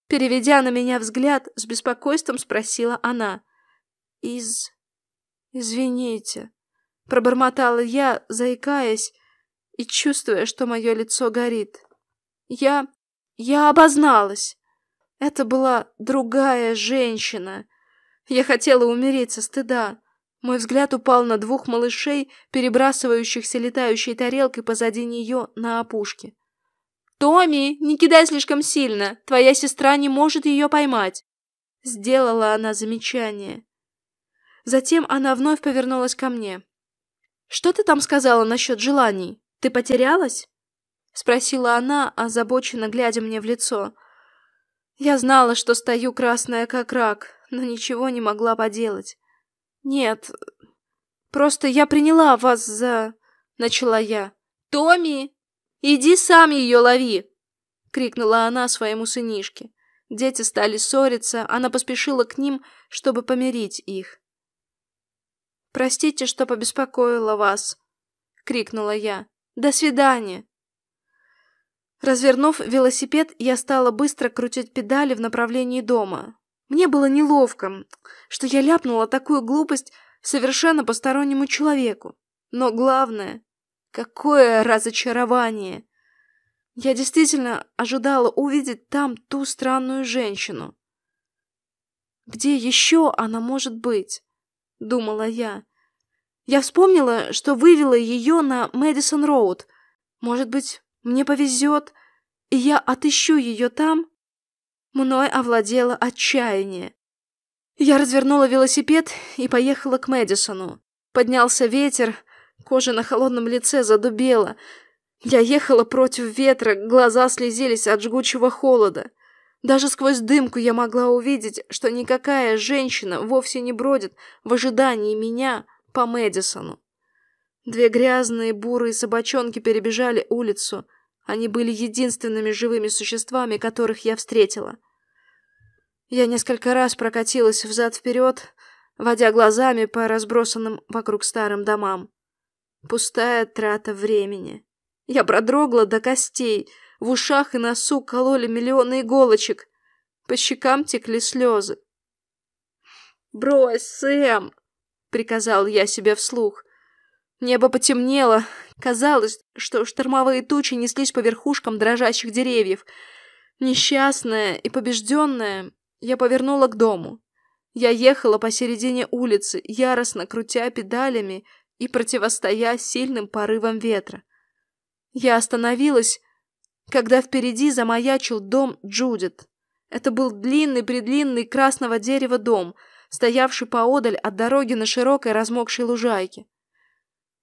B: Переведя на меня взгляд, с беспокойством спросила она. «Из... извините», — пробормотала я, заикаясь и чувствуя, что мое лицо горит. «Я... я обозналась. Это была другая женщина, я хотела умереть со стыда.
C: Мой взгляд упал на двух малышей, перебрасывающихся летающей тарелкой позади нее на опушке. «Томми, не кидай слишком сильно, твоя сестра не может ее поймать!» Сделала она замечание. Затем она вновь повернулась ко мне. «Что ты там сказала насчет желаний? Ты потерялась?» Спросила она, озабоченно глядя мне в лицо. Я знала, что стою красная как рак, но ничего не могла поделать. «Нет, просто я приняла вас за...» — начала я. «Томми, иди сам ее лови!» — крикнула она своему сынишке. Дети стали ссориться, она поспешила к ним, чтобы помирить их. «Простите, что побеспокоила вас!» — крикнула я. «До свидания!» Развернув велосипед, я стала быстро крутить педали в направлении дома. Мне было неловко, что я ляпнула такую глупость совершенно постороннему человеку. Но главное, какое разочарование! Я действительно ожидала увидеть там ту странную женщину. Где еще она может быть? Думала я. Я вспомнила, что вывела ее на Мэдисон Роуд. Может быть, мне повезет, и я отыщу ее там? Мной овладело отчаяние. Я развернула велосипед и поехала к Мэдисону. Поднялся ветер, кожа на холодном лице задубела. Я ехала против ветра, глаза слезились от жгучего холода. Даже сквозь дымку я могла увидеть, что никакая женщина вовсе не бродит в ожидании меня по Мэдисону. Две грязные бурые собачонки перебежали улицу — они были единственными живыми существами, которых я встретила. Я несколько раз прокатилась взад-вперед, водя глазами по разбросанным вокруг старым домам. Пустая трата времени. Я продрогла до костей, в ушах и носу кололи миллионы иголочек. По щекам текли слезы. «Брось, Сэм!» — приказал я себе вслух. Небо потемнело. Казалось, что штормовые тучи неслись по верхушкам дрожащих деревьев. Несчастная и побежденная, я повернула к дому. Я ехала посередине улицы, яростно крутя педалями и противостоя сильным порывам ветра. Я остановилась, когда впереди замаячил дом Джудит. Это был длинный-предлинный красного дерева дом, стоявший поодаль от дороги на широкой размокшей лужайке.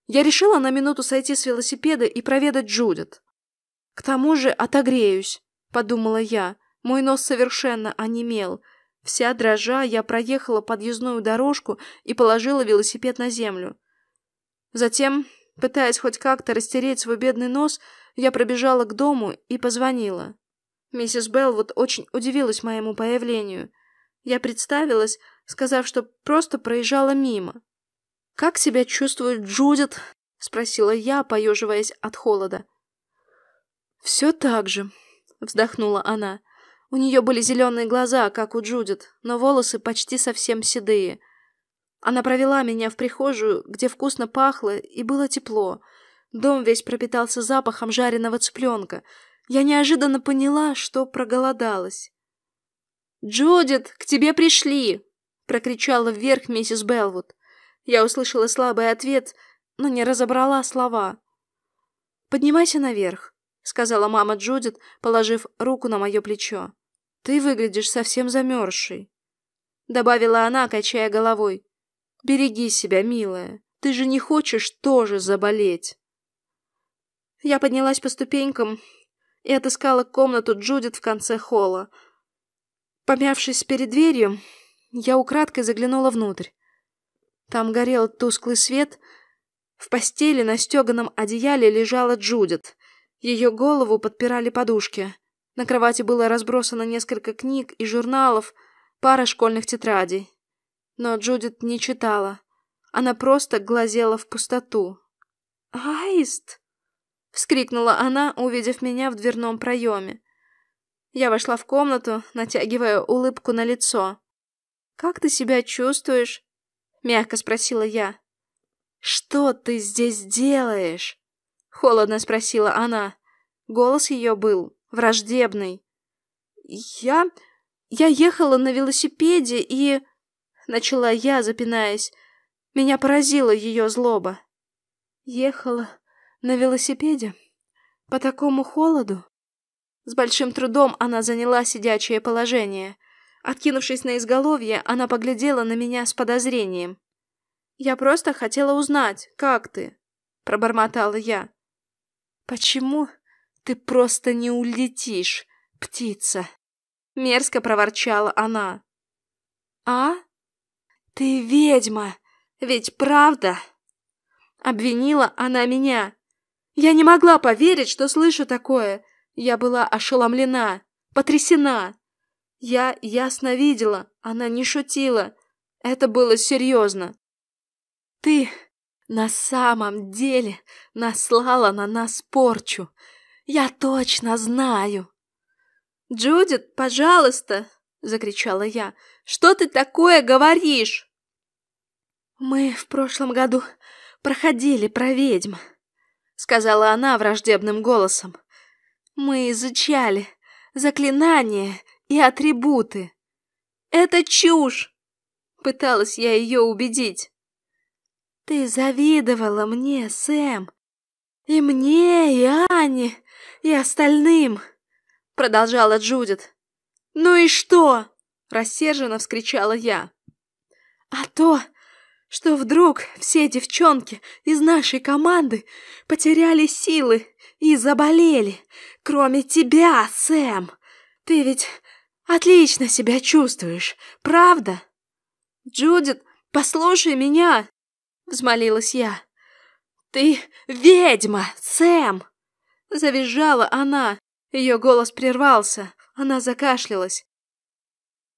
C: Я решила на минуту сойти с велосипеда и проведать Джудит. К тому же отогреюсь, подумала я. Мой нос совершенно онемел. Вся дрожа, я проехала подъездную дорожку и положила велосипед на землю. Затем, пытаясь хоть как-то растереть свой бедный нос, я пробежала к дому и позвонила. Миссис Белвуд очень удивилась моему появлению. Я представилась, сказав, что просто проезжала мимо. «Как себя чувствует Джудит?» — спросила я, поеживаясь от холода. «Все так же», — вздохнула она. У нее были зеленые глаза, как у Джудит, но волосы почти совсем седые. Она провела меня в прихожую, где вкусно пахло и было тепло. Дом весь пропитался запахом жареного цыпленка. Я неожиданно поняла, что проголодалась. «Джудит, к тебе пришли!» — прокричала вверх миссис Белвуд. Я услышала слабый ответ, но не разобрала слова. «Поднимайся наверх», — сказала мама Джудит, положив руку на мое плечо. «Ты выглядишь совсем замерзшей», — добавила она, качая головой. «Береги себя, милая. Ты же не хочешь тоже заболеть». Я поднялась по ступенькам и отыскала комнату Джудит в конце холла. Помявшись перед дверью, я украдкой заглянула внутрь. Там горел тусклый свет. В постели на стеганом одеяле лежала Джудит. Ее голову подпирали подушки. На кровати было разбросано несколько книг и журналов, пара школьных тетрадей. Но Джудит не читала. Она просто глазела в пустоту. «Аист!» — вскрикнула она, увидев меня в дверном проеме. Я вошла в комнату, натягивая улыбку на лицо. «Как ты себя чувствуешь?» — мягко спросила я. «Что ты здесь делаешь?» — холодно спросила она. Голос ее был враждебный. «Я... я ехала на велосипеде и...» — начала я, запинаясь.
B: Меня поразила ее злоба. Ехала на велосипеде по такому холоду. С большим трудом она заняла сидячее положение. Откинувшись на изголовье, она поглядела на меня с подозрением. «Я просто хотела узнать, как ты?» — пробормотала я. «Почему ты просто не улетишь, птица?» — мерзко проворчала она. «А? Ты ведьма, ведь правда?» Обвинила она меня. Я не могла поверить, что слышу такое. Я была ошеломлена, потрясена. Я ясно видела, она не шутила. Это было серьезно. Ты на самом деле наслала на нас порчу. Я точно знаю. «Джудит, пожалуйста!» — закричала я. «Что ты такое говоришь?» «Мы в прошлом году проходили про ведьм», — сказала она враждебным голосом. Мы изучали заклинания и атрибуты. Это чушь! Пыталась я ее убедить. Ты завидовала мне, Сэм. И мне, и Ане, и остальным. Продолжала Джудит. Ну и что? Рассерженно вскричала я. А то, что вдруг все девчонки из нашей команды потеряли силы и заболели, кроме тебя, Сэм. Ты ведь отлично себя чувствуешь, правда? Джудит, послушай меня, взмолилась я. Ты ведьма, Сэм! Завизжала она. Ее голос прервался. Она закашлялась.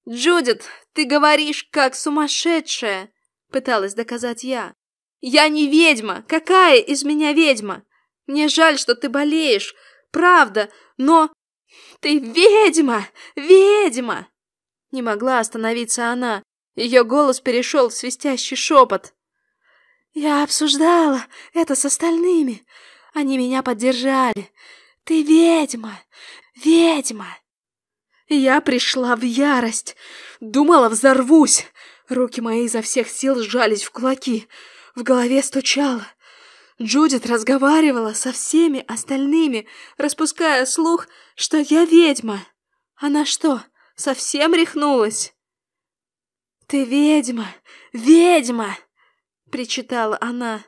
B: «Джудит, ты говоришь, как сумасшедшая!» Пыталась доказать я. «Я не ведьма! Какая из меня ведьма? Мне жаль, что ты болеешь, правда, но... Ты ведьма! Ведьма!» Не могла остановиться она. Ее голос перешел в свистящий шепот. «Я обсуждала это с остальными. Они меня поддержали. Ты ведьма! Ведьма!» Я пришла в ярость. Думала, взорвусь. Руки мои изо всех сил сжались в кулаки. В голове стучало. Джудит разговаривала со всеми остальными, распуская слух, что я ведьма. Она что, совсем рехнулась? «Ты ведьма! Ведьма!» — причитала она.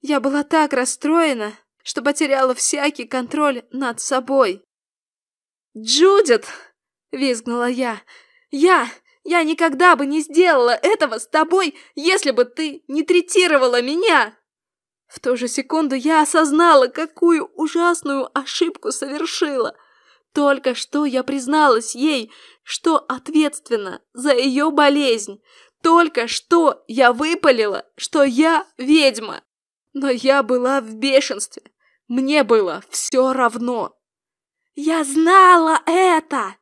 B: Я была так расстроена, что потеряла всякий контроль над собой. «Джудит!» — визгнула я. «Я! Я никогда бы не сделала этого с тобой, если бы ты не третировала меня!» В ту же секунду я осознала, какую ужасную ошибку совершила. Только что я призналась ей, что ответственна за ее болезнь. Только что я выпалила, что я ведьма. Но я была в бешенстве. Мне было все равно. «Я знала это!»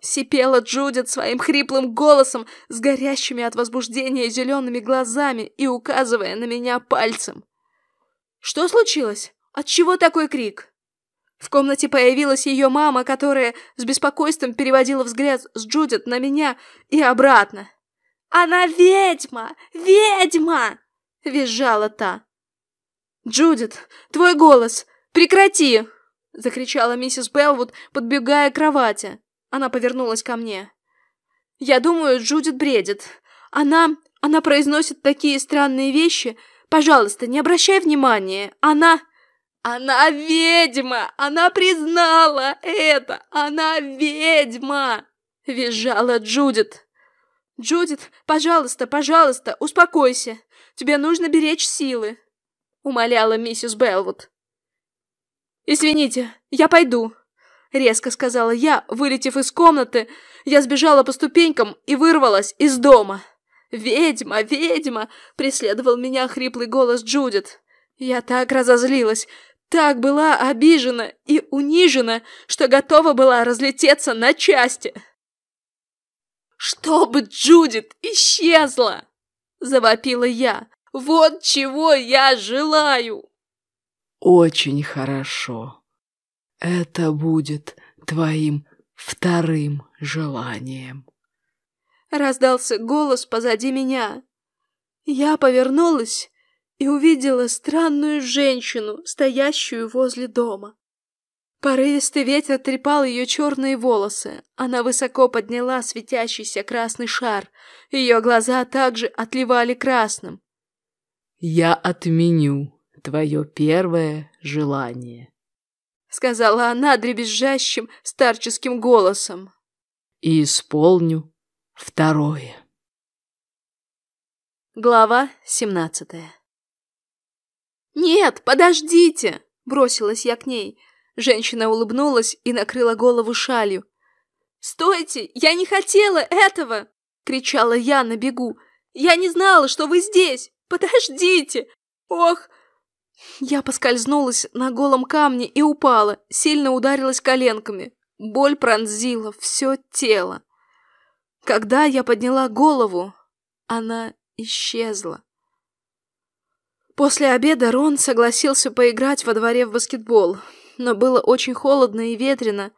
B: Сипела Джудит своим хриплым голосом с горящими от возбуждения зелеными глазами и указывая на меня пальцем. Что случилось? Отчего такой крик? В комнате появилась ее мама, которая с беспокойством переводила взгляд с Джудит на меня и обратно. «Она ведьма! Ведьма!» — визжала та. «Джудит, твой голос! Прекрати!» — закричала миссис Белвуд, подбегая к кровати. Она повернулась ко мне. «Я думаю, Джудит бредит. Она... она произносит такие странные вещи, Пожалуйста, не обращай внимания. Она... Она ведьма! Она признала это! Она ведьма!» Визжала Джудит. «Джудит, пожалуйста, пожалуйста, успокойся. Тебе нужно беречь силы», — умоляла миссис Белвуд. «Извините, я пойду», — резко сказала я, вылетев из комнаты. Я сбежала по ступенькам и вырвалась из дома. «Ведьма, ведьма!» — преследовал меня хриплый голос Джудит. Я так разозлилась, так была обижена и унижена, что готова была разлететься на части. «Чтобы Джудит исчезла!» — завопила я. «Вот чего я желаю!»
E: «Очень хорошо. Это будет твоим вторым желанием».
B: Раздался голос позади меня. Я повернулась и увидела странную женщину, стоящую возле дома. Порывистый ветер трепал ее черные волосы. Она высоко подняла светящийся красный шар. Ее глаза также отливали красным.
E: «Я отменю твое первое желание», —
B: сказала она дребезжащим старческим голосом.
E: «И исполню второе».
A: Глава семнадцатая
B: «Нет, подождите!» — бросилась я к ней. Женщина улыбнулась и накрыла голову шалью. «Стойте! Я не хотела этого!» — кричала я на бегу. «Я не знала, что вы здесь! Подождите! Ох!» Я поскользнулась на голом камне и упала, сильно ударилась коленками. Боль пронзила все тело. Когда я подняла голову, она исчезла. После обеда Рон согласился поиграть во дворе в баскетбол, но было очень холодно и ветрено.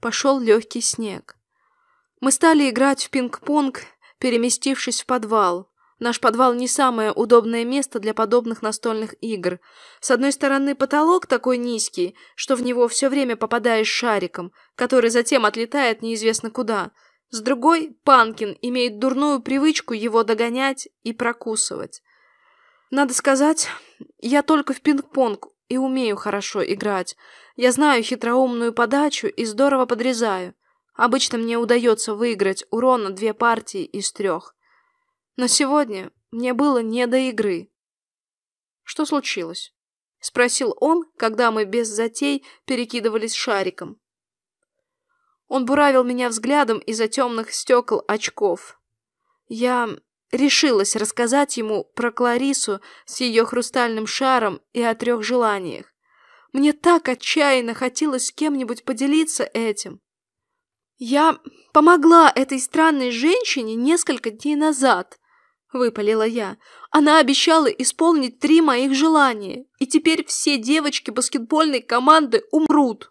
B: Пошел легкий снег. Мы стали играть в пинг-понг, переместившись в подвал. Наш подвал не самое удобное место для подобных настольных игр. С одной стороны, потолок такой низкий, что в него все время попадаешь шариком, который затем отлетает неизвестно куда. С другой, Панкин имеет дурную привычку его догонять и прокусывать. Надо сказать, я только в пинг-понг и умею хорошо играть. Я знаю хитроумную подачу и здорово подрезаю. Обычно мне удается выиграть у Рона две партии из трех. Но сегодня мне было не до игры. Что случилось? Спросил он, когда мы без затей перекидывались шариком. Он буравил меня взглядом из-за темных стекол очков. Я решилась рассказать ему про Кларису с ее хрустальным шаром и о трех желаниях. Мне так отчаянно хотелось с кем-нибудь поделиться этим. Я помогла этой странной женщине несколько дней назад, выпалила я. Она обещала исполнить три моих желания, и теперь все девочки баскетбольной команды умрут.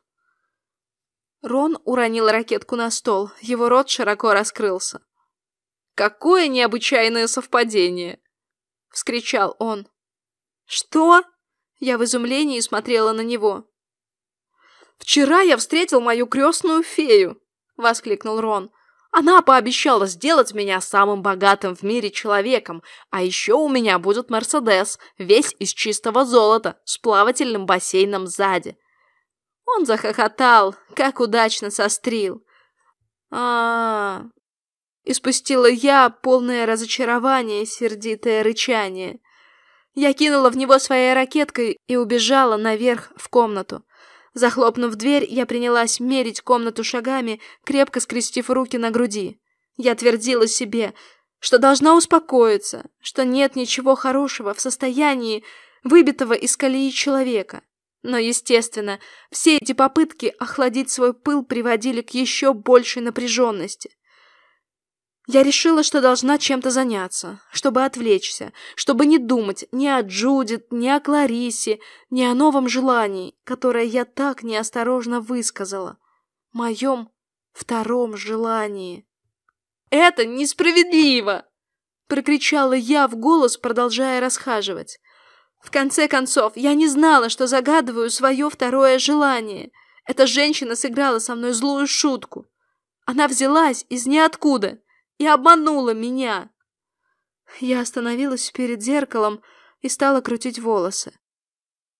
B: Рон уронил ракетку на стол, его рот широко раскрылся. «Какое необычайное совпадение!» — вскричал он. «Что?» — я в изумлении смотрела на него. «Вчера я встретил мою крестную фею!» — воскликнул Рон. «Она пообещала сделать меня самым богатым в мире человеком, а еще у меня будет Мерседес, весь из чистого золота, с плавательным бассейном сзади. Он захохотал, как удачно сострил. а, -а, -а я полное разочарование и сердитое рычание. Я кинула в него своей ракеткой и убежала наверх в комнату. Захлопнув дверь, я принялась мерить комнату шагами, крепко скрестив руки на груди. Я твердила себе, что должна успокоиться, что нет ничего хорошего в состоянии выбитого из колеи человека. Но, естественно, все эти попытки охладить свой пыл приводили к еще большей напряженности. Я решила, что должна чем-то заняться, чтобы отвлечься, чтобы не думать ни о Джудит, ни о Кларисе, ни о новом желании, которое я так неосторожно высказала. Моем втором желании. «Это несправедливо!» — прокричала я в голос, продолжая расхаживать. В конце концов, я не знала, что загадываю свое второе желание. Эта женщина сыграла со мной злую шутку. Она взялась из ниоткуда и обманула меня. Я остановилась перед зеркалом и стала крутить волосы.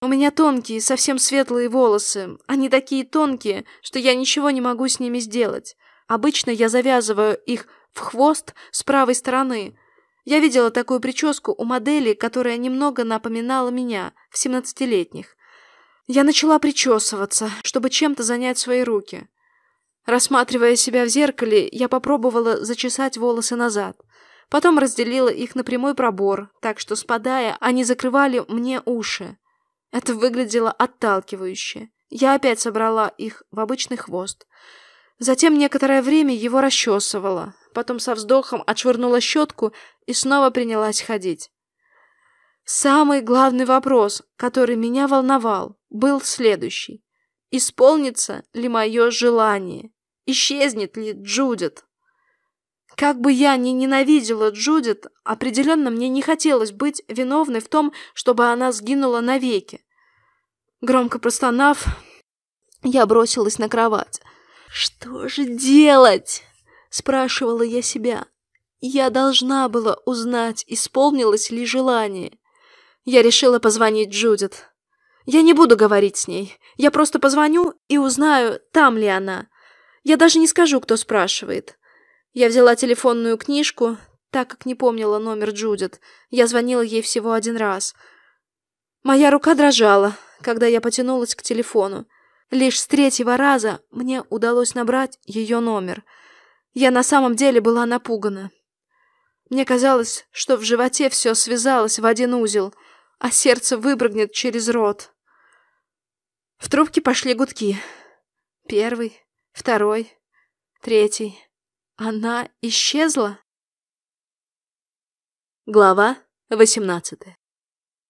B: У меня тонкие, совсем светлые волосы. Они такие тонкие, что я ничего не могу с ними сделать. Обычно я завязываю их в хвост с правой стороны, я видела такую прическу у модели, которая немного напоминала меня, в семнадцатилетних. Я начала причесываться, чтобы чем-то занять свои руки. Рассматривая себя в зеркале, я попробовала зачесать волосы назад. Потом разделила их на прямой пробор, так что, спадая, они закрывали мне уши. Это выглядело отталкивающе. Я опять собрала их в обычный хвост. Затем некоторое время его расчесывала, потом со вздохом отшвырнула щетку и снова принялась ходить. Самый главный вопрос, который меня волновал, был следующий. Исполнится ли мое желание? Исчезнет ли Джудит? Как бы я ни ненавидела Джудит, определенно мне не хотелось быть виновной в том, чтобы она сгинула навеки. Громко простонав, я бросилась на кровать. «Что же делать?» — спрашивала я себя. Я должна была узнать, исполнилось ли желание. Я решила позвонить Джудит. Я не буду говорить с ней. Я просто позвоню и узнаю, там ли она. Я даже не скажу, кто спрашивает. Я взяла телефонную книжку, так как не помнила номер Джудит. Я звонила ей всего один раз. Моя рука дрожала, когда я потянулась к телефону. Лишь с третьего раза мне удалось набрать ее номер. Я на самом деле была напугана. Мне казалось, что в животе все связалось в один узел, а сердце выпрыгнет через рот. В трубке пошли гудки. Первый, второй, третий. Она исчезла? Глава восемнадцатая.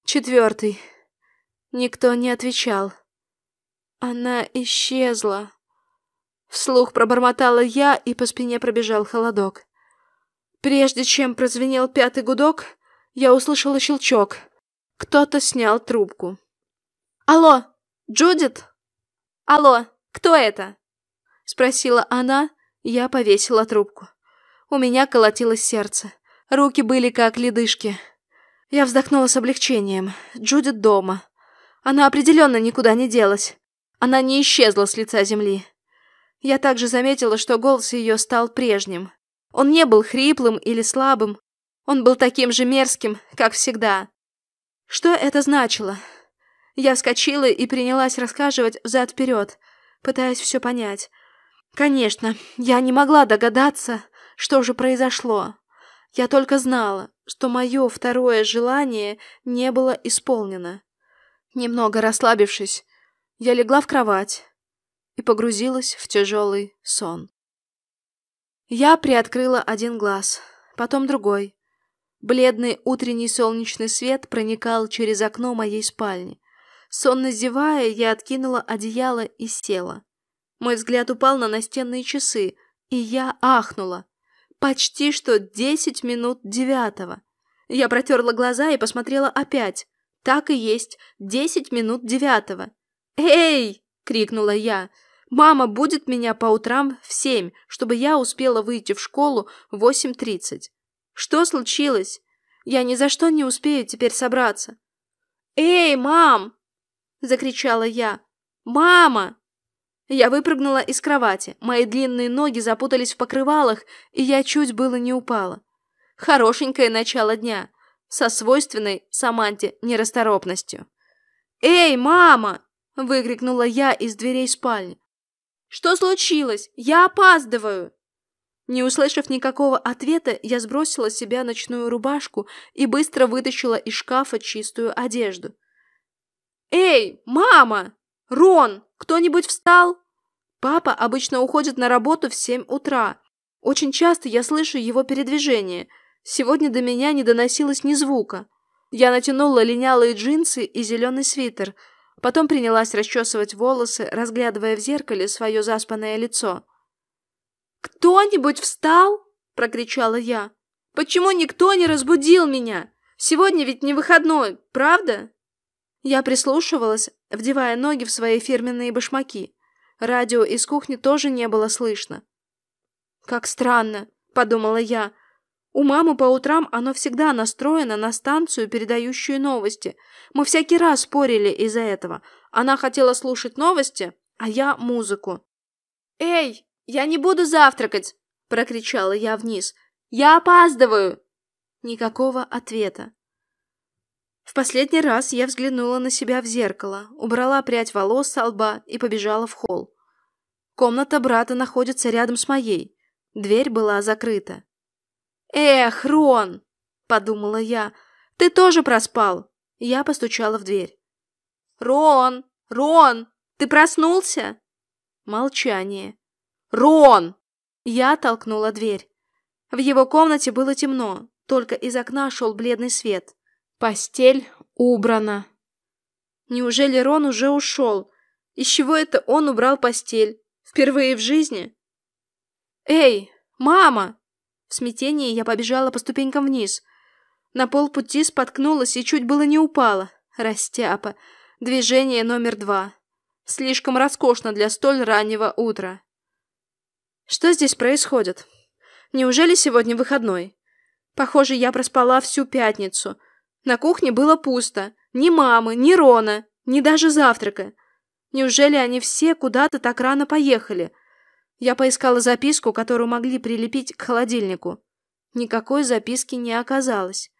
B: Четвертый. Никто не отвечал. Она исчезла. Вслух пробормотала я, и по спине пробежал холодок. Прежде чем прозвенел пятый гудок, я услышала щелчок. Кто-то снял трубку. «Алло, Джудит? Алло, кто это?» Спросила она, я повесила трубку. У меня колотилось сердце. Руки были как ледышки. Я вздохнула с облегчением. Джудит дома. Она определенно никуда не делась. Она не исчезла с лица земли. Я также заметила, что голос ее стал прежним. Он не был хриплым или слабым. Он был таким же мерзким, как всегда. Что это значило? Я вскочила и принялась рассказывать взад-вперед, пытаясь все понять. Конечно, я не могла догадаться, что же произошло. Я только знала, что мое второе желание не было исполнено. Немного расслабившись, я легла в кровать и погрузилась в тяжелый сон. Я приоткрыла один глаз, потом другой. Бледный утренний солнечный свет проникал через окно моей спальни. Сонно зевая, я откинула одеяло и села. Мой взгляд упал на настенные часы, и я ахнула. Почти что десять минут девятого. Я протерла глаза и посмотрела опять. Так и есть, десять минут девятого. «Эй!» — крикнула я. «Мама будет меня по утрам в семь, чтобы я успела выйти в школу в восемь тридцать. Что случилось? Я ни за что не успею теперь собраться». «Эй, мам!» — закричала я. «Мама!» Я выпрыгнула из кровати, мои длинные ноги запутались в покрывалах, и я чуть было не упала. Хорошенькое начало дня, со свойственной Саманте нерасторопностью. «Эй, мама!» — выкрикнула я из дверей спальни. «Что случилось? Я опаздываю!» Не услышав никакого ответа, я сбросила с себя ночную рубашку и быстро вытащила из шкафа чистую одежду. «Эй, мама! Рон, кто-нибудь встал?» Папа обычно уходит на работу в семь утра. Очень часто я слышу его передвижение. Сегодня до меня не доносилось ни звука. Я натянула линялые джинсы и зеленый свитер. Потом принялась расчесывать волосы, разглядывая в зеркале свое заспанное лицо. «Кто-нибудь встал?» – прокричала я. «Почему никто не разбудил меня? Сегодня ведь не выходной, правда?» Я прислушивалась, вдевая ноги в свои фирменные башмаки. Радио из кухни тоже не было слышно. «Как странно», — подумала я. «У мамы по утрам оно всегда настроено на станцию, передающую новости. Мы всякий раз спорили из-за этого. Она хотела слушать новости, а я — музыку». «Эй, я не буду завтракать!» — прокричала я вниз. «Я опаздываю!» Никакого ответа. В последний раз я взглянула на себя в зеркало, убрала прядь волос со лба и побежала в холл. Комната брата находится рядом с моей. Дверь была закрыта. «Эх, Рон!» — подумала я. «Ты тоже проспал!» Я постучала в дверь. «Рон! Рон! Ты проснулся?» Молчание. «Рон!» Я толкнула дверь. В его комнате было темно, только из окна шел бледный свет. Постель убрана. Неужели Рон уже ушел? Из чего это он убрал постель? Впервые в жизни? Эй, мама! В смятении я побежала по ступенькам вниз. На полпути споткнулась и чуть было не упала. Растяпа. Движение номер два. Слишком роскошно для столь раннего утра. Что здесь происходит? Неужели сегодня выходной? Похоже, я проспала всю пятницу. На кухне было пусто. Ни мамы, ни Рона, ни даже завтрака. Неужели они все куда-то так рано поехали? Я поискала записку, которую могли прилепить к холодильнику. Никакой записки не оказалось.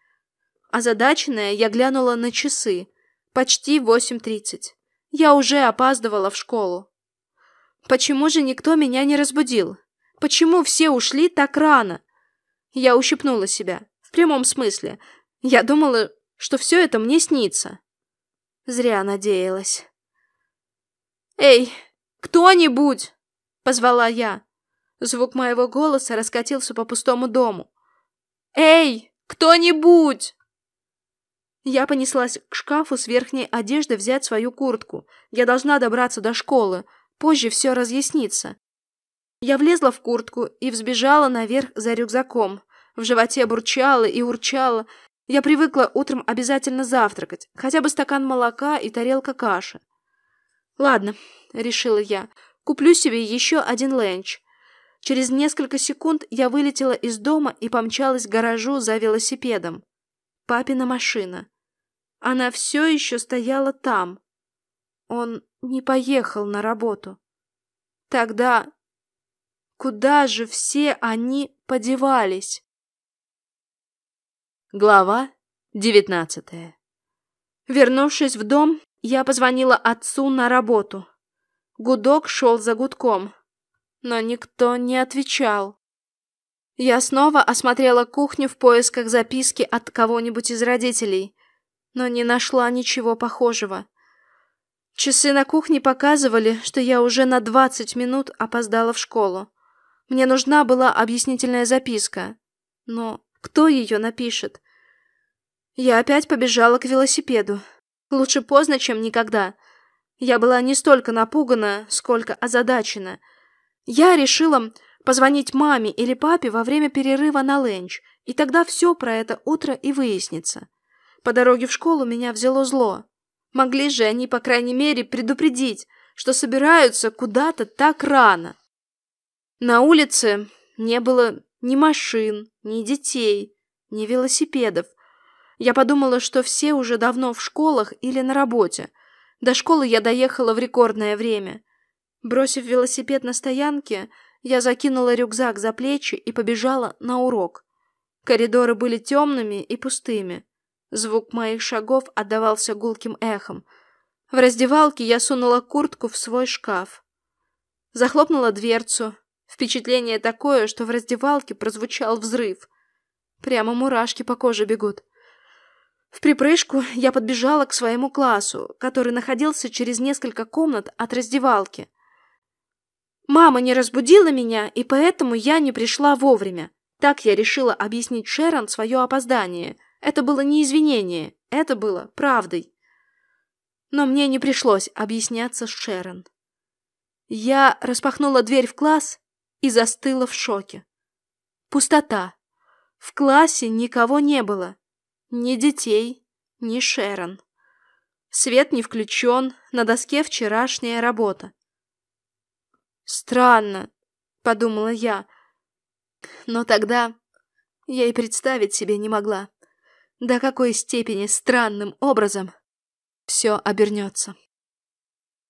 B: Озадаченная, я глянула на часы. Почти восемь тридцать. Я уже опаздывала в школу. Почему же никто меня не разбудил? Почему все ушли так рано? Я ущипнула себя. В прямом смысле. Я думала, что все это мне снится. Зря надеялась. «Эй, кто-нибудь!» — позвала я. Звук моего голоса раскатился по пустому дому. «Эй, кто-нибудь!» Я понеслась к шкафу с верхней одеждой взять свою куртку. Я должна добраться до школы. Позже все разъяснится. Я влезла в куртку и взбежала наверх за рюкзаком. В животе бурчало и урчало. Я привыкла утром обязательно завтракать. Хотя бы стакан молока и тарелка каши. «Ладно», — решила я, — «куплю себе еще один ленч». Через несколько секунд я вылетела из дома и помчалась к гаражу за велосипедом. Папина машина. Она все еще стояла там. Он не поехал на работу. Тогда куда же все они подевались?
A: Глава девятнадцатая
B: Вернувшись в дом, я позвонила отцу на работу. Гудок шел за гудком, но никто не отвечал. Я снова осмотрела кухню в поисках записки от кого-нибудь из родителей, но не нашла ничего похожего. Часы на кухне показывали, что я уже на 20 минут опоздала в школу. Мне нужна была объяснительная записка. Но кто ее напишет? Я опять побежала к велосипеду. Лучше поздно, чем никогда. Я была не столько напугана, сколько озадачена. Я решила позвонить маме или папе во время перерыва на ленч, и тогда все про это утро и выяснится. По дороге в школу меня взяло зло. Могли же они, по крайней мере, предупредить, что собираются куда-то так рано. На улице не было ни машин, ни детей, ни велосипедов. Я подумала, что все уже давно в школах или на работе. До школы я доехала в рекордное время. Бросив велосипед на стоянке, я закинула рюкзак за плечи и побежала на урок. Коридоры были темными и пустыми. Звук моих шагов отдавался гулким эхом. В раздевалке я сунула куртку в свой шкаф. Захлопнула дверцу. Впечатление такое, что в раздевалке прозвучал взрыв. Прямо мурашки по коже бегут. В припрыжку я подбежала к своему классу, который находился через несколько комнат от раздевалки. Мама не разбудила меня, и поэтому я не пришла вовремя. Так я решила объяснить Шерон свое опоздание — это было не извинение, это было правдой. Но мне не пришлось объясняться с Шерон. Я распахнула дверь в класс и застыла в шоке. Пустота. В классе никого не было. Ни детей, ни Шерон. Свет не включен, на доске вчерашняя работа. «Странно», — подумала я. Но тогда я и представить себе не могла до какой степени странным образом все обернется.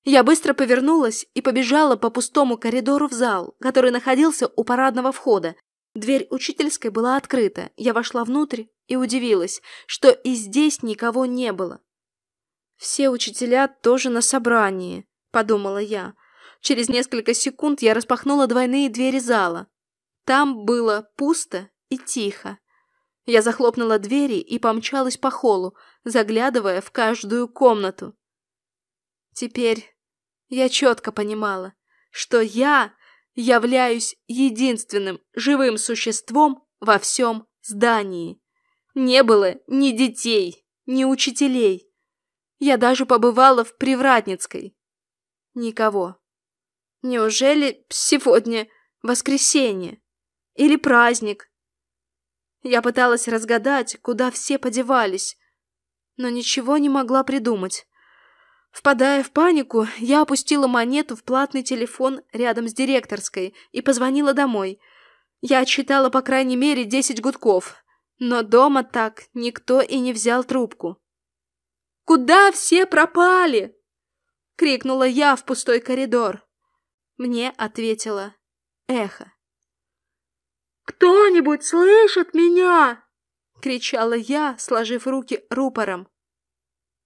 B: Я быстро повернулась и побежала по пустому коридору в зал, который находился у парадного входа. Дверь учительской была открыта. Я вошла внутрь и удивилась, что и здесь никого не было. «Все учителя тоже на собрании», — подумала я. Через несколько секунд я распахнула двойные двери зала. Там было пусто и тихо. Я захлопнула двери и помчалась по холлу, заглядывая в каждую комнату. Теперь я четко понимала, что я являюсь единственным живым существом во всем здании. Не было ни детей, ни учителей. Я даже побывала в Привратницкой. Никого. Неужели сегодня воскресенье? Или праздник? Я пыталась разгадать, куда все подевались, но ничего не могла придумать. Впадая в панику, я опустила монету в платный телефон рядом с директорской и позвонила домой. Я отсчитала по крайней мере десять гудков, но дома так никто и не взял трубку. «Куда все пропали?» — крикнула я в пустой коридор. Мне ответило эхо. «Кто-нибудь слышит меня?» — кричала я, сложив руки рупором.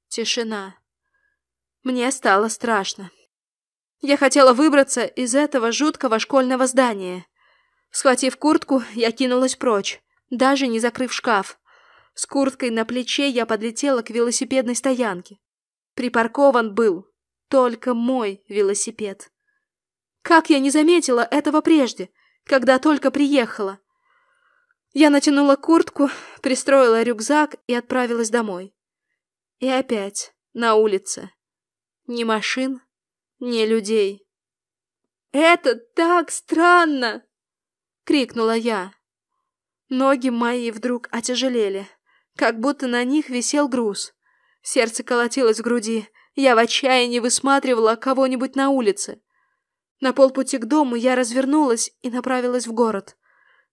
B: Тишина. Мне стало страшно. Я хотела выбраться из этого жуткого школьного здания. Схватив куртку, я кинулась прочь, даже не закрыв шкаф. С курткой на плече я подлетела к велосипедной стоянке. Припаркован был только мой велосипед. Как я не заметила этого прежде, когда только приехала? Я натянула куртку, пристроила рюкзак и отправилась домой. И опять на улице. Ни машин, ни людей. «Это так странно!» — крикнула я. Ноги мои вдруг отяжелели, как будто на них висел груз. Сердце колотилось в груди. Я в отчаянии высматривала кого-нибудь на улице. На полпути к дому я развернулась и направилась в город.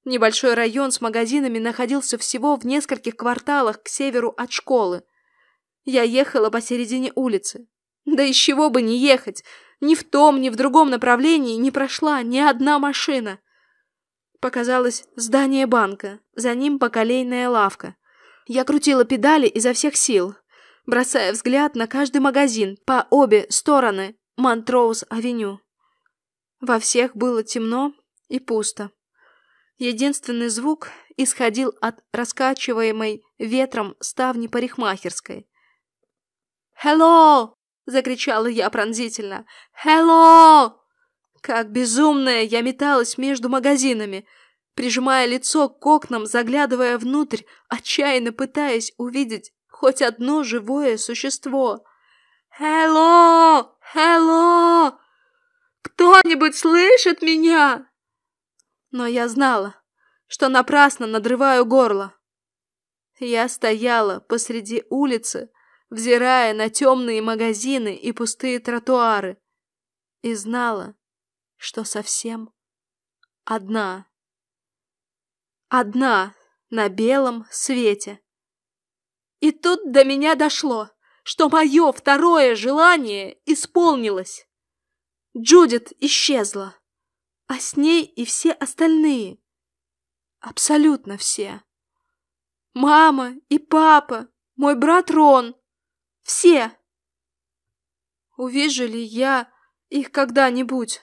B: Небольшой район с магазинами находился всего в нескольких кварталах к северу от школы. Я ехала посередине улицы. Да из чего бы не ехать? Ни в том, ни в другом направлении не прошла ни одна машина. Показалось здание банка, за ним поколейная лавка. Я крутила педали изо всех сил, бросая взгляд на каждый магазин по обе стороны Монтроуз-авеню. Во всех было темно и пусто. Единственный звук исходил от раскачиваемой ветром ставни парикмахерской. «Hello!» — закричала я пронзительно. «Hello!» Как безумная я металась между магазинами, прижимая лицо к окнам, заглядывая внутрь, отчаянно пытаясь увидеть хоть одно живое существо. «Hello! Hello! Кто-нибудь слышит меня?» Но я знала, что напрасно надрываю горло. Я стояла посреди улицы, взирая на темные магазины и пустые тротуары, и знала, что совсем одна. Одна на белом свете. И тут до меня дошло, что мое второе желание исполнилось. Джудит исчезла, а с ней и все остальные. Абсолютно все. Мама и папа, мой брат Рон. Все. Увижу ли я их когда-нибудь?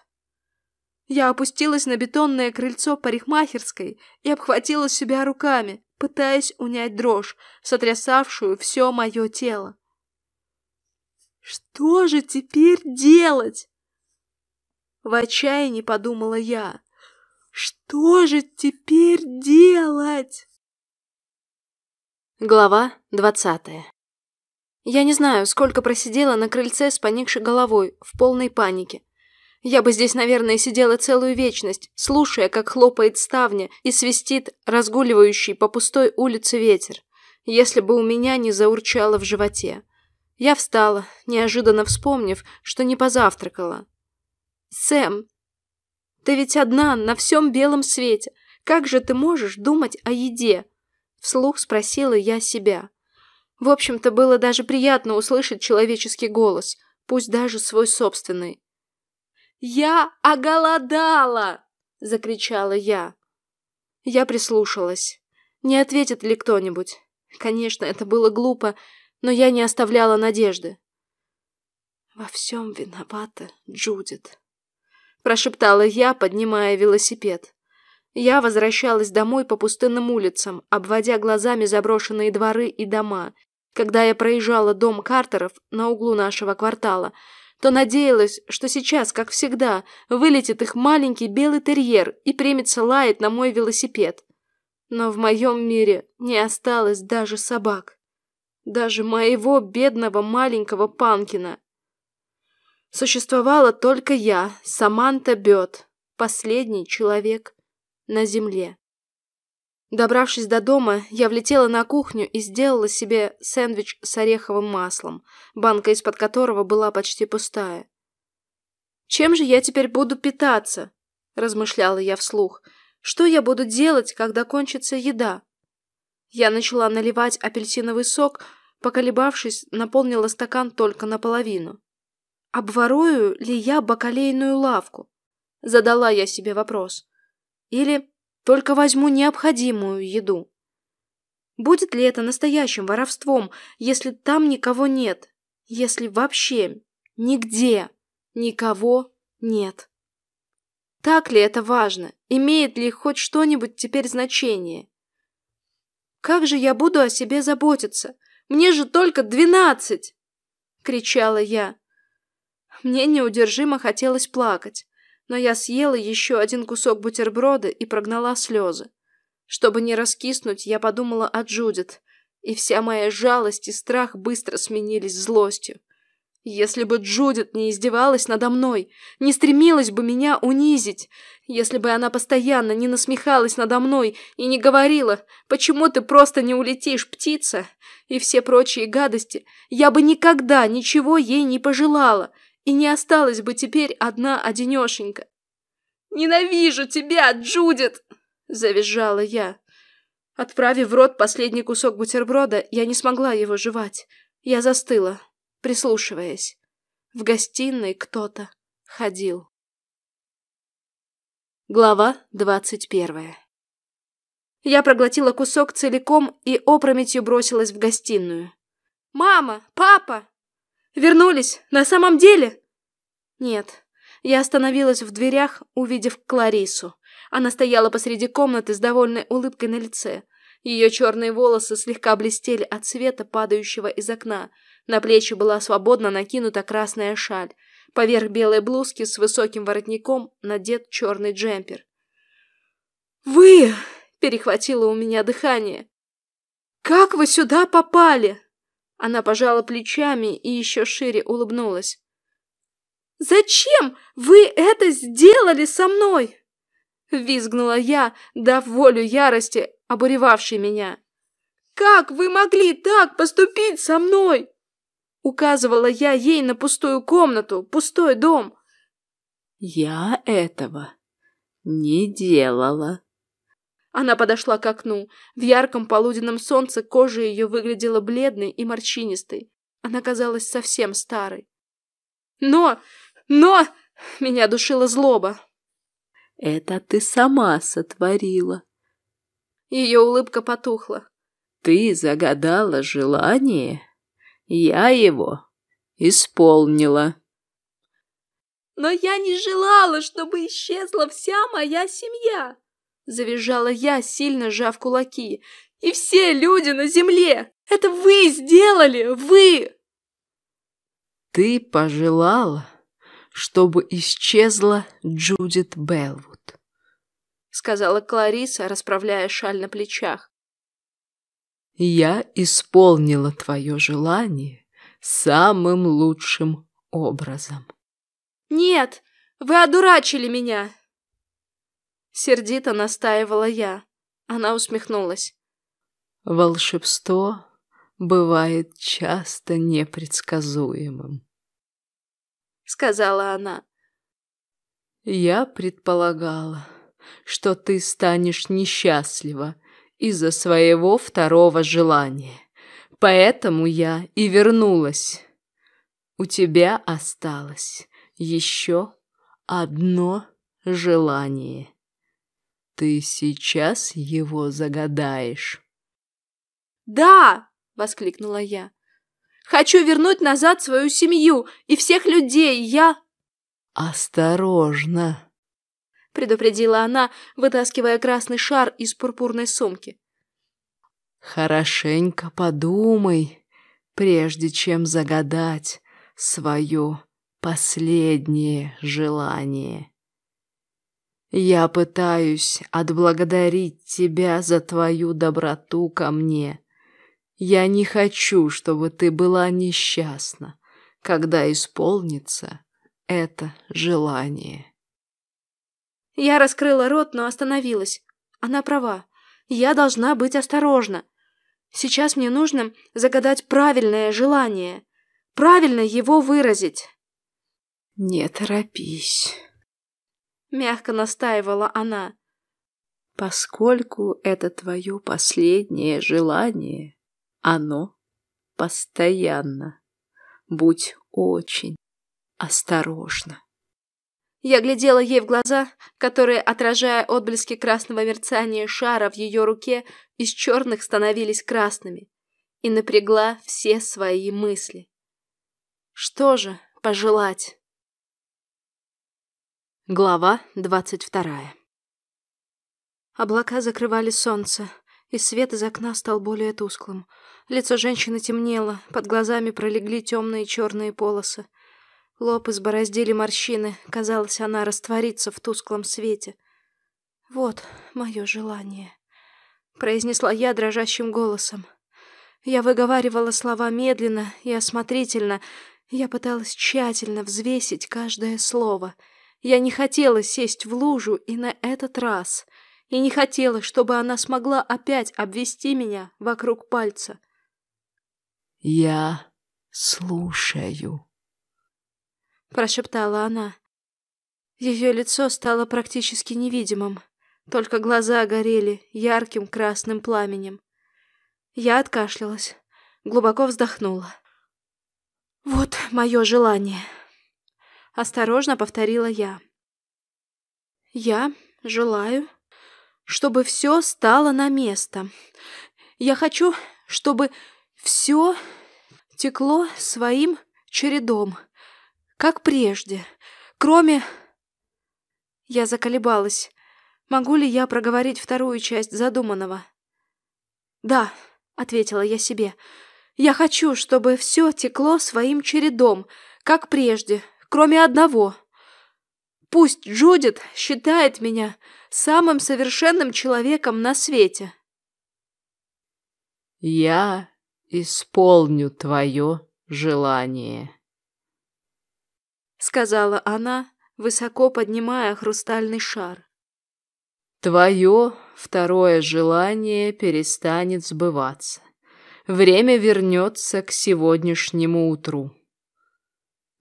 B: Я опустилась на бетонное крыльцо парикмахерской и обхватила себя руками, пытаясь унять дрожь, сотрясавшую все мое тело. Что же теперь делать? В отчаянии подумала я. Что же теперь делать?
A: Глава двадцатая Я не знаю, сколько просидела на крыльце с поникшей головой, в полной панике. Я бы здесь, наверное, сидела целую вечность, слушая, как хлопает ставня и свистит разгуливающий по пустой улице ветер, если бы у меня не заурчало в животе. Я встала, неожиданно вспомнив, что не позавтракала. «Сэм, ты ведь одна на всем белом свете. Как же ты можешь думать о еде?» Вслух спросила я себя. В общем-то, было даже приятно услышать человеческий голос, пусть даже свой собственный. «Я оголодала!» — закричала я. Я прислушалась. Не ответит ли кто-нибудь? Конечно, это было глупо, но я не оставляла надежды. «Во всем виновата Джудит», — прошептала я, поднимая велосипед. Я возвращалась домой по пустынным улицам, обводя глазами заброшенные дворы и дома. Когда я проезжала дом Картеров на углу нашего квартала — то надеялась, что сейчас, как всегда, вылетит их маленький белый терьер и примется лаять на мой велосипед. Но в моем мире не осталось даже собак. Даже моего бедного маленького Панкина. Существовала только я, Саманта Бет, последний человек на земле.
B: Добравшись до дома, я влетела на кухню и сделала себе сэндвич с ореховым маслом, банка из-под которого была почти пустая. «Чем же я теперь буду питаться?» – размышляла я вслух. «Что я буду делать, когда кончится еда?» Я начала наливать апельсиновый сок, поколебавшись, наполнила стакан только наполовину. «Обворую ли я бакалейную лавку?» – задала я себе вопрос. «Или только возьму необходимую еду. Будет ли это настоящим воровством, если там никого нет? Если вообще нигде никого нет? Так ли это важно? Имеет ли хоть что-нибудь теперь значение? Как же я буду о себе заботиться? Мне же только двенадцать! Кричала я. Мне неудержимо хотелось плакать но я съела еще один кусок бутерброда и прогнала слезы. Чтобы не раскиснуть, я подумала о Джудит, и вся моя жалость и страх быстро сменились злостью. Если бы Джудит не издевалась надо мной, не стремилась бы меня унизить, если бы она постоянно не насмехалась надо мной и не говорила «Почему ты просто не улетишь, птица?» и все прочие гадости, я бы никогда ничего ей не пожелала — и не осталась бы теперь одна одинешенька. «Ненавижу тебя, Джудит!» — завизжала я. Отправив в рот последний кусок бутерброда, я не смогла его жевать. Я застыла, прислушиваясь. В гостиной кто-то ходил. Глава двадцать первая Я проглотила кусок целиком и опрометью бросилась в гостиную. «Мама! Папа!» Вернулись? На самом деле? Нет. Я остановилась в дверях, увидев Кларису. Она стояла посреди комнаты с довольной улыбкой на лице. Ее черные волосы слегка блестели от света, падающего из окна. На плечи была свободно накинута красная шаль. Поверх белой блузки с высоким воротником надет черный джемпер. «Вы!» — перехватило у меня дыхание. «Как вы сюда попали?» Она пожала плечами и еще шире улыбнулась. «Зачем вы это сделали со мной?» Визгнула я, дав волю ярости, обуревавшей меня. «Как вы могли так поступить со мной?» Указывала я ей на пустую комнату, пустой дом.
E: «Я этого не делала»,
B: она подошла к окну. В ярком полуденном солнце кожа ее выглядела бледной и морщинистой. Она казалась совсем старой. «Но! Но!» — меня душила злоба.
E: «Это ты сама сотворила».
B: Ее улыбка потухла.
E: «Ты загадала желание, я его исполнила».
B: «Но я не желала, чтобы исчезла вся моя семья!» Завизжала я, сильно сжав кулаки. «И все люди на земле! Это вы сделали! Вы!»
E: «Ты пожелала, чтобы исчезла Джудит Белвуд», —
B: сказала Клариса, расправляя шаль на плечах.
E: «Я исполнила твое желание самым лучшим образом».
B: «Нет, вы одурачили меня!» Сердито настаивала я. Она усмехнулась.
E: Волшебство бывает часто непредсказуемым.
B: Сказала она.
E: Я предполагала, что ты станешь несчастлива из-за своего второго желания. Поэтому я и вернулась. У тебя осталось еще одно желание. Ты сейчас его загадаешь.
B: «Да!» — воскликнула я. «Хочу вернуть назад свою семью и всех людей, я...»
E: «Осторожно!»
B: — предупредила она, вытаскивая красный шар из пурпурной сумки.
E: «Хорошенько подумай, прежде чем загадать свое последнее желание». Я пытаюсь отблагодарить тебя за твою доброту ко мне. Я не хочу, чтобы ты была несчастна, когда исполнится это желание.
B: Я раскрыла рот, но остановилась. Она права. Я должна быть осторожна. Сейчас мне нужно загадать правильное желание, правильно его выразить.
E: Не торопись,
B: мягко настаивала она.
E: Поскольку это твое последнее желание, оно постоянно. Будь очень осторожна.
B: Я глядела ей в глаза, которые, отражая отблески красного мерцания шара в ее руке, из черных становились красными, и напрягла все свои мысли. Что же пожелать?
A: Глава двадцать вторая
B: Облака закрывали солнце, и свет из окна стал более тусклым. Лицо женщины темнело, под глазами пролегли темные черные полосы. Лоб избороздили морщины, казалось, она растворится в тусклом свете. «Вот мое желание», — произнесла я дрожащим голосом. Я выговаривала слова медленно и осмотрительно, я пыталась тщательно взвесить каждое слово. Я не хотела сесть в лужу и на этот раз, и не хотела, чтобы она смогла опять обвести меня вокруг пальца.
E: «Я слушаю», —
B: прошептала она. Ее лицо стало практически невидимым, только глаза горели ярким красным пламенем. Я откашлялась, глубоко вздохнула. «Вот мое желание», — осторожно повторила я. «Я желаю, чтобы все стало на место. Я хочу, чтобы все текло своим чередом, как прежде, кроме... Я заколебалась. Могу ли я проговорить вторую часть задуманного? «Да», — ответила я себе, — «я хочу, чтобы все текло своим чередом, как прежде, кроме одного. Пусть Джудит считает меня самым совершенным человеком на свете».
E: «Я исполню твое желание»
B: сказала она, высоко поднимая хрустальный шар.
E: Твое второе желание перестанет сбываться. Время вернется к сегодняшнему утру.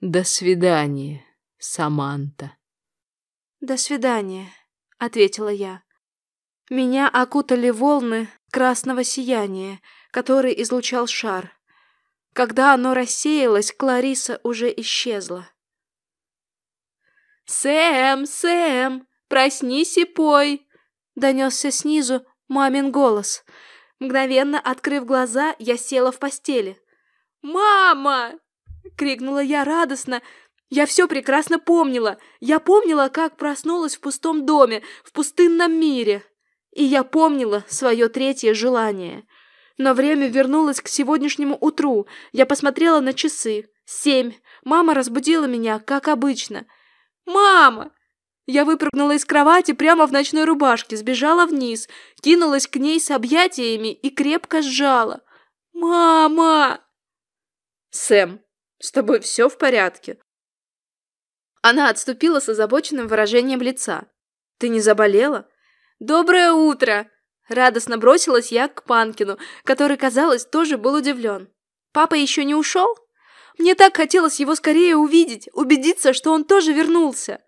E: До свидания, Саманта.
B: До свидания, ответила я. Меня окутали волны красного сияния, который излучал шар. Когда оно рассеялось, Клариса уже исчезла. «Сэм, Сэм, проснись и пой!» Донесся снизу мамин голос. Мгновенно открыв глаза, я села в постели. «Мама!» — крикнула я радостно. Я все прекрасно помнила. Я помнила, как проснулась в пустом доме, в пустынном мире. И я помнила свое третье желание. Но время вернулось к сегодняшнему утру. Я посмотрела на часы. Семь. Мама разбудила меня, как обычно. «Мама!» Я выпрыгнула из кровати прямо в ночной рубашке, сбежала вниз, кинулась к ней с объятиями и крепко сжала. «Мама!» «Сэм, с тобой все в порядке?» Она отступила с озабоченным выражением лица. «Ты не заболела?» «Доброе утро!» Радостно бросилась я к Панкину, который, казалось, тоже был удивлен. «Папа еще не ушел?» Мне так хотелось его скорее увидеть, убедиться, что он тоже вернулся.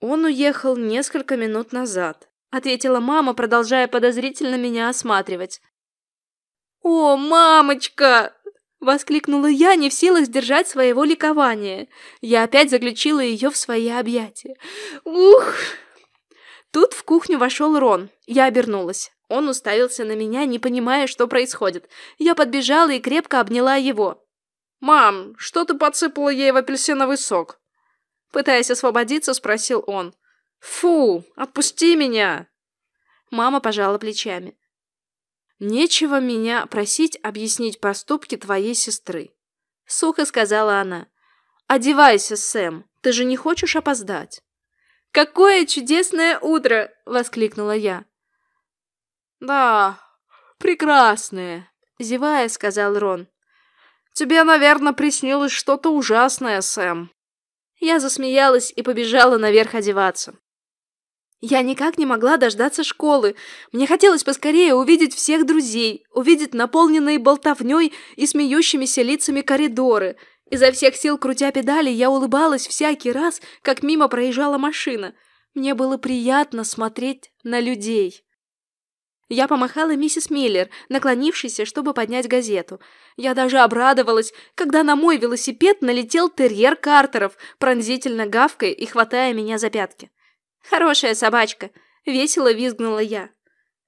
B: Он уехал несколько минут назад, ответила мама, продолжая подозрительно меня осматривать. О, мамочка! Воскликнула я, не в силах сдержать своего ликования. Я опять заключила ее в свои объятия. Ух! Тут в кухню вошел Рон. Я обернулась. Он уставился на меня, не понимая, что происходит. Я подбежала и крепко обняла его. «Мам, что ты подсыпала ей в апельсиновый сок?» Пытаясь освободиться, спросил он. «Фу, отпусти меня!» Мама пожала плечами. «Нечего меня просить объяснить поступки твоей сестры», — сухо сказала она. «Одевайся, Сэм, ты же не хочешь опоздать?» «Какое чудесное утро!» — воскликнула я. «Да, прекрасное!» — зевая, сказал Рон. Тебе, наверное, приснилось что-то ужасное, Сэм. Я засмеялась и побежала наверх одеваться. Я никак не могла дождаться школы. Мне хотелось поскорее увидеть всех друзей, увидеть наполненные болтовней и смеющимися лицами коридоры. Изо всех сил крутя педали, я улыбалась всякий раз, как мимо проезжала машина. Мне было приятно смотреть на людей. Я помахала миссис Миллер, наклонившейся, чтобы поднять газету. Я даже обрадовалась, когда на мой велосипед налетел терьер Картеров, пронзительно гавкая и хватая меня за пятки. «Хорошая собачка!» — весело визгнула я.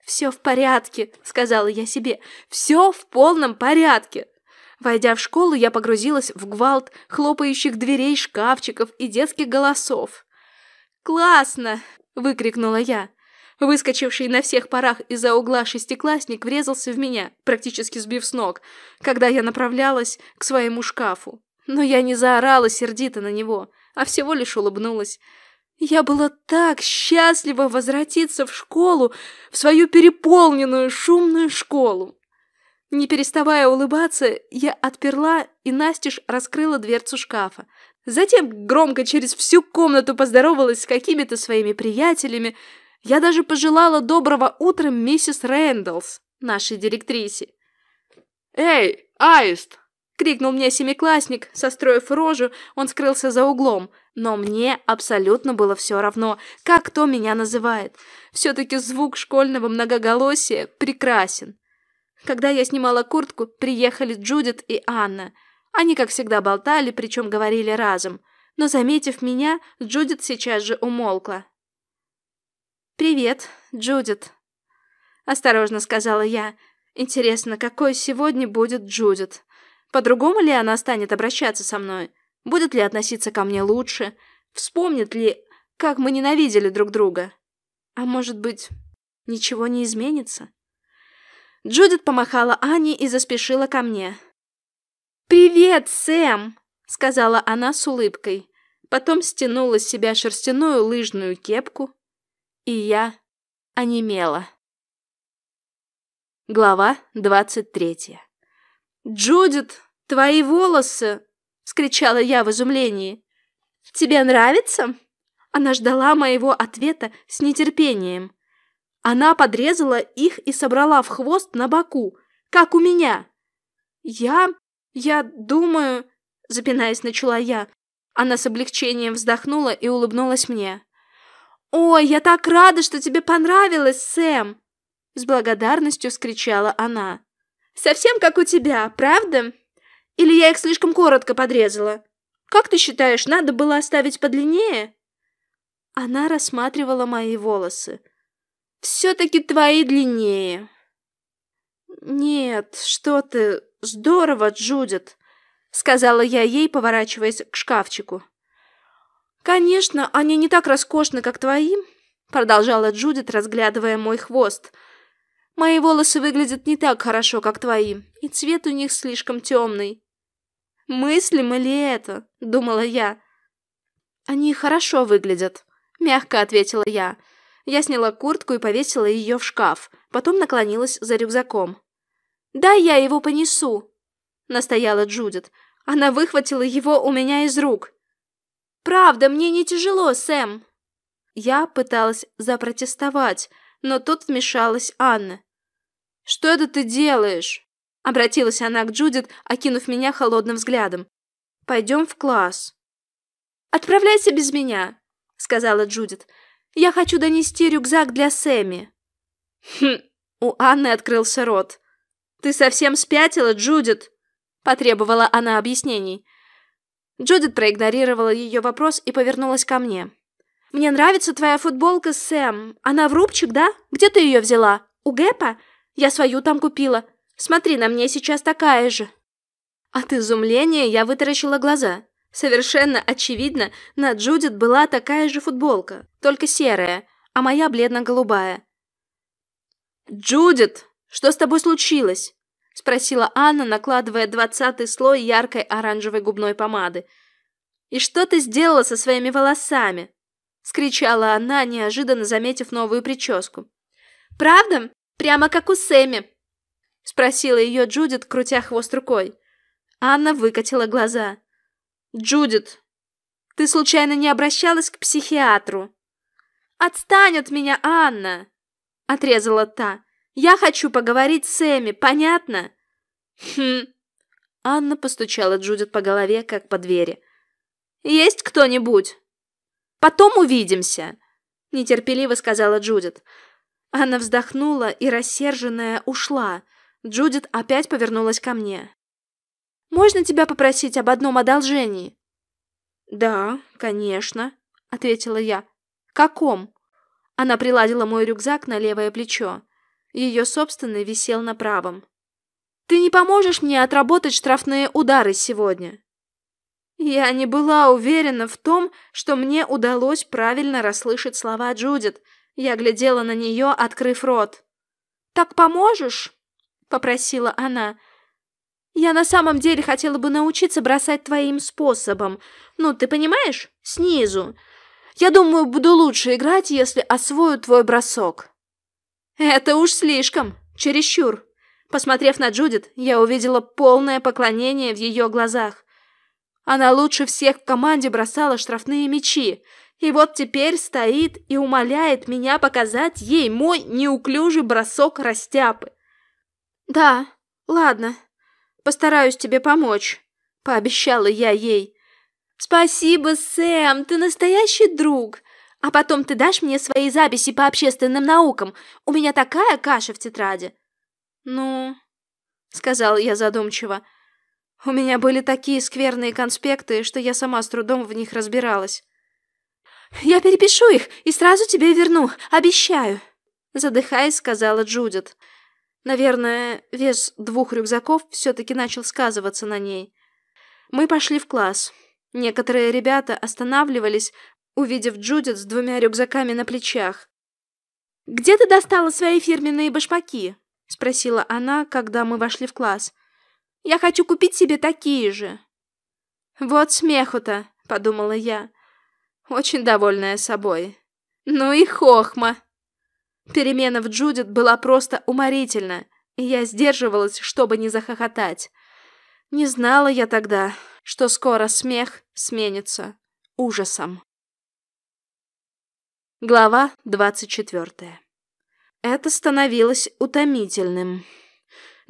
B: «Все в порядке», — сказала я себе. «Все в полном порядке». Войдя в школу, я погрузилась в гвалт хлопающих дверей, шкафчиков и детских голосов. «Классно!» — выкрикнула я. Выскочивший на всех парах из-за угла шестиклассник врезался в меня, практически сбив с ног, когда я направлялась к своему шкафу. Но я не заорала сердито на него, а всего лишь улыбнулась. Я была так счастлива возвратиться в школу, в свою переполненную шумную школу. Не переставая улыбаться, я отперла и настежь раскрыла дверцу шкафа. Затем громко через всю комнату поздоровалась с какими-то своими приятелями, я даже пожелала доброго утра миссис Рэндаллс, нашей директрисе.
E: «Эй, Аист!»
B: — крикнул мне семиклассник, состроив рожу, он скрылся за углом. Но мне абсолютно было все равно, как кто меня называет. Все-таки звук школьного многоголосия прекрасен. Когда я снимала куртку, приехали Джудит и Анна. Они, как всегда, болтали, причем говорили разом. Но, заметив меня, Джудит сейчас же умолкла. «Привет, Джудит», — осторожно сказала я. «Интересно, какой сегодня будет Джудит? По-другому ли она станет обращаться со мной? Будет ли относиться ко мне лучше? Вспомнит ли, как мы ненавидели друг друга? А может быть, ничего не изменится?» Джудит помахала Ане и заспешила ко мне. «Привет, Сэм!» — сказала она с улыбкой. Потом стянула с себя шерстяную лыжную кепку, и я онемела. Глава двадцать третья. «Джудит, твои волосы!» — скричала я в изумлении. «Тебе нравится?» Она ждала моего ответа с нетерпением. Она подрезала их и собрала в хвост на боку, как у меня. «Я... я думаю...» — запинаясь, начала я. Она с облегчением вздохнула и улыбнулась мне. «Ой, я так рада, что тебе понравилось, Сэм!» С благодарностью вскричала она. «Совсем как у тебя, правда? Или я их слишком коротко подрезала? Как ты считаешь, надо было оставить подлиннее?» Она рассматривала мои волосы. «Все-таки твои длиннее». «Нет, что ты, здорово, Джудит», — сказала я ей, поворачиваясь к шкафчику. «Конечно, они не так роскошны, как твои», — продолжала Джудит, разглядывая мой хвост. «Мои волосы выглядят не так хорошо, как твои, и цвет у них слишком темный». «Мыслим ли это?» — думала я. «Они хорошо выглядят», — мягко ответила я. Я сняла куртку и повесила ее в шкаф, потом наклонилась за рюкзаком. «Да, я его понесу», — настояла Джудит. Она выхватила его у меня из рук. Правда, мне не тяжело, Сэм. Я пыталась запротестовать, но тут вмешалась Анна. Что это ты делаешь? Обратилась она к Джудит, окинув меня холодным взглядом. Пойдем в класс. Отправляйся без меня, сказала Джудит. Я хочу донести рюкзак для Сэмми. Хм, у Анны открылся рот. Ты совсем спятила, Джудит? Потребовала она объяснений. Джудит проигнорировала ее вопрос и повернулась ко мне. «Мне нравится твоя футболка, Сэм. Она в рубчик, да? Где ты ее взяла? У Гэпа? Я свою там купила. Смотри, на мне сейчас такая же». От изумления я вытаращила глаза. Совершенно очевидно, на Джудит была такая же футболка, только серая, а моя бледно-голубая. «Джудит, что с тобой случилось?» — спросила Анна, накладывая двадцатый слой яркой оранжевой губной помады. «И что ты сделала со своими волосами?» — скричала она, неожиданно заметив новую прическу. «Правда? Прямо как у Сэмми?» — спросила ее Джудит, крутя хвост рукой. Анна выкатила глаза. «Джудит, ты случайно не обращалась к психиатру?» «Отстань от меня, Анна!» — отрезала та. «Я хочу поговорить с Эми, понятно?»
A: «Хм...» Анна постучала Джудит по голове, как по двери.
B: «Есть кто-нибудь?» «Потом увидимся!» — нетерпеливо сказала Джудит. Анна вздохнула и, рассерженная, ушла. Джудит опять повернулась ко мне. «Можно тебя попросить об одном одолжении?» «Да, конечно», — ответила я. «Каком?» Она приладила мой рюкзак на левое плечо. Ее собственный висел на правом. «Ты не поможешь мне отработать штрафные удары сегодня?» Я не была уверена в том, что мне удалось правильно расслышать слова Джудит. Я глядела на нее, открыв рот. «Так поможешь?» — попросила она. «Я на самом деле хотела бы научиться бросать твоим способом. Ну, ты понимаешь? Снизу. Я думаю, буду лучше играть, если освою твой бросок». «Это уж слишком. Чересчур». Посмотрев на Джудит, я увидела полное поклонение в ее глазах. Она лучше всех в команде бросала штрафные мячи, и вот теперь стоит и умоляет меня показать ей мой неуклюжий бросок растяпы. «Да, ладно, постараюсь тебе помочь», — пообещала я ей. «Спасибо, Сэм, ты настоящий друг. А потом ты дашь мне свои записи по общественным наукам. У меня такая каша в тетради». «Ну...» — сказала я задумчиво. У меня были такие скверные конспекты, что я сама с трудом в них разбиралась. «Я перепишу их и сразу тебе верну, обещаю!» Задыхаясь, сказала Джудит. Наверное, вес двух рюкзаков все-таки начал сказываться на ней. Мы пошли в класс. Некоторые ребята останавливались, увидев Джудит с двумя рюкзаками на плечах. «Где ты достала свои фирменные башмаки?» — спросила она, когда мы вошли в класс. Я хочу купить себе такие же. Вот смеху-то, подумала я, очень довольная собой. Ну и хохма. Перемена в Джудит была просто уморительна, и я сдерживалась, чтобы не захохотать. Не знала я тогда, что скоро смех сменится ужасом. Глава двадцать четвертая. Это становилось утомительным.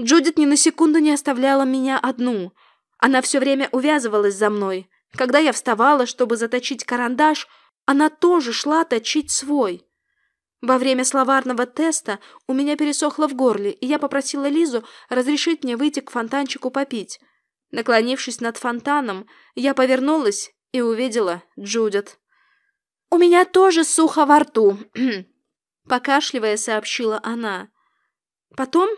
B: Джудит ни на секунду не оставляла меня одну. Она все время увязывалась за мной. Когда я вставала, чтобы заточить карандаш, она тоже шла точить свой. Во время словарного теста у меня пересохло в горле, и я попросила Лизу разрешить мне выйти к фонтанчику попить. Наклонившись над фонтаном, я повернулась и увидела Джудит. «У меня тоже сухо во рту», — покашливая сообщила она. Потом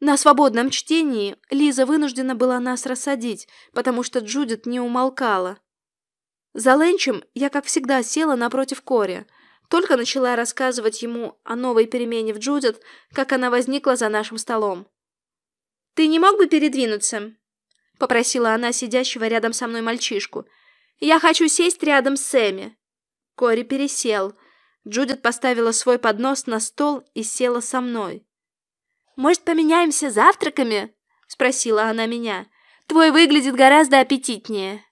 B: на свободном чтении Лиза вынуждена была нас рассадить, потому что Джудит не умолкала. За ленчем я, как всегда, села напротив Кори. Только начала рассказывать ему о новой перемене в Джудит, как она возникла за нашим столом. «Ты не мог бы передвинуться?» — попросила она сидящего рядом со мной мальчишку. «Я хочу сесть рядом с Сэмми». Кори пересел. Джудит поставила свой поднос на стол и села со мной. «Может, поменяемся завтраками?» — спросила она меня. «Твой выглядит гораздо аппетитнее».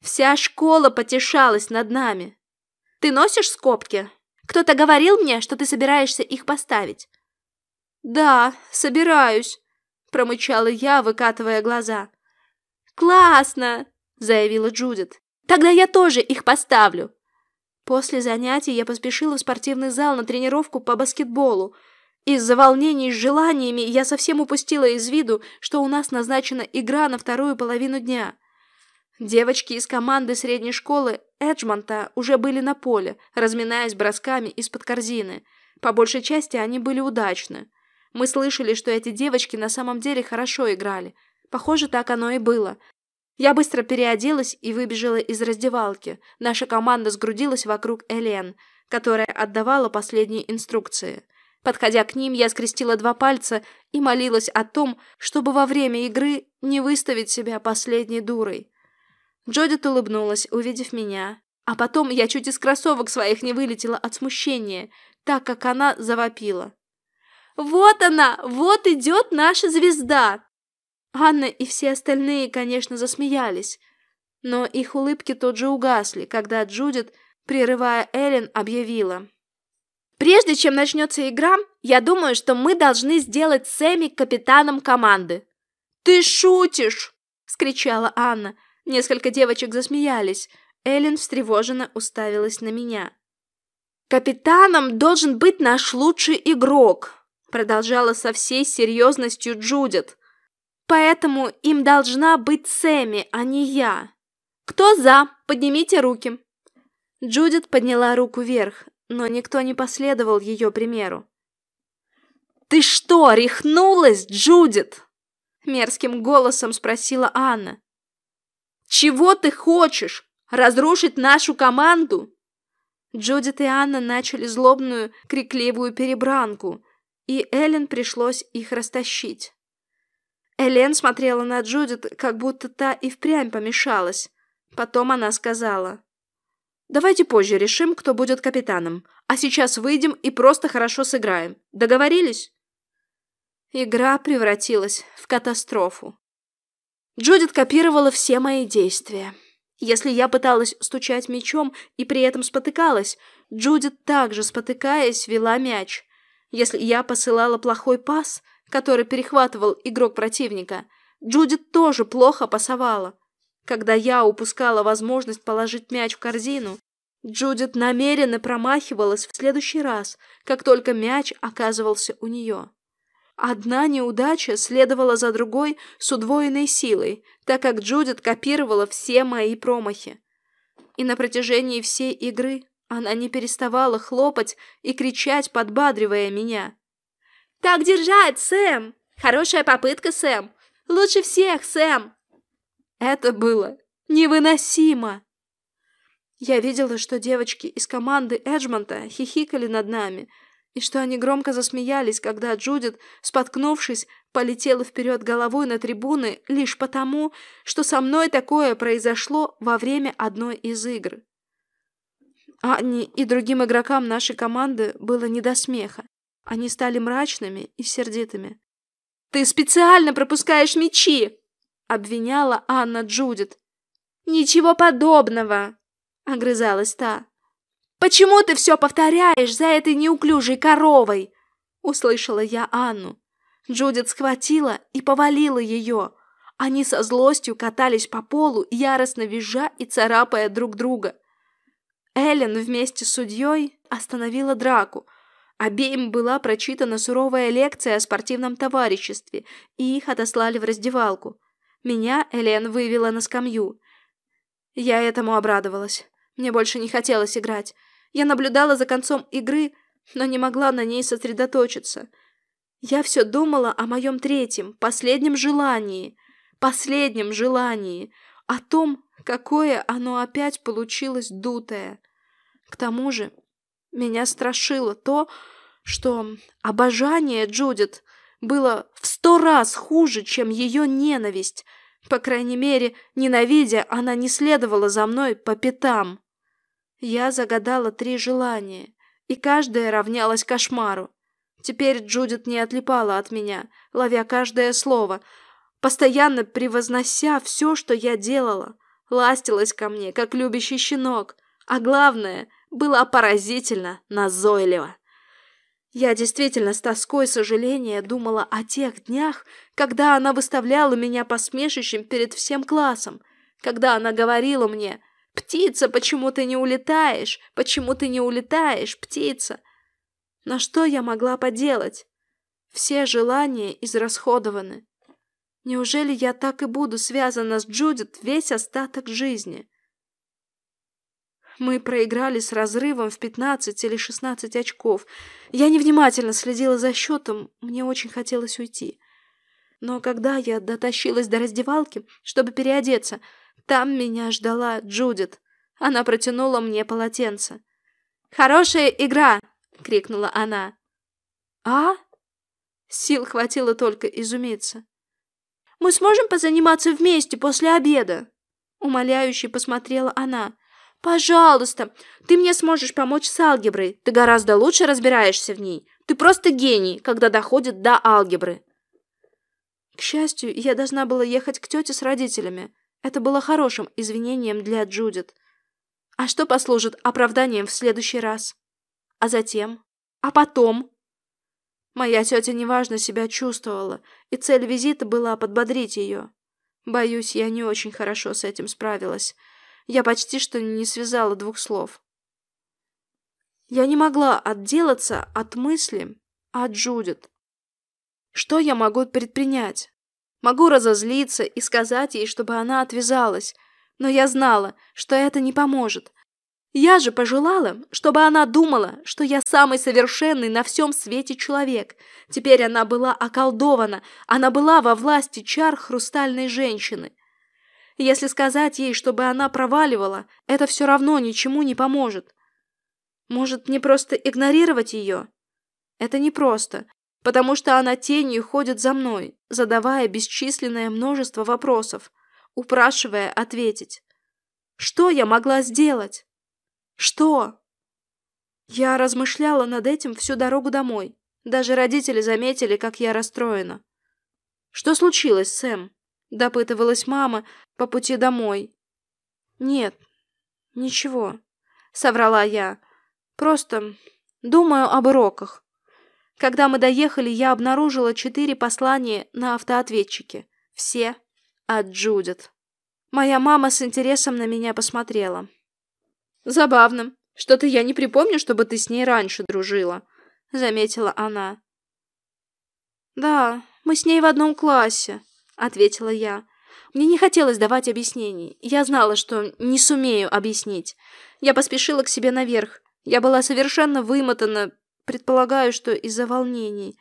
B: Вся школа потешалась над нами. «Ты носишь скобки? Кто-то говорил мне, что ты собираешься их поставить». «Да, собираюсь», — промычала я, выкатывая глаза. «Классно!» — заявила Джудит. «Тогда я тоже их поставлю». После занятий я поспешила в спортивный зал на тренировку по баскетболу, из-за волнений с желаниями я совсем упустила из виду, что у нас назначена игра на вторую половину дня. Девочки из команды средней школы Эджмонта уже были на поле, разминаясь бросками из-под корзины. По большей части они были удачны. Мы слышали, что эти девочки на самом деле хорошо играли. Похоже, так оно и было. Я быстро переоделась и выбежала из раздевалки. Наша команда сгрудилась вокруг Элен, которая отдавала последние инструкции. Подходя к ним, я скрестила два пальца и молилась о том, чтобы во время игры не выставить себя последней дурой. Джодит улыбнулась, увидев меня. А потом я чуть из кроссовок своих не вылетела от смущения, так как она завопила. «Вот она! Вот идет наша звезда!» Анна и все остальные, конечно, засмеялись. Но их улыбки тут же угасли, когда Джудит прерывая Эллен, объявила. «Прежде чем начнется игра, я думаю, что мы должны сделать Сэмми капитаном команды». «Ты шутишь!» — скричала Анна. Несколько девочек засмеялись. Эллен встревоженно уставилась на меня. «Капитаном должен быть наш лучший игрок», продолжала со всей серьезностью Джудит. «Поэтому им должна быть Сэмми, а не я. Кто за? Поднимите руки». Джудит подняла руку вверх, но никто не последовал ее примеру. «Ты что, рехнулась, Джудит?» Мерзким голосом спросила Анна. «Чего ты хочешь? Разрушить нашу команду?» Джудит и Анна начали злобную, крикливую перебранку, и Эллен пришлось их растащить. Элен смотрела на Джудит, как будто та и впрямь помешалась. Потом она сказала. «Давайте позже решим, кто будет капитаном, а сейчас выйдем и просто хорошо сыграем. Договорились?» Игра превратилась в катастрофу. Джудит копировала все мои действия. Если я пыталась стучать мячом и при этом спотыкалась, Джудит также, спотыкаясь, вела мяч. Если я посылала плохой пас, который перехватывал игрок противника, Джудит тоже плохо пасовала. Когда я упускала возможность положить мяч в корзину, Джудит намеренно промахивалась в следующий раз, как только мяч оказывался у нее. Одна неудача следовала за другой с удвоенной силой, так как Джудит копировала все мои промахи. И на протяжении всей игры она не переставала хлопать и кричать, подбадривая меня. «Так держать, Сэм! Хорошая попытка, Сэм! Лучше всех, Сэм!» Это было невыносимо! Я видела, что девочки из команды Эджмонта хихикали над нами, и что они громко засмеялись, когда Джудит, споткнувшись, полетела вперед головой на трибуны лишь потому, что со мной такое произошло во время одной из игр. Анне и другим игрокам нашей команды было не до смеха. Они стали мрачными и сердитыми. «Ты специально пропускаешь мячи!» — обвиняла Анна Джудит. «Ничего подобного!» — огрызалась та. «Почему ты все повторяешь за этой неуклюжей коровой?» — услышала я Анну. Джудит схватила и повалила ее. Они со злостью катались по полу, яростно визжа и царапая друг друга. Эллен вместе с судьей остановила драку. Обеим была прочитана суровая лекция о спортивном товариществе, и их отослали в раздевалку. Меня Элен вывела на скамью. Я этому обрадовалась. Мне больше не хотелось играть. Я наблюдала за концом игры, но не могла на ней сосредоточиться. Я все думала о моем третьем, последнем желании. Последнем желании. О том, какое оно опять получилось дутое. К тому же, меня страшило то, что обожание Джудит было в сто раз хуже, чем ее ненависть. По крайней мере, ненавидя, она не следовала за мной по пятам. Я загадала три желания, и каждое равнялось кошмару. Теперь Джудит не отлипала от меня, ловя каждое слово, постоянно превознося все, что я делала, ластилась ко мне, как любящий щенок, а главное, была поразительно назойлива. Я действительно с тоской сожаления думала о тех днях, когда она выставляла меня посмешищем перед всем классом, когда она говорила мне «Птица, почему ты не улетаешь? Почему ты не улетаешь, птица?» На что я могла поделать? Все желания израсходованы. Неужели я так и буду связана с Джудит весь остаток жизни? Мы проиграли с разрывом в 15 или 16 очков. Я невнимательно следила за счетом, мне очень хотелось уйти. Но когда я дотащилась до раздевалки, чтобы переодеться, там меня ждала Джудит. Она протянула мне полотенце. «Хорошая игра!» — крикнула она. «А?» Сил хватило только изумиться. «Мы сможем позаниматься вместе после обеда?» Умоляюще посмотрела она. «Пожалуйста, ты мне сможешь помочь с алгеброй. Ты гораздо лучше разбираешься в ней. Ты просто гений, когда доходит до алгебры». К счастью, я должна была ехать к тете с родителями. Это было хорошим извинением для Джудит. А что послужит оправданием в следующий раз? А затем? А потом? Моя тетя неважно себя чувствовала, и цель визита была подбодрить ее. Боюсь, я не очень хорошо с этим справилась. Я почти что не связала двух слов. Я не могла отделаться от мысли о Джудит. Что я могу предпринять? Могу разозлиться и сказать ей, чтобы она отвязалась, но я знала, что это не поможет. Я же пожелала, чтобы она думала, что я самый совершенный на всем свете человек. Теперь она была околдована, она была во власти чар хрустальной женщины. Если сказать ей, чтобы она проваливала, это все равно ничему не поможет. Может, мне просто игнорировать ее? Это непросто, потому что она тенью ходит за мной, задавая бесчисленное множество вопросов, упрашивая ответить. Что я могла сделать? Что? Я размышляла над этим всю дорогу домой. Даже родители заметили, как я расстроена. Что случилось, Сэм? Допытывалась мама по пути домой. Нет, ничего, соврала я. Просто думаю об уроках. Когда мы доехали, я обнаружила четыре послания на автоответчике. Все от Джудит. Моя мама с интересом на меня посмотрела. «Забавно. Что-то я не припомню, чтобы ты с ней раньше дружила», — заметила она. «Да, мы с ней в одном классе», — ответила я. Мне не хотелось давать объяснений. Я знала, что не сумею объяснить. Я поспешила к себе наверх. Я была совершенно вымотана, предполагаю, что из-за волнений.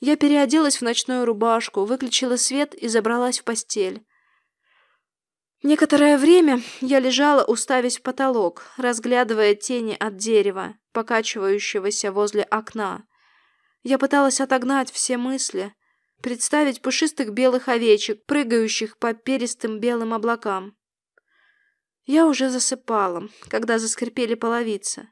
B: Я переоделась в ночную рубашку, выключила свет и забралась в постель. Некоторое время я лежала, уставясь в потолок, разглядывая тени от дерева, покачивающегося возле окна. Я пыталась отогнать все мысли, представить пушистых белых овечек, прыгающих по перистым белым облакам. Я уже засыпала, когда заскрипели половицы.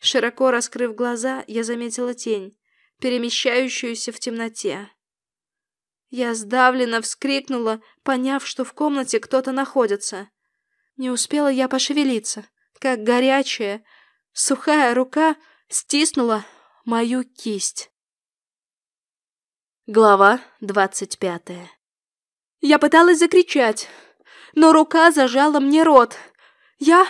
B: Широко раскрыв глаза, я заметила тень, перемещающуюся в темноте. Я сдавленно вскрикнула, поняв, что в комнате кто-то находится. Не успела я пошевелиться, как горячая, сухая рука стиснула мою кисть. Глава двадцать пятая Я пыталась закричать, но рука зажала мне рот. Я...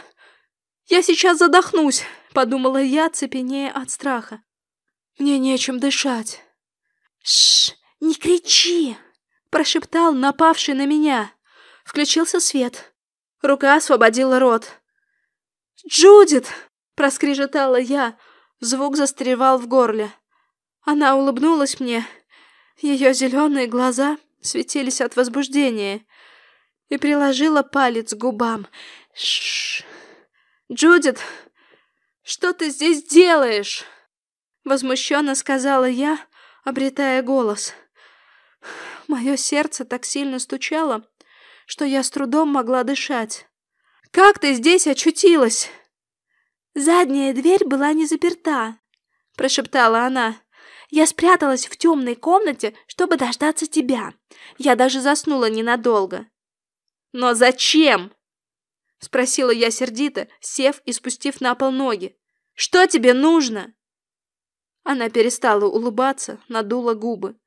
B: я сейчас задохнусь, подумала я, цепенея от страха. Мне нечем дышать. Шш, «Не кричи!» – прошептал напавший на меня. Включился свет. Рука освободила рот. «Джудит!» – проскрежетала я. Звук застревал в горле. Она улыбнулась мне. Ее зеленые глаза светились от возбуждения. И приложила палец к губам. Шш. «Джудит, что ты здесь делаешь?» Возмущенно сказала я, обретая голос. Мое сердце так сильно стучало, что я с трудом могла дышать. «Как ты здесь очутилась?» «Задняя дверь была не заперта», — прошептала она. «Я спряталась в темной комнате, чтобы дождаться тебя. Я даже заснула ненадолго». «Но зачем?» — спросила я сердито, сев и спустив на пол ноги. «Что тебе нужно?» Она перестала улыбаться, надула губы.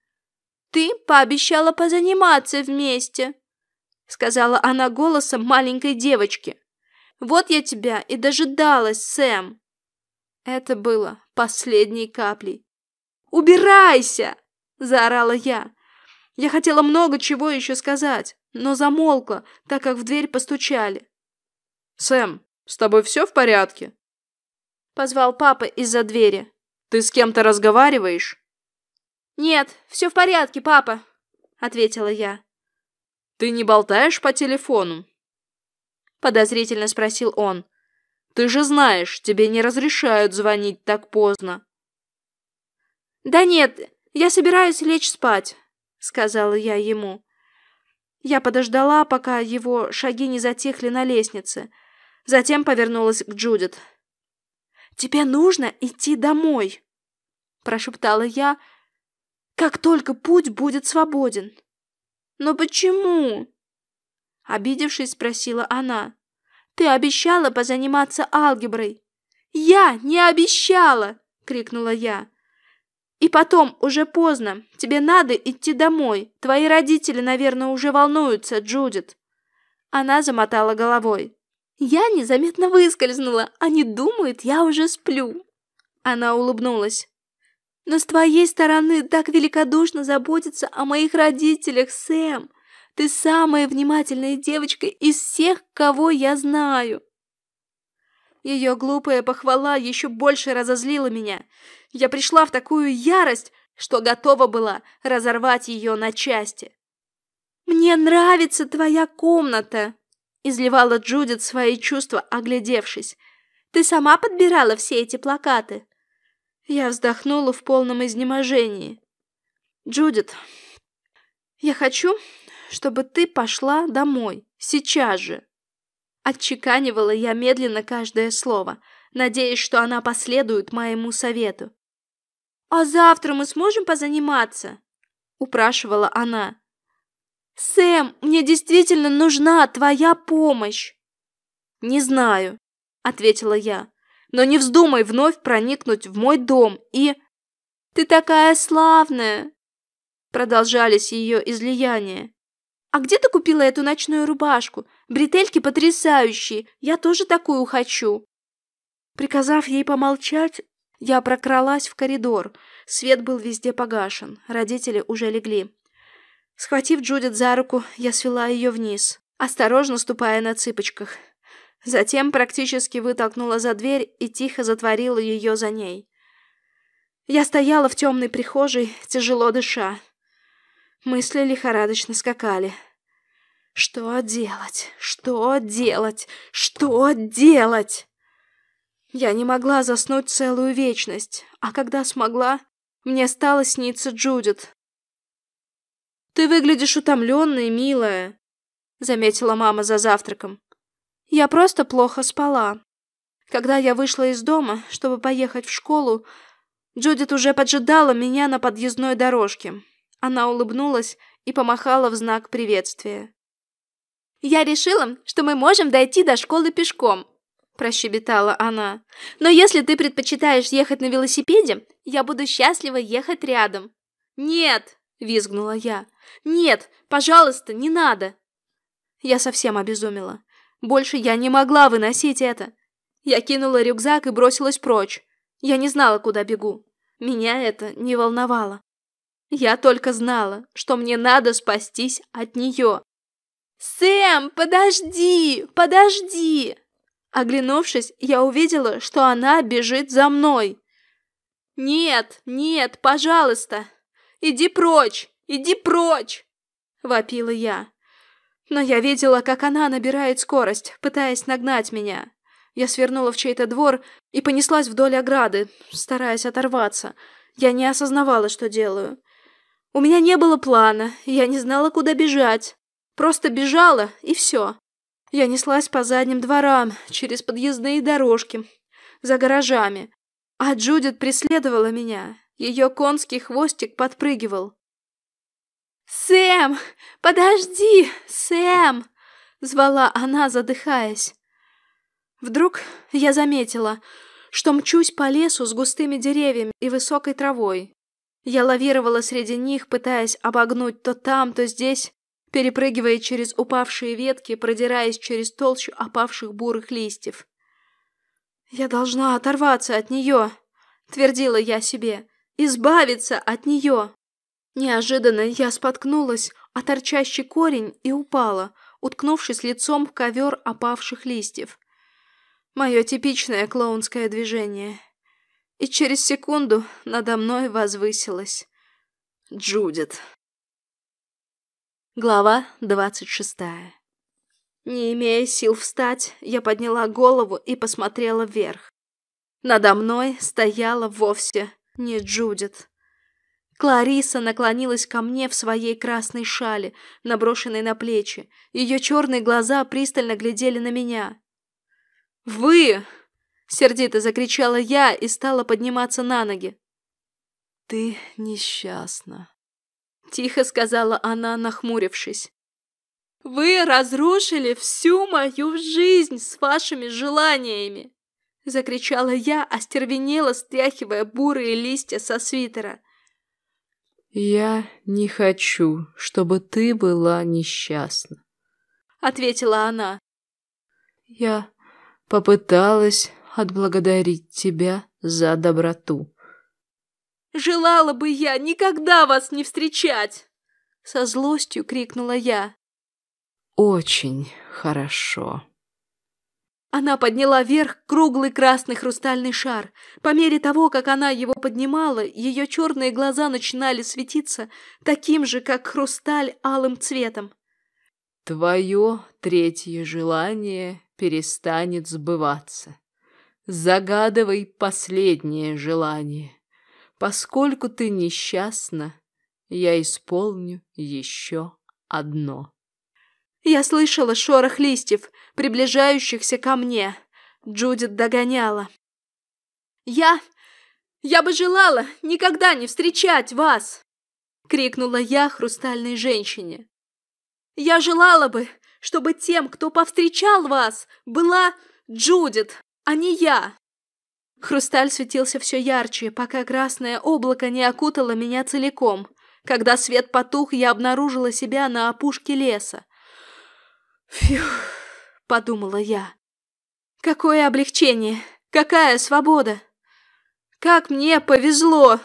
B: «Ты пообещала позаниматься вместе», — сказала она голосом маленькой девочки. «Вот я тебя и дожидалась, Сэм». Это было последней каплей. «Убирайся!» — заорала я. Я хотела много чего еще сказать, но замолкла, так как в дверь постучали.
E: «Сэм, с тобой все в порядке?»
B: Позвал папа из-за двери.
E: «Ты с кем-то разговариваешь?»
B: «Нет, все в порядке, папа», — ответила я.
E: «Ты не болтаешь по телефону?»
B: Подозрительно спросил он.
E: «Ты же знаешь, тебе не разрешают звонить так поздно».
B: «Да нет, я собираюсь лечь спать», — сказала я ему. Я подождала, пока его шаги не затихли на лестнице. Затем повернулась к Джудит. «Тебе нужно идти домой», — прошептала я, как только путь будет свободен. Но почему? Обидевшись, спросила она. Ты обещала позаниматься алгеброй. Я не обещала, крикнула я. И потом, уже поздно. Тебе надо идти домой. Твои родители, наверное, уже волнуются, Джудит. Она замотала головой. Я незаметно выскользнула. Они думают, я уже сплю. Она улыбнулась. Но с твоей стороны так великодушно заботиться о моих родителях, Сэм. Ты самая внимательная девочка из всех, кого я знаю. Ее глупая похвала еще больше разозлила меня. Я пришла в такую ярость, что готова была разорвать ее на части. «Мне нравится твоя комната», — изливала Джудит свои чувства, оглядевшись. «Ты сама подбирала все эти плакаты?» Я вздохнула в полном изнеможении. «Джудит, я хочу, чтобы ты пошла домой, сейчас же». Отчеканивала я медленно каждое слово, надеясь, что она последует моему совету. «А завтра мы сможем позаниматься?» — упрашивала она. «Сэм, мне действительно нужна твоя помощь!» «Не знаю», — ответила я, «но не вздумай вновь проникнуть в мой дом и...» «Ты такая славная!» Продолжались ее излияния. «А где ты купила эту ночную рубашку? Бретельки потрясающие, я тоже такую хочу!» Приказав ей помолчать, я прокралась в коридор. Свет был везде погашен, родители уже легли. Схватив Джудит за руку, я свела ее вниз, осторожно ступая на цыпочках. Затем практически вытолкнула за дверь и тихо затворила ее за ней. Я стояла в темной прихожей, тяжело дыша. Мысли лихорадочно скакали. Что делать? Что делать? Что делать? Я не могла заснуть целую вечность, а когда смогла, мне стало сниться Джудит. «Ты выглядишь утомленной, милая», — заметила мама за завтраком. «Я просто плохо спала. Когда я вышла из дома, чтобы поехать в школу, Джудит уже поджидала меня на подъездной дорожке. Она улыбнулась и помахала в знак приветствия. «Я решила, что мы можем дойти до школы пешком», – прощебетала она. «Но если ты предпочитаешь ехать на велосипеде, я буду счастлива ехать рядом». «Нет!» – визгнула я. «Нет, пожалуйста, не надо!» Я совсем обезумела. Больше я не могла выносить это. Я кинула рюкзак и бросилась прочь. Я не знала, куда бегу. Меня это не волновало. Я только знала, что мне надо спастись от нее. «Сэм, подожди! Подожди!» Оглянувшись, я увидела, что она бежит за мной. «Нет, нет, пожалуйста! Иди прочь! Иди прочь!» Вопила я. Но я видела, как она набирает скорость, пытаясь нагнать меня. Я свернула в чей-то двор и понеслась вдоль ограды, стараясь оторваться. Я не осознавала, что делаю. У меня не было плана, я не знала, куда бежать. Просто бежала, и все. Я неслась по задним дворам, через подъездные дорожки, за гаражами. А Джудит преследовала меня. Ее конский хвостик подпрыгивал. «Сэм! Подожди! Сэм!» — звала она, задыхаясь. Вдруг я заметила, что мчусь по лесу с густыми деревьями и высокой травой. Я лавировала среди них, пытаясь обогнуть то там, то здесь, перепрыгивая через упавшие ветки, продираясь через толщу опавших бурых листьев. «Я должна оторваться от нее», — твердила я себе, — «избавиться от нее». Неожиданно я споткнулась о торчащий корень и упала, уткнувшись лицом в ковер опавших листьев. Мое типичное клоунское движение — и через секунду надо мной возвысилась Джудит. Глава двадцать шестая. Не имея сил встать, я подняла голову и посмотрела вверх. Надо мной стояла вовсе не Джудит. Клариса наклонилась ко мне в своей красной шале, наброшенной на плечи. Ее черные глаза пристально глядели на меня. «Вы!» Сердито закричала я и стала подниматься на ноги.
D: «Ты несчастна», —
B: тихо сказала она, нахмурившись. Вы разрушили всю мою жизнь с вашими желаниями!» Закричала я, остервенела, стряхивая бурые листья со свитера.
C: «Я не хочу, чтобы ты была несчастна», —
B: ответила она.
C: «Я попыталась отблагодарить тебя за доброту».
B: «Желала бы я никогда вас не встречать!» Со злостью крикнула я.
C: «Очень хорошо».
B: Она подняла вверх круглый красный хрустальный шар. По мере того, как она его поднимала, ее черные глаза начинали светиться таким же, как хрусталь, алым цветом.
C: «Твое третье желание перестанет сбываться. Загадывай последнее желание. Поскольку ты несчастна, я исполню еще одно».
B: Я слышала шорох листьев, приближающихся ко мне. Джудит догоняла. «Я... я бы желала никогда не встречать вас!» — крикнула я хрустальной женщине. «Я желала бы, чтобы тем, кто повстречал вас, была Джудит, а не я!» Хрусталь светился все ярче, пока красное облако не окутало меня целиком. Когда свет потух, я обнаружила себя на опушке леса. «Фью!» — подумала я. «Какое облегчение! Какая свобода! Как мне повезло!»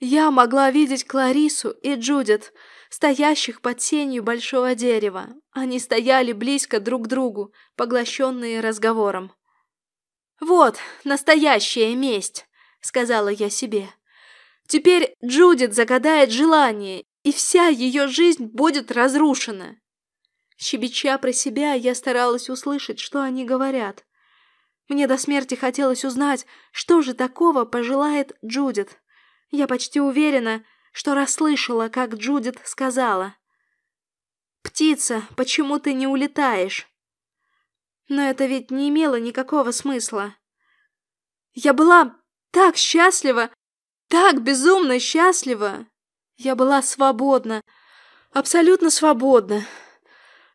B: Я могла видеть Кларису и Джудит, стоящих под сенью большого дерева. Они стояли близко друг к другу, поглощенные разговором. «Вот настоящая месть!» — сказала я себе. «Теперь Джудит загадает желание, и вся ее жизнь будет разрушена. Щебеча про себя, я старалась услышать, что они говорят. Мне до смерти хотелось узнать, что же такого пожелает Джудит. Я почти уверена, что расслышала, как Джудит сказала. «Птица, почему ты не улетаешь?» Но это ведь не имело никакого смысла. Я была так счастлива, так безумно счастлива. Я была свободна, абсолютно свободна.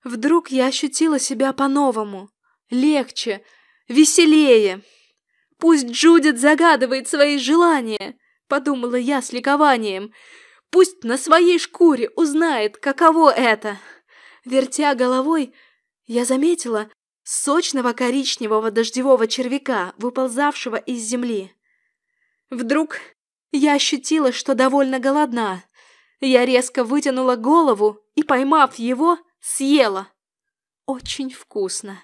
B: Вдруг я ощутила себя по-новому, легче, веселее. Пусть Джудит загадывает свои желания, подумала я с ликованием. Пусть на своей шкуре узнает, каково это. Вертя головой, я заметила сочного коричневого дождевого червяка, выползавшего из земли. Вдруг я ощутила, что довольно голодна. Я резко вытянула голову и, поймав его, Съела. Очень вкусно.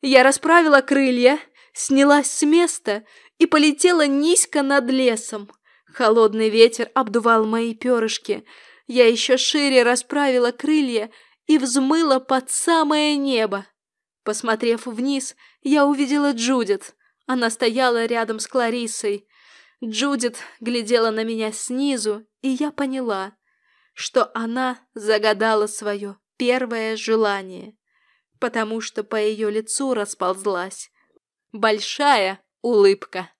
B: Я расправила крылья, снялась с места и полетела низко над лесом. Холодный ветер обдувал мои перышки. Я еще шире расправила крылья и взмыла под самое небо. Посмотрев вниз, я увидела Джудит. Она стояла рядом с Кларисой. Джудит глядела на меня снизу, и я поняла, что она загадала свое первое желание, потому что по ее лицу расползлась большая улыбка.